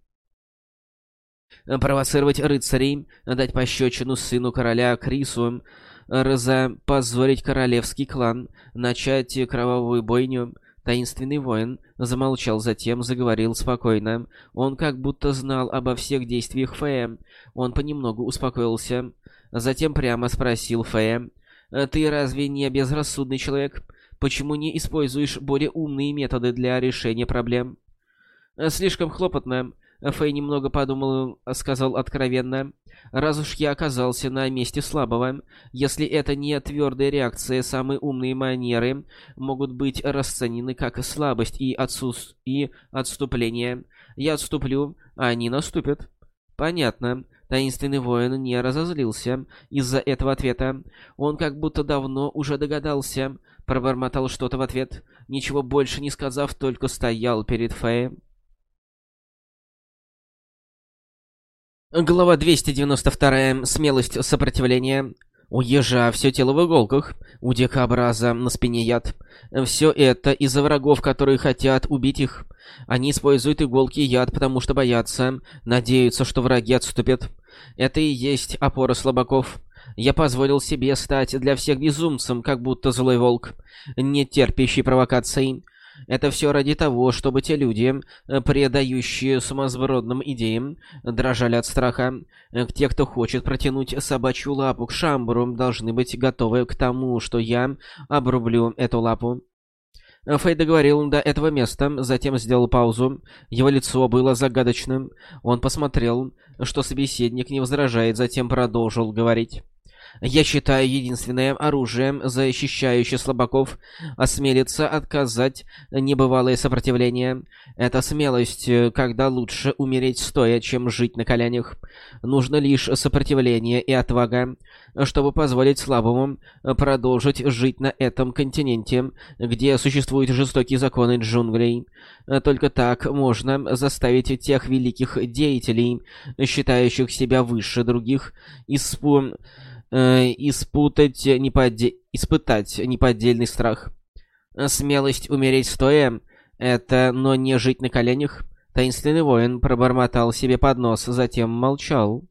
Провоцировать рыцарей, дать пощечину сыну короля Крису, разопозорить королевский клан, начать кровавую бойню. Таинственный воин замолчал, затем заговорил спокойно. Он как будто знал обо всех действиях Фея. Он понемногу успокоился. Затем прямо спросил Фея. «Ты разве не безрассудный человек? Почему не используешь более умные методы для решения проблем?» «Слишком хлопотно. Фэй немного подумал, сказал откровенно. «Раз уж я оказался на месте слабого, если это не твердая реакция, самые умные манеры могут быть расценены как слабость и, отсус... и отступление. Я отступлю, а они наступят». «Понятно». Таинственный воин не разозлился из-за этого ответа. Он как будто давно уже догадался. Пробормотал что-то в ответ, ничего больше не сказав, только стоял перед Фэем. Глава 292. Смелость сопротивления. У ежа все тело в иголках, у дикобраза на спине яд. Все это из-за врагов, которые хотят убить их. Они используют иголки и яд, потому что боятся, надеются, что враги отступят. Это и есть опора слабаков. Я позволил себе стать для всех безумцем, как будто злой волк, не терпящий провокаций. Это все ради того, чтобы те люди, э, предающие сумасбродным идеям, дрожали от страха. Э, те, кто хочет протянуть собачью лапу к шамбуру, должны быть готовы к тому, что я обрублю эту лапу. Фэй договорил до этого места, затем сделал паузу. Его лицо было загадочным. Он посмотрел, что собеседник не возражает, затем продолжил говорить. Я считаю, единственное оружие, защищающее слабаков, осмелится отказать небывалое сопротивление. Это смелость, когда лучше умереть стоя, чем жить на коленях. Нужно лишь сопротивление и отвага, чтобы позволить слабому продолжить жить на этом континенте, где существуют жестокие законы джунглей. Только так можно заставить тех великих деятелей, считающих себя выше других, испу э, испутать неподде... испытать неподдельный страх. Смелость умереть стоя — это, но не жить на коленях. Таинственный воин пробормотал себе под нос, затем молчал.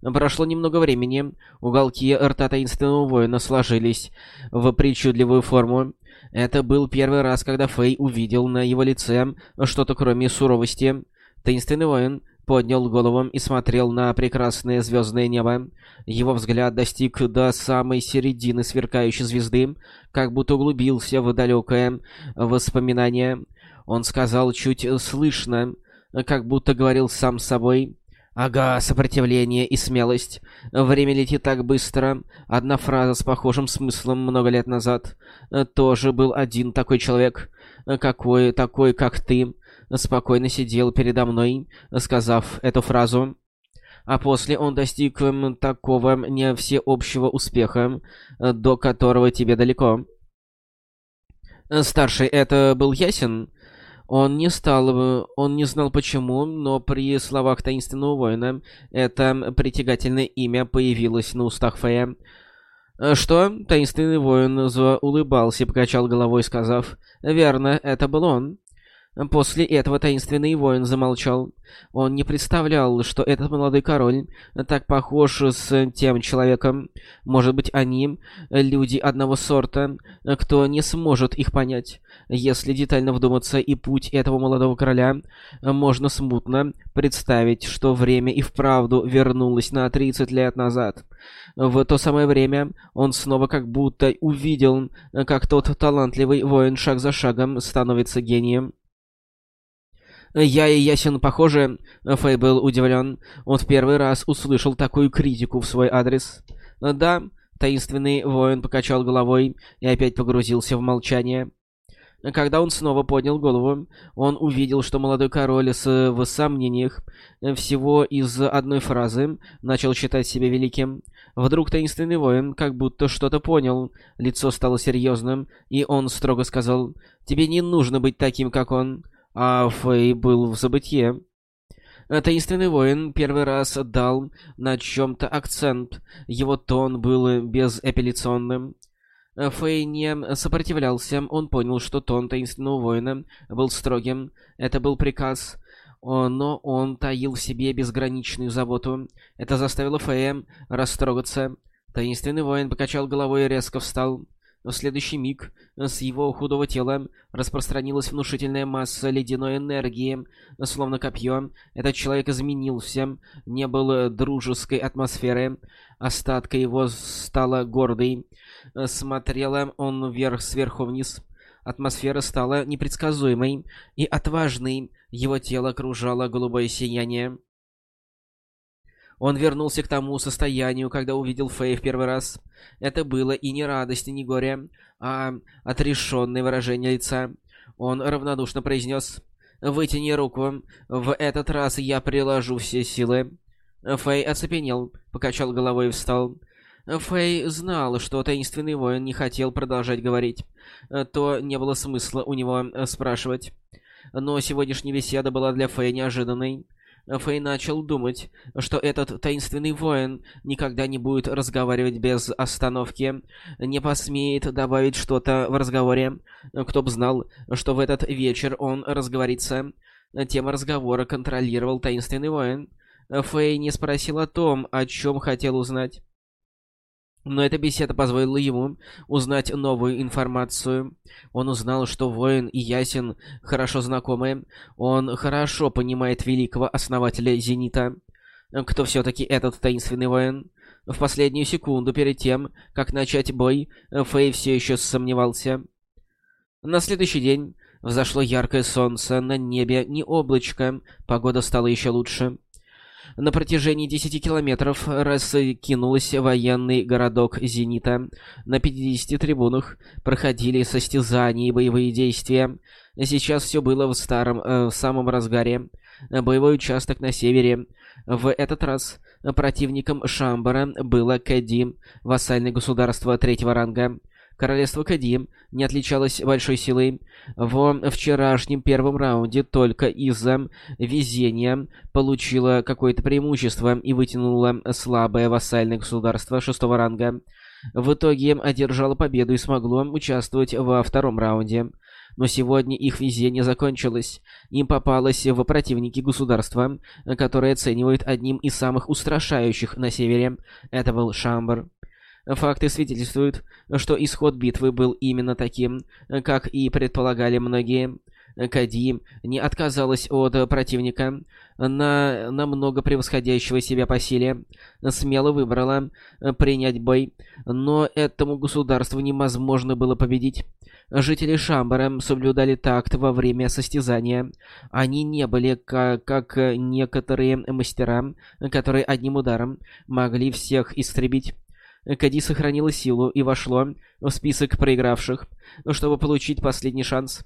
Прошло немного времени, уголки рта таинственного воина сложились в причудливую форму. Это был первый раз, когда Фэй увидел на его лице что-то кроме суровости. Таинственный воин поднял голову и смотрел на прекрасное звездное небо. Его взгляд достиг до самой середины сверкающей звезды, как будто углубился в далекое воспоминание. Он сказал чуть слышно, как будто говорил сам с собой. «Ага, сопротивление и смелость. Время летит так быстро. Одна фраза с похожим смыслом много лет назад. Тоже был один такой человек. Какой такой, как ты спокойно сидел передо мной, сказав эту фразу. А после он достиг такого не всеобщего успеха, до которого тебе далеко. Старший это был ясен. Он не стал, он не знал почему, но при словах таинственного воина это притягательное имя появилось на устах Фея. «Что?» — таинственный воин улыбался и покачал головой, сказав, «Верно, это был он». После этого таинственный воин замолчал. Он не представлял, что этот молодой король так похож с тем человеком. Может быть, они люди одного сорта, кто не сможет их понять. Если детально вдуматься и путь этого молодого короля, можно смутно представить, что время и вправду вернулось на 30 лет назад. В то самое время он снова как будто увидел, как тот талантливый воин шаг за шагом становится гением. Я и Ясен похожи. Фэй был удивлен. Он в первый раз услышал такую критику в свой адрес. Да, таинственный воин покачал головой и опять погрузился в молчание. Когда он снова поднял голову, он увидел, что молодой король с, в сомнениях всего из одной фразы начал считать себя великим. Вдруг таинственный воин как будто что-то понял, лицо стало серьезным, и он строго сказал «Тебе не нужно быть таким, как он а Фэй был в забытье. Таинственный воин первый раз дал на чем-то акцент. Его тон был безапелляционным. Фэй не сопротивлялся, он понял, что тон таинственного воина был строгим. Это был приказ, но он таил в себе безграничную заботу. Это заставило Фэя растрогаться. Таинственный воин покачал головой и резко встал. В следующий миг с его худого тела распространилась внушительная масса ледяной энергии, словно копье. Этот человек изменился, не было дружеской атмосферы. Остатка его стала гордой. Смотрела он вверх сверху вниз. Атмосфера стала непредсказуемой и отважной. Его тело окружало голубое сияние. Он вернулся к тому состоянию, когда увидел Фэй в первый раз. Это было и не радость, и не горе, а отрешенное выражение лица. Он равнодушно произнес «Вытяни руку. В этот раз я приложу все силы». Фэй оцепенел, покачал головой и встал. Фэй знал, что таинственный воин не хотел продолжать говорить. То не было смысла у него спрашивать. Но сегодняшняя беседа была для Фэй неожиданной. Фэй начал думать, что этот таинственный воин никогда не будет разговаривать без остановки, не посмеет добавить что-то в разговоре. Кто бы знал, что в этот вечер он разговорится. Тема разговора контролировал таинственный воин. Фэй не спросил о том, о чем хотел узнать. Но эта беседа позволила ему узнать новую информацию. Он узнал, что воин и Ясен хорошо знакомы. Он хорошо понимает великого основателя Зенита. Кто все-таки этот таинственный воин? В последнюю секунду перед тем, как начать бой, Фэй все еще сомневался. На следующий день взошло яркое солнце, на небе не облачко, погода стала еще лучше. На протяжении 10 километров раскинулся военный городок Зенита. На 50 трибунах проходили состязания и боевые действия. Сейчас все было в старом, э, в самом разгаре. Боевой участок на севере. В этот раз противником Шамбара было Кэдди, вассальное государство третьего ранга. Королевство Кадим не отличалось большой силой. В вчерашнем первом раунде только из-за везения получило какое-то преимущество и вытянуло слабое вассальное государство шестого ранга. В итоге одержало победу и смогло участвовать во втором раунде. Но сегодня их везение закончилось. Им попалось в противники государства, которое оценивают одним из самых устрашающих на севере. Это был Шамбар. Факты свидетельствуют, что исход битвы был именно таким, как и предполагали многие. Кади не отказалась от противника, на намного превосходящего себя по силе, смело выбрала принять бой, но этому государству невозможно было победить. Жители Шамбара соблюдали такт во время состязания. Они не были как, как некоторые мастера, которые одним ударом могли всех истребить. Кади сохранила силу и вошло в список проигравших, чтобы получить последний шанс.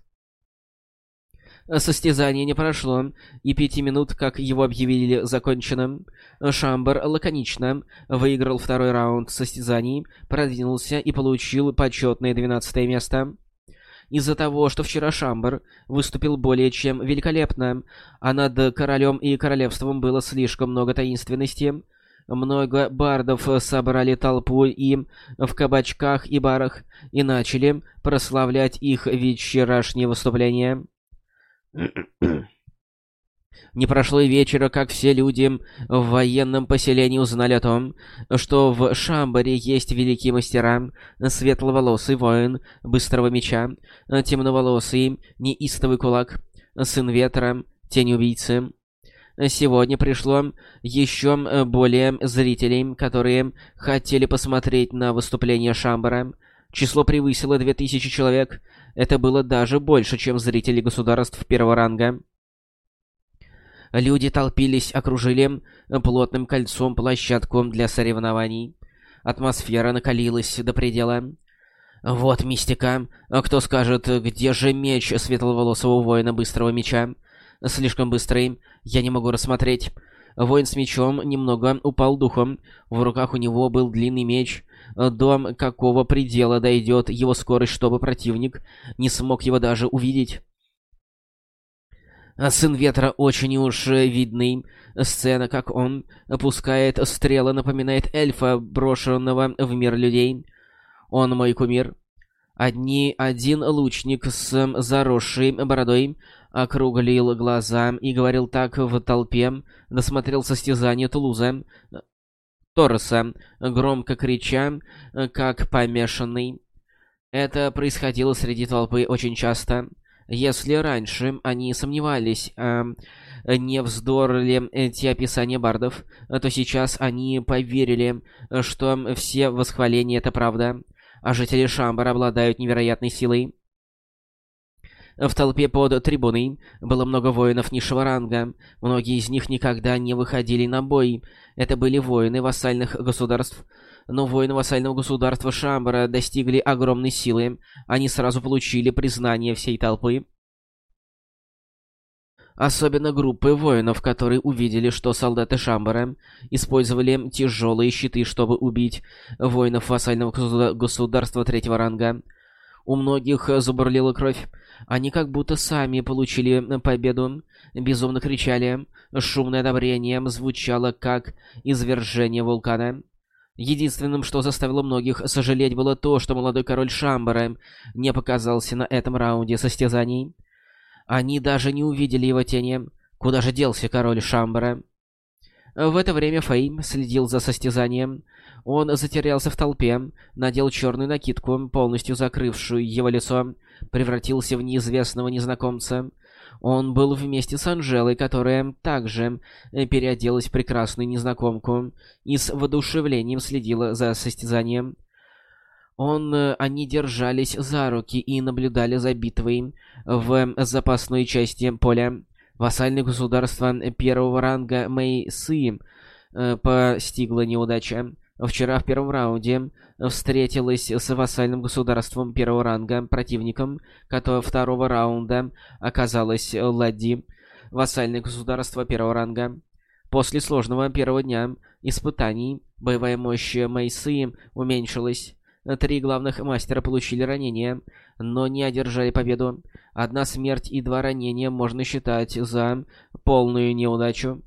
Состязание не прошло, и пяти минут, как его объявили законченным. Шамбер лаконично выиграл второй раунд состязаний, продвинулся и получил почетное двенадцатое место. Из-за того, что вчера Шамбер выступил более чем великолепно, а над королем и королевством было слишком много таинственности, много бардов собрали толпу и в кабачках и барах и начали прославлять их вечерашнее выступление. *clears throat* Не прошло и вечера, как все люди в военном поселении узнали о том, что в Шамбаре есть великие мастера, светловолосый воин быстрого меча, темноволосый неистовый кулак, сын ветра, тень убийцы. Сегодня пришло еще э, более зрителей, которые хотели посмотреть на выступление Шамбара. Число превысило 2000 человек. Это было даже больше, чем зрители государств первого ранга. Люди толпились, окружили плотным кольцом площадку для соревнований. Атмосфера накалилась до предела. Вот мистика. Кто скажет, где же меч светловолосого воина быстрого меча? Слишком быстрый, я не могу рассмотреть. Воин с мечом немного упал духом. В руках у него был длинный меч. До какого предела дойдет его скорость, чтобы противник не смог его даже увидеть? Сын Ветра очень уж видный. Сцена, как он опускает стрелы, напоминает эльфа, брошенного в мир людей. Он мой кумир. Одни, один лучник с заросшей бородой округлил глаза и говорил так в толпе, досмотрел состязание Тулуза, Торреса, громко крича, как помешанный. Это происходило среди толпы очень часто. Если раньше они сомневались, э, не вздор ли эти описания бардов, то сейчас они поверили, что все восхваления — это правда, а жители Шамбара обладают невероятной силой. В толпе под трибуной было много воинов низшего ранга. Многие из них никогда не выходили на бой. Это были воины вассальных государств. Но воины вассального государства Шамбара достигли огромной силы. Они сразу получили признание всей толпы. Особенно группы воинов, которые увидели, что солдаты Шамбара использовали тяжелые щиты, чтобы убить воинов вассального государства третьего ранга. У многих забурлила кровь. Они как будто сами получили победу. Безумно кричали. Шумное одобрение звучало, как извержение вулкана. Единственным, что заставило многих сожалеть, было то, что молодой король Шамбара не показался на этом раунде состязаний. Они даже не увидели его тени. Куда же делся король Шамбара? В это время Фейм следил за состязанием. Он затерялся в толпе, надел черную накидку, полностью закрывшую его лицо, превратился в неизвестного незнакомца. Он был вместе с Анжелой, которая также переоделась в прекрасную незнакомку и с воодушевлением следила за состязанием. Он, они держались за руки и наблюдали за битвой в запасной части поля. Вассальное государство первого ранга Мэйсы э, постигла неудача. Вчера в первом раунде встретилась с вассальным государством первого ранга противником, которого второго раунда оказалась Ладди, вассальное государство первого ранга. После сложного первого дня испытаний боевая мощь Мэйсы уменьшилась. Три главных мастера получили ранения, но не одержали победу. Одна смерть и два ранения можно считать за полную неудачу.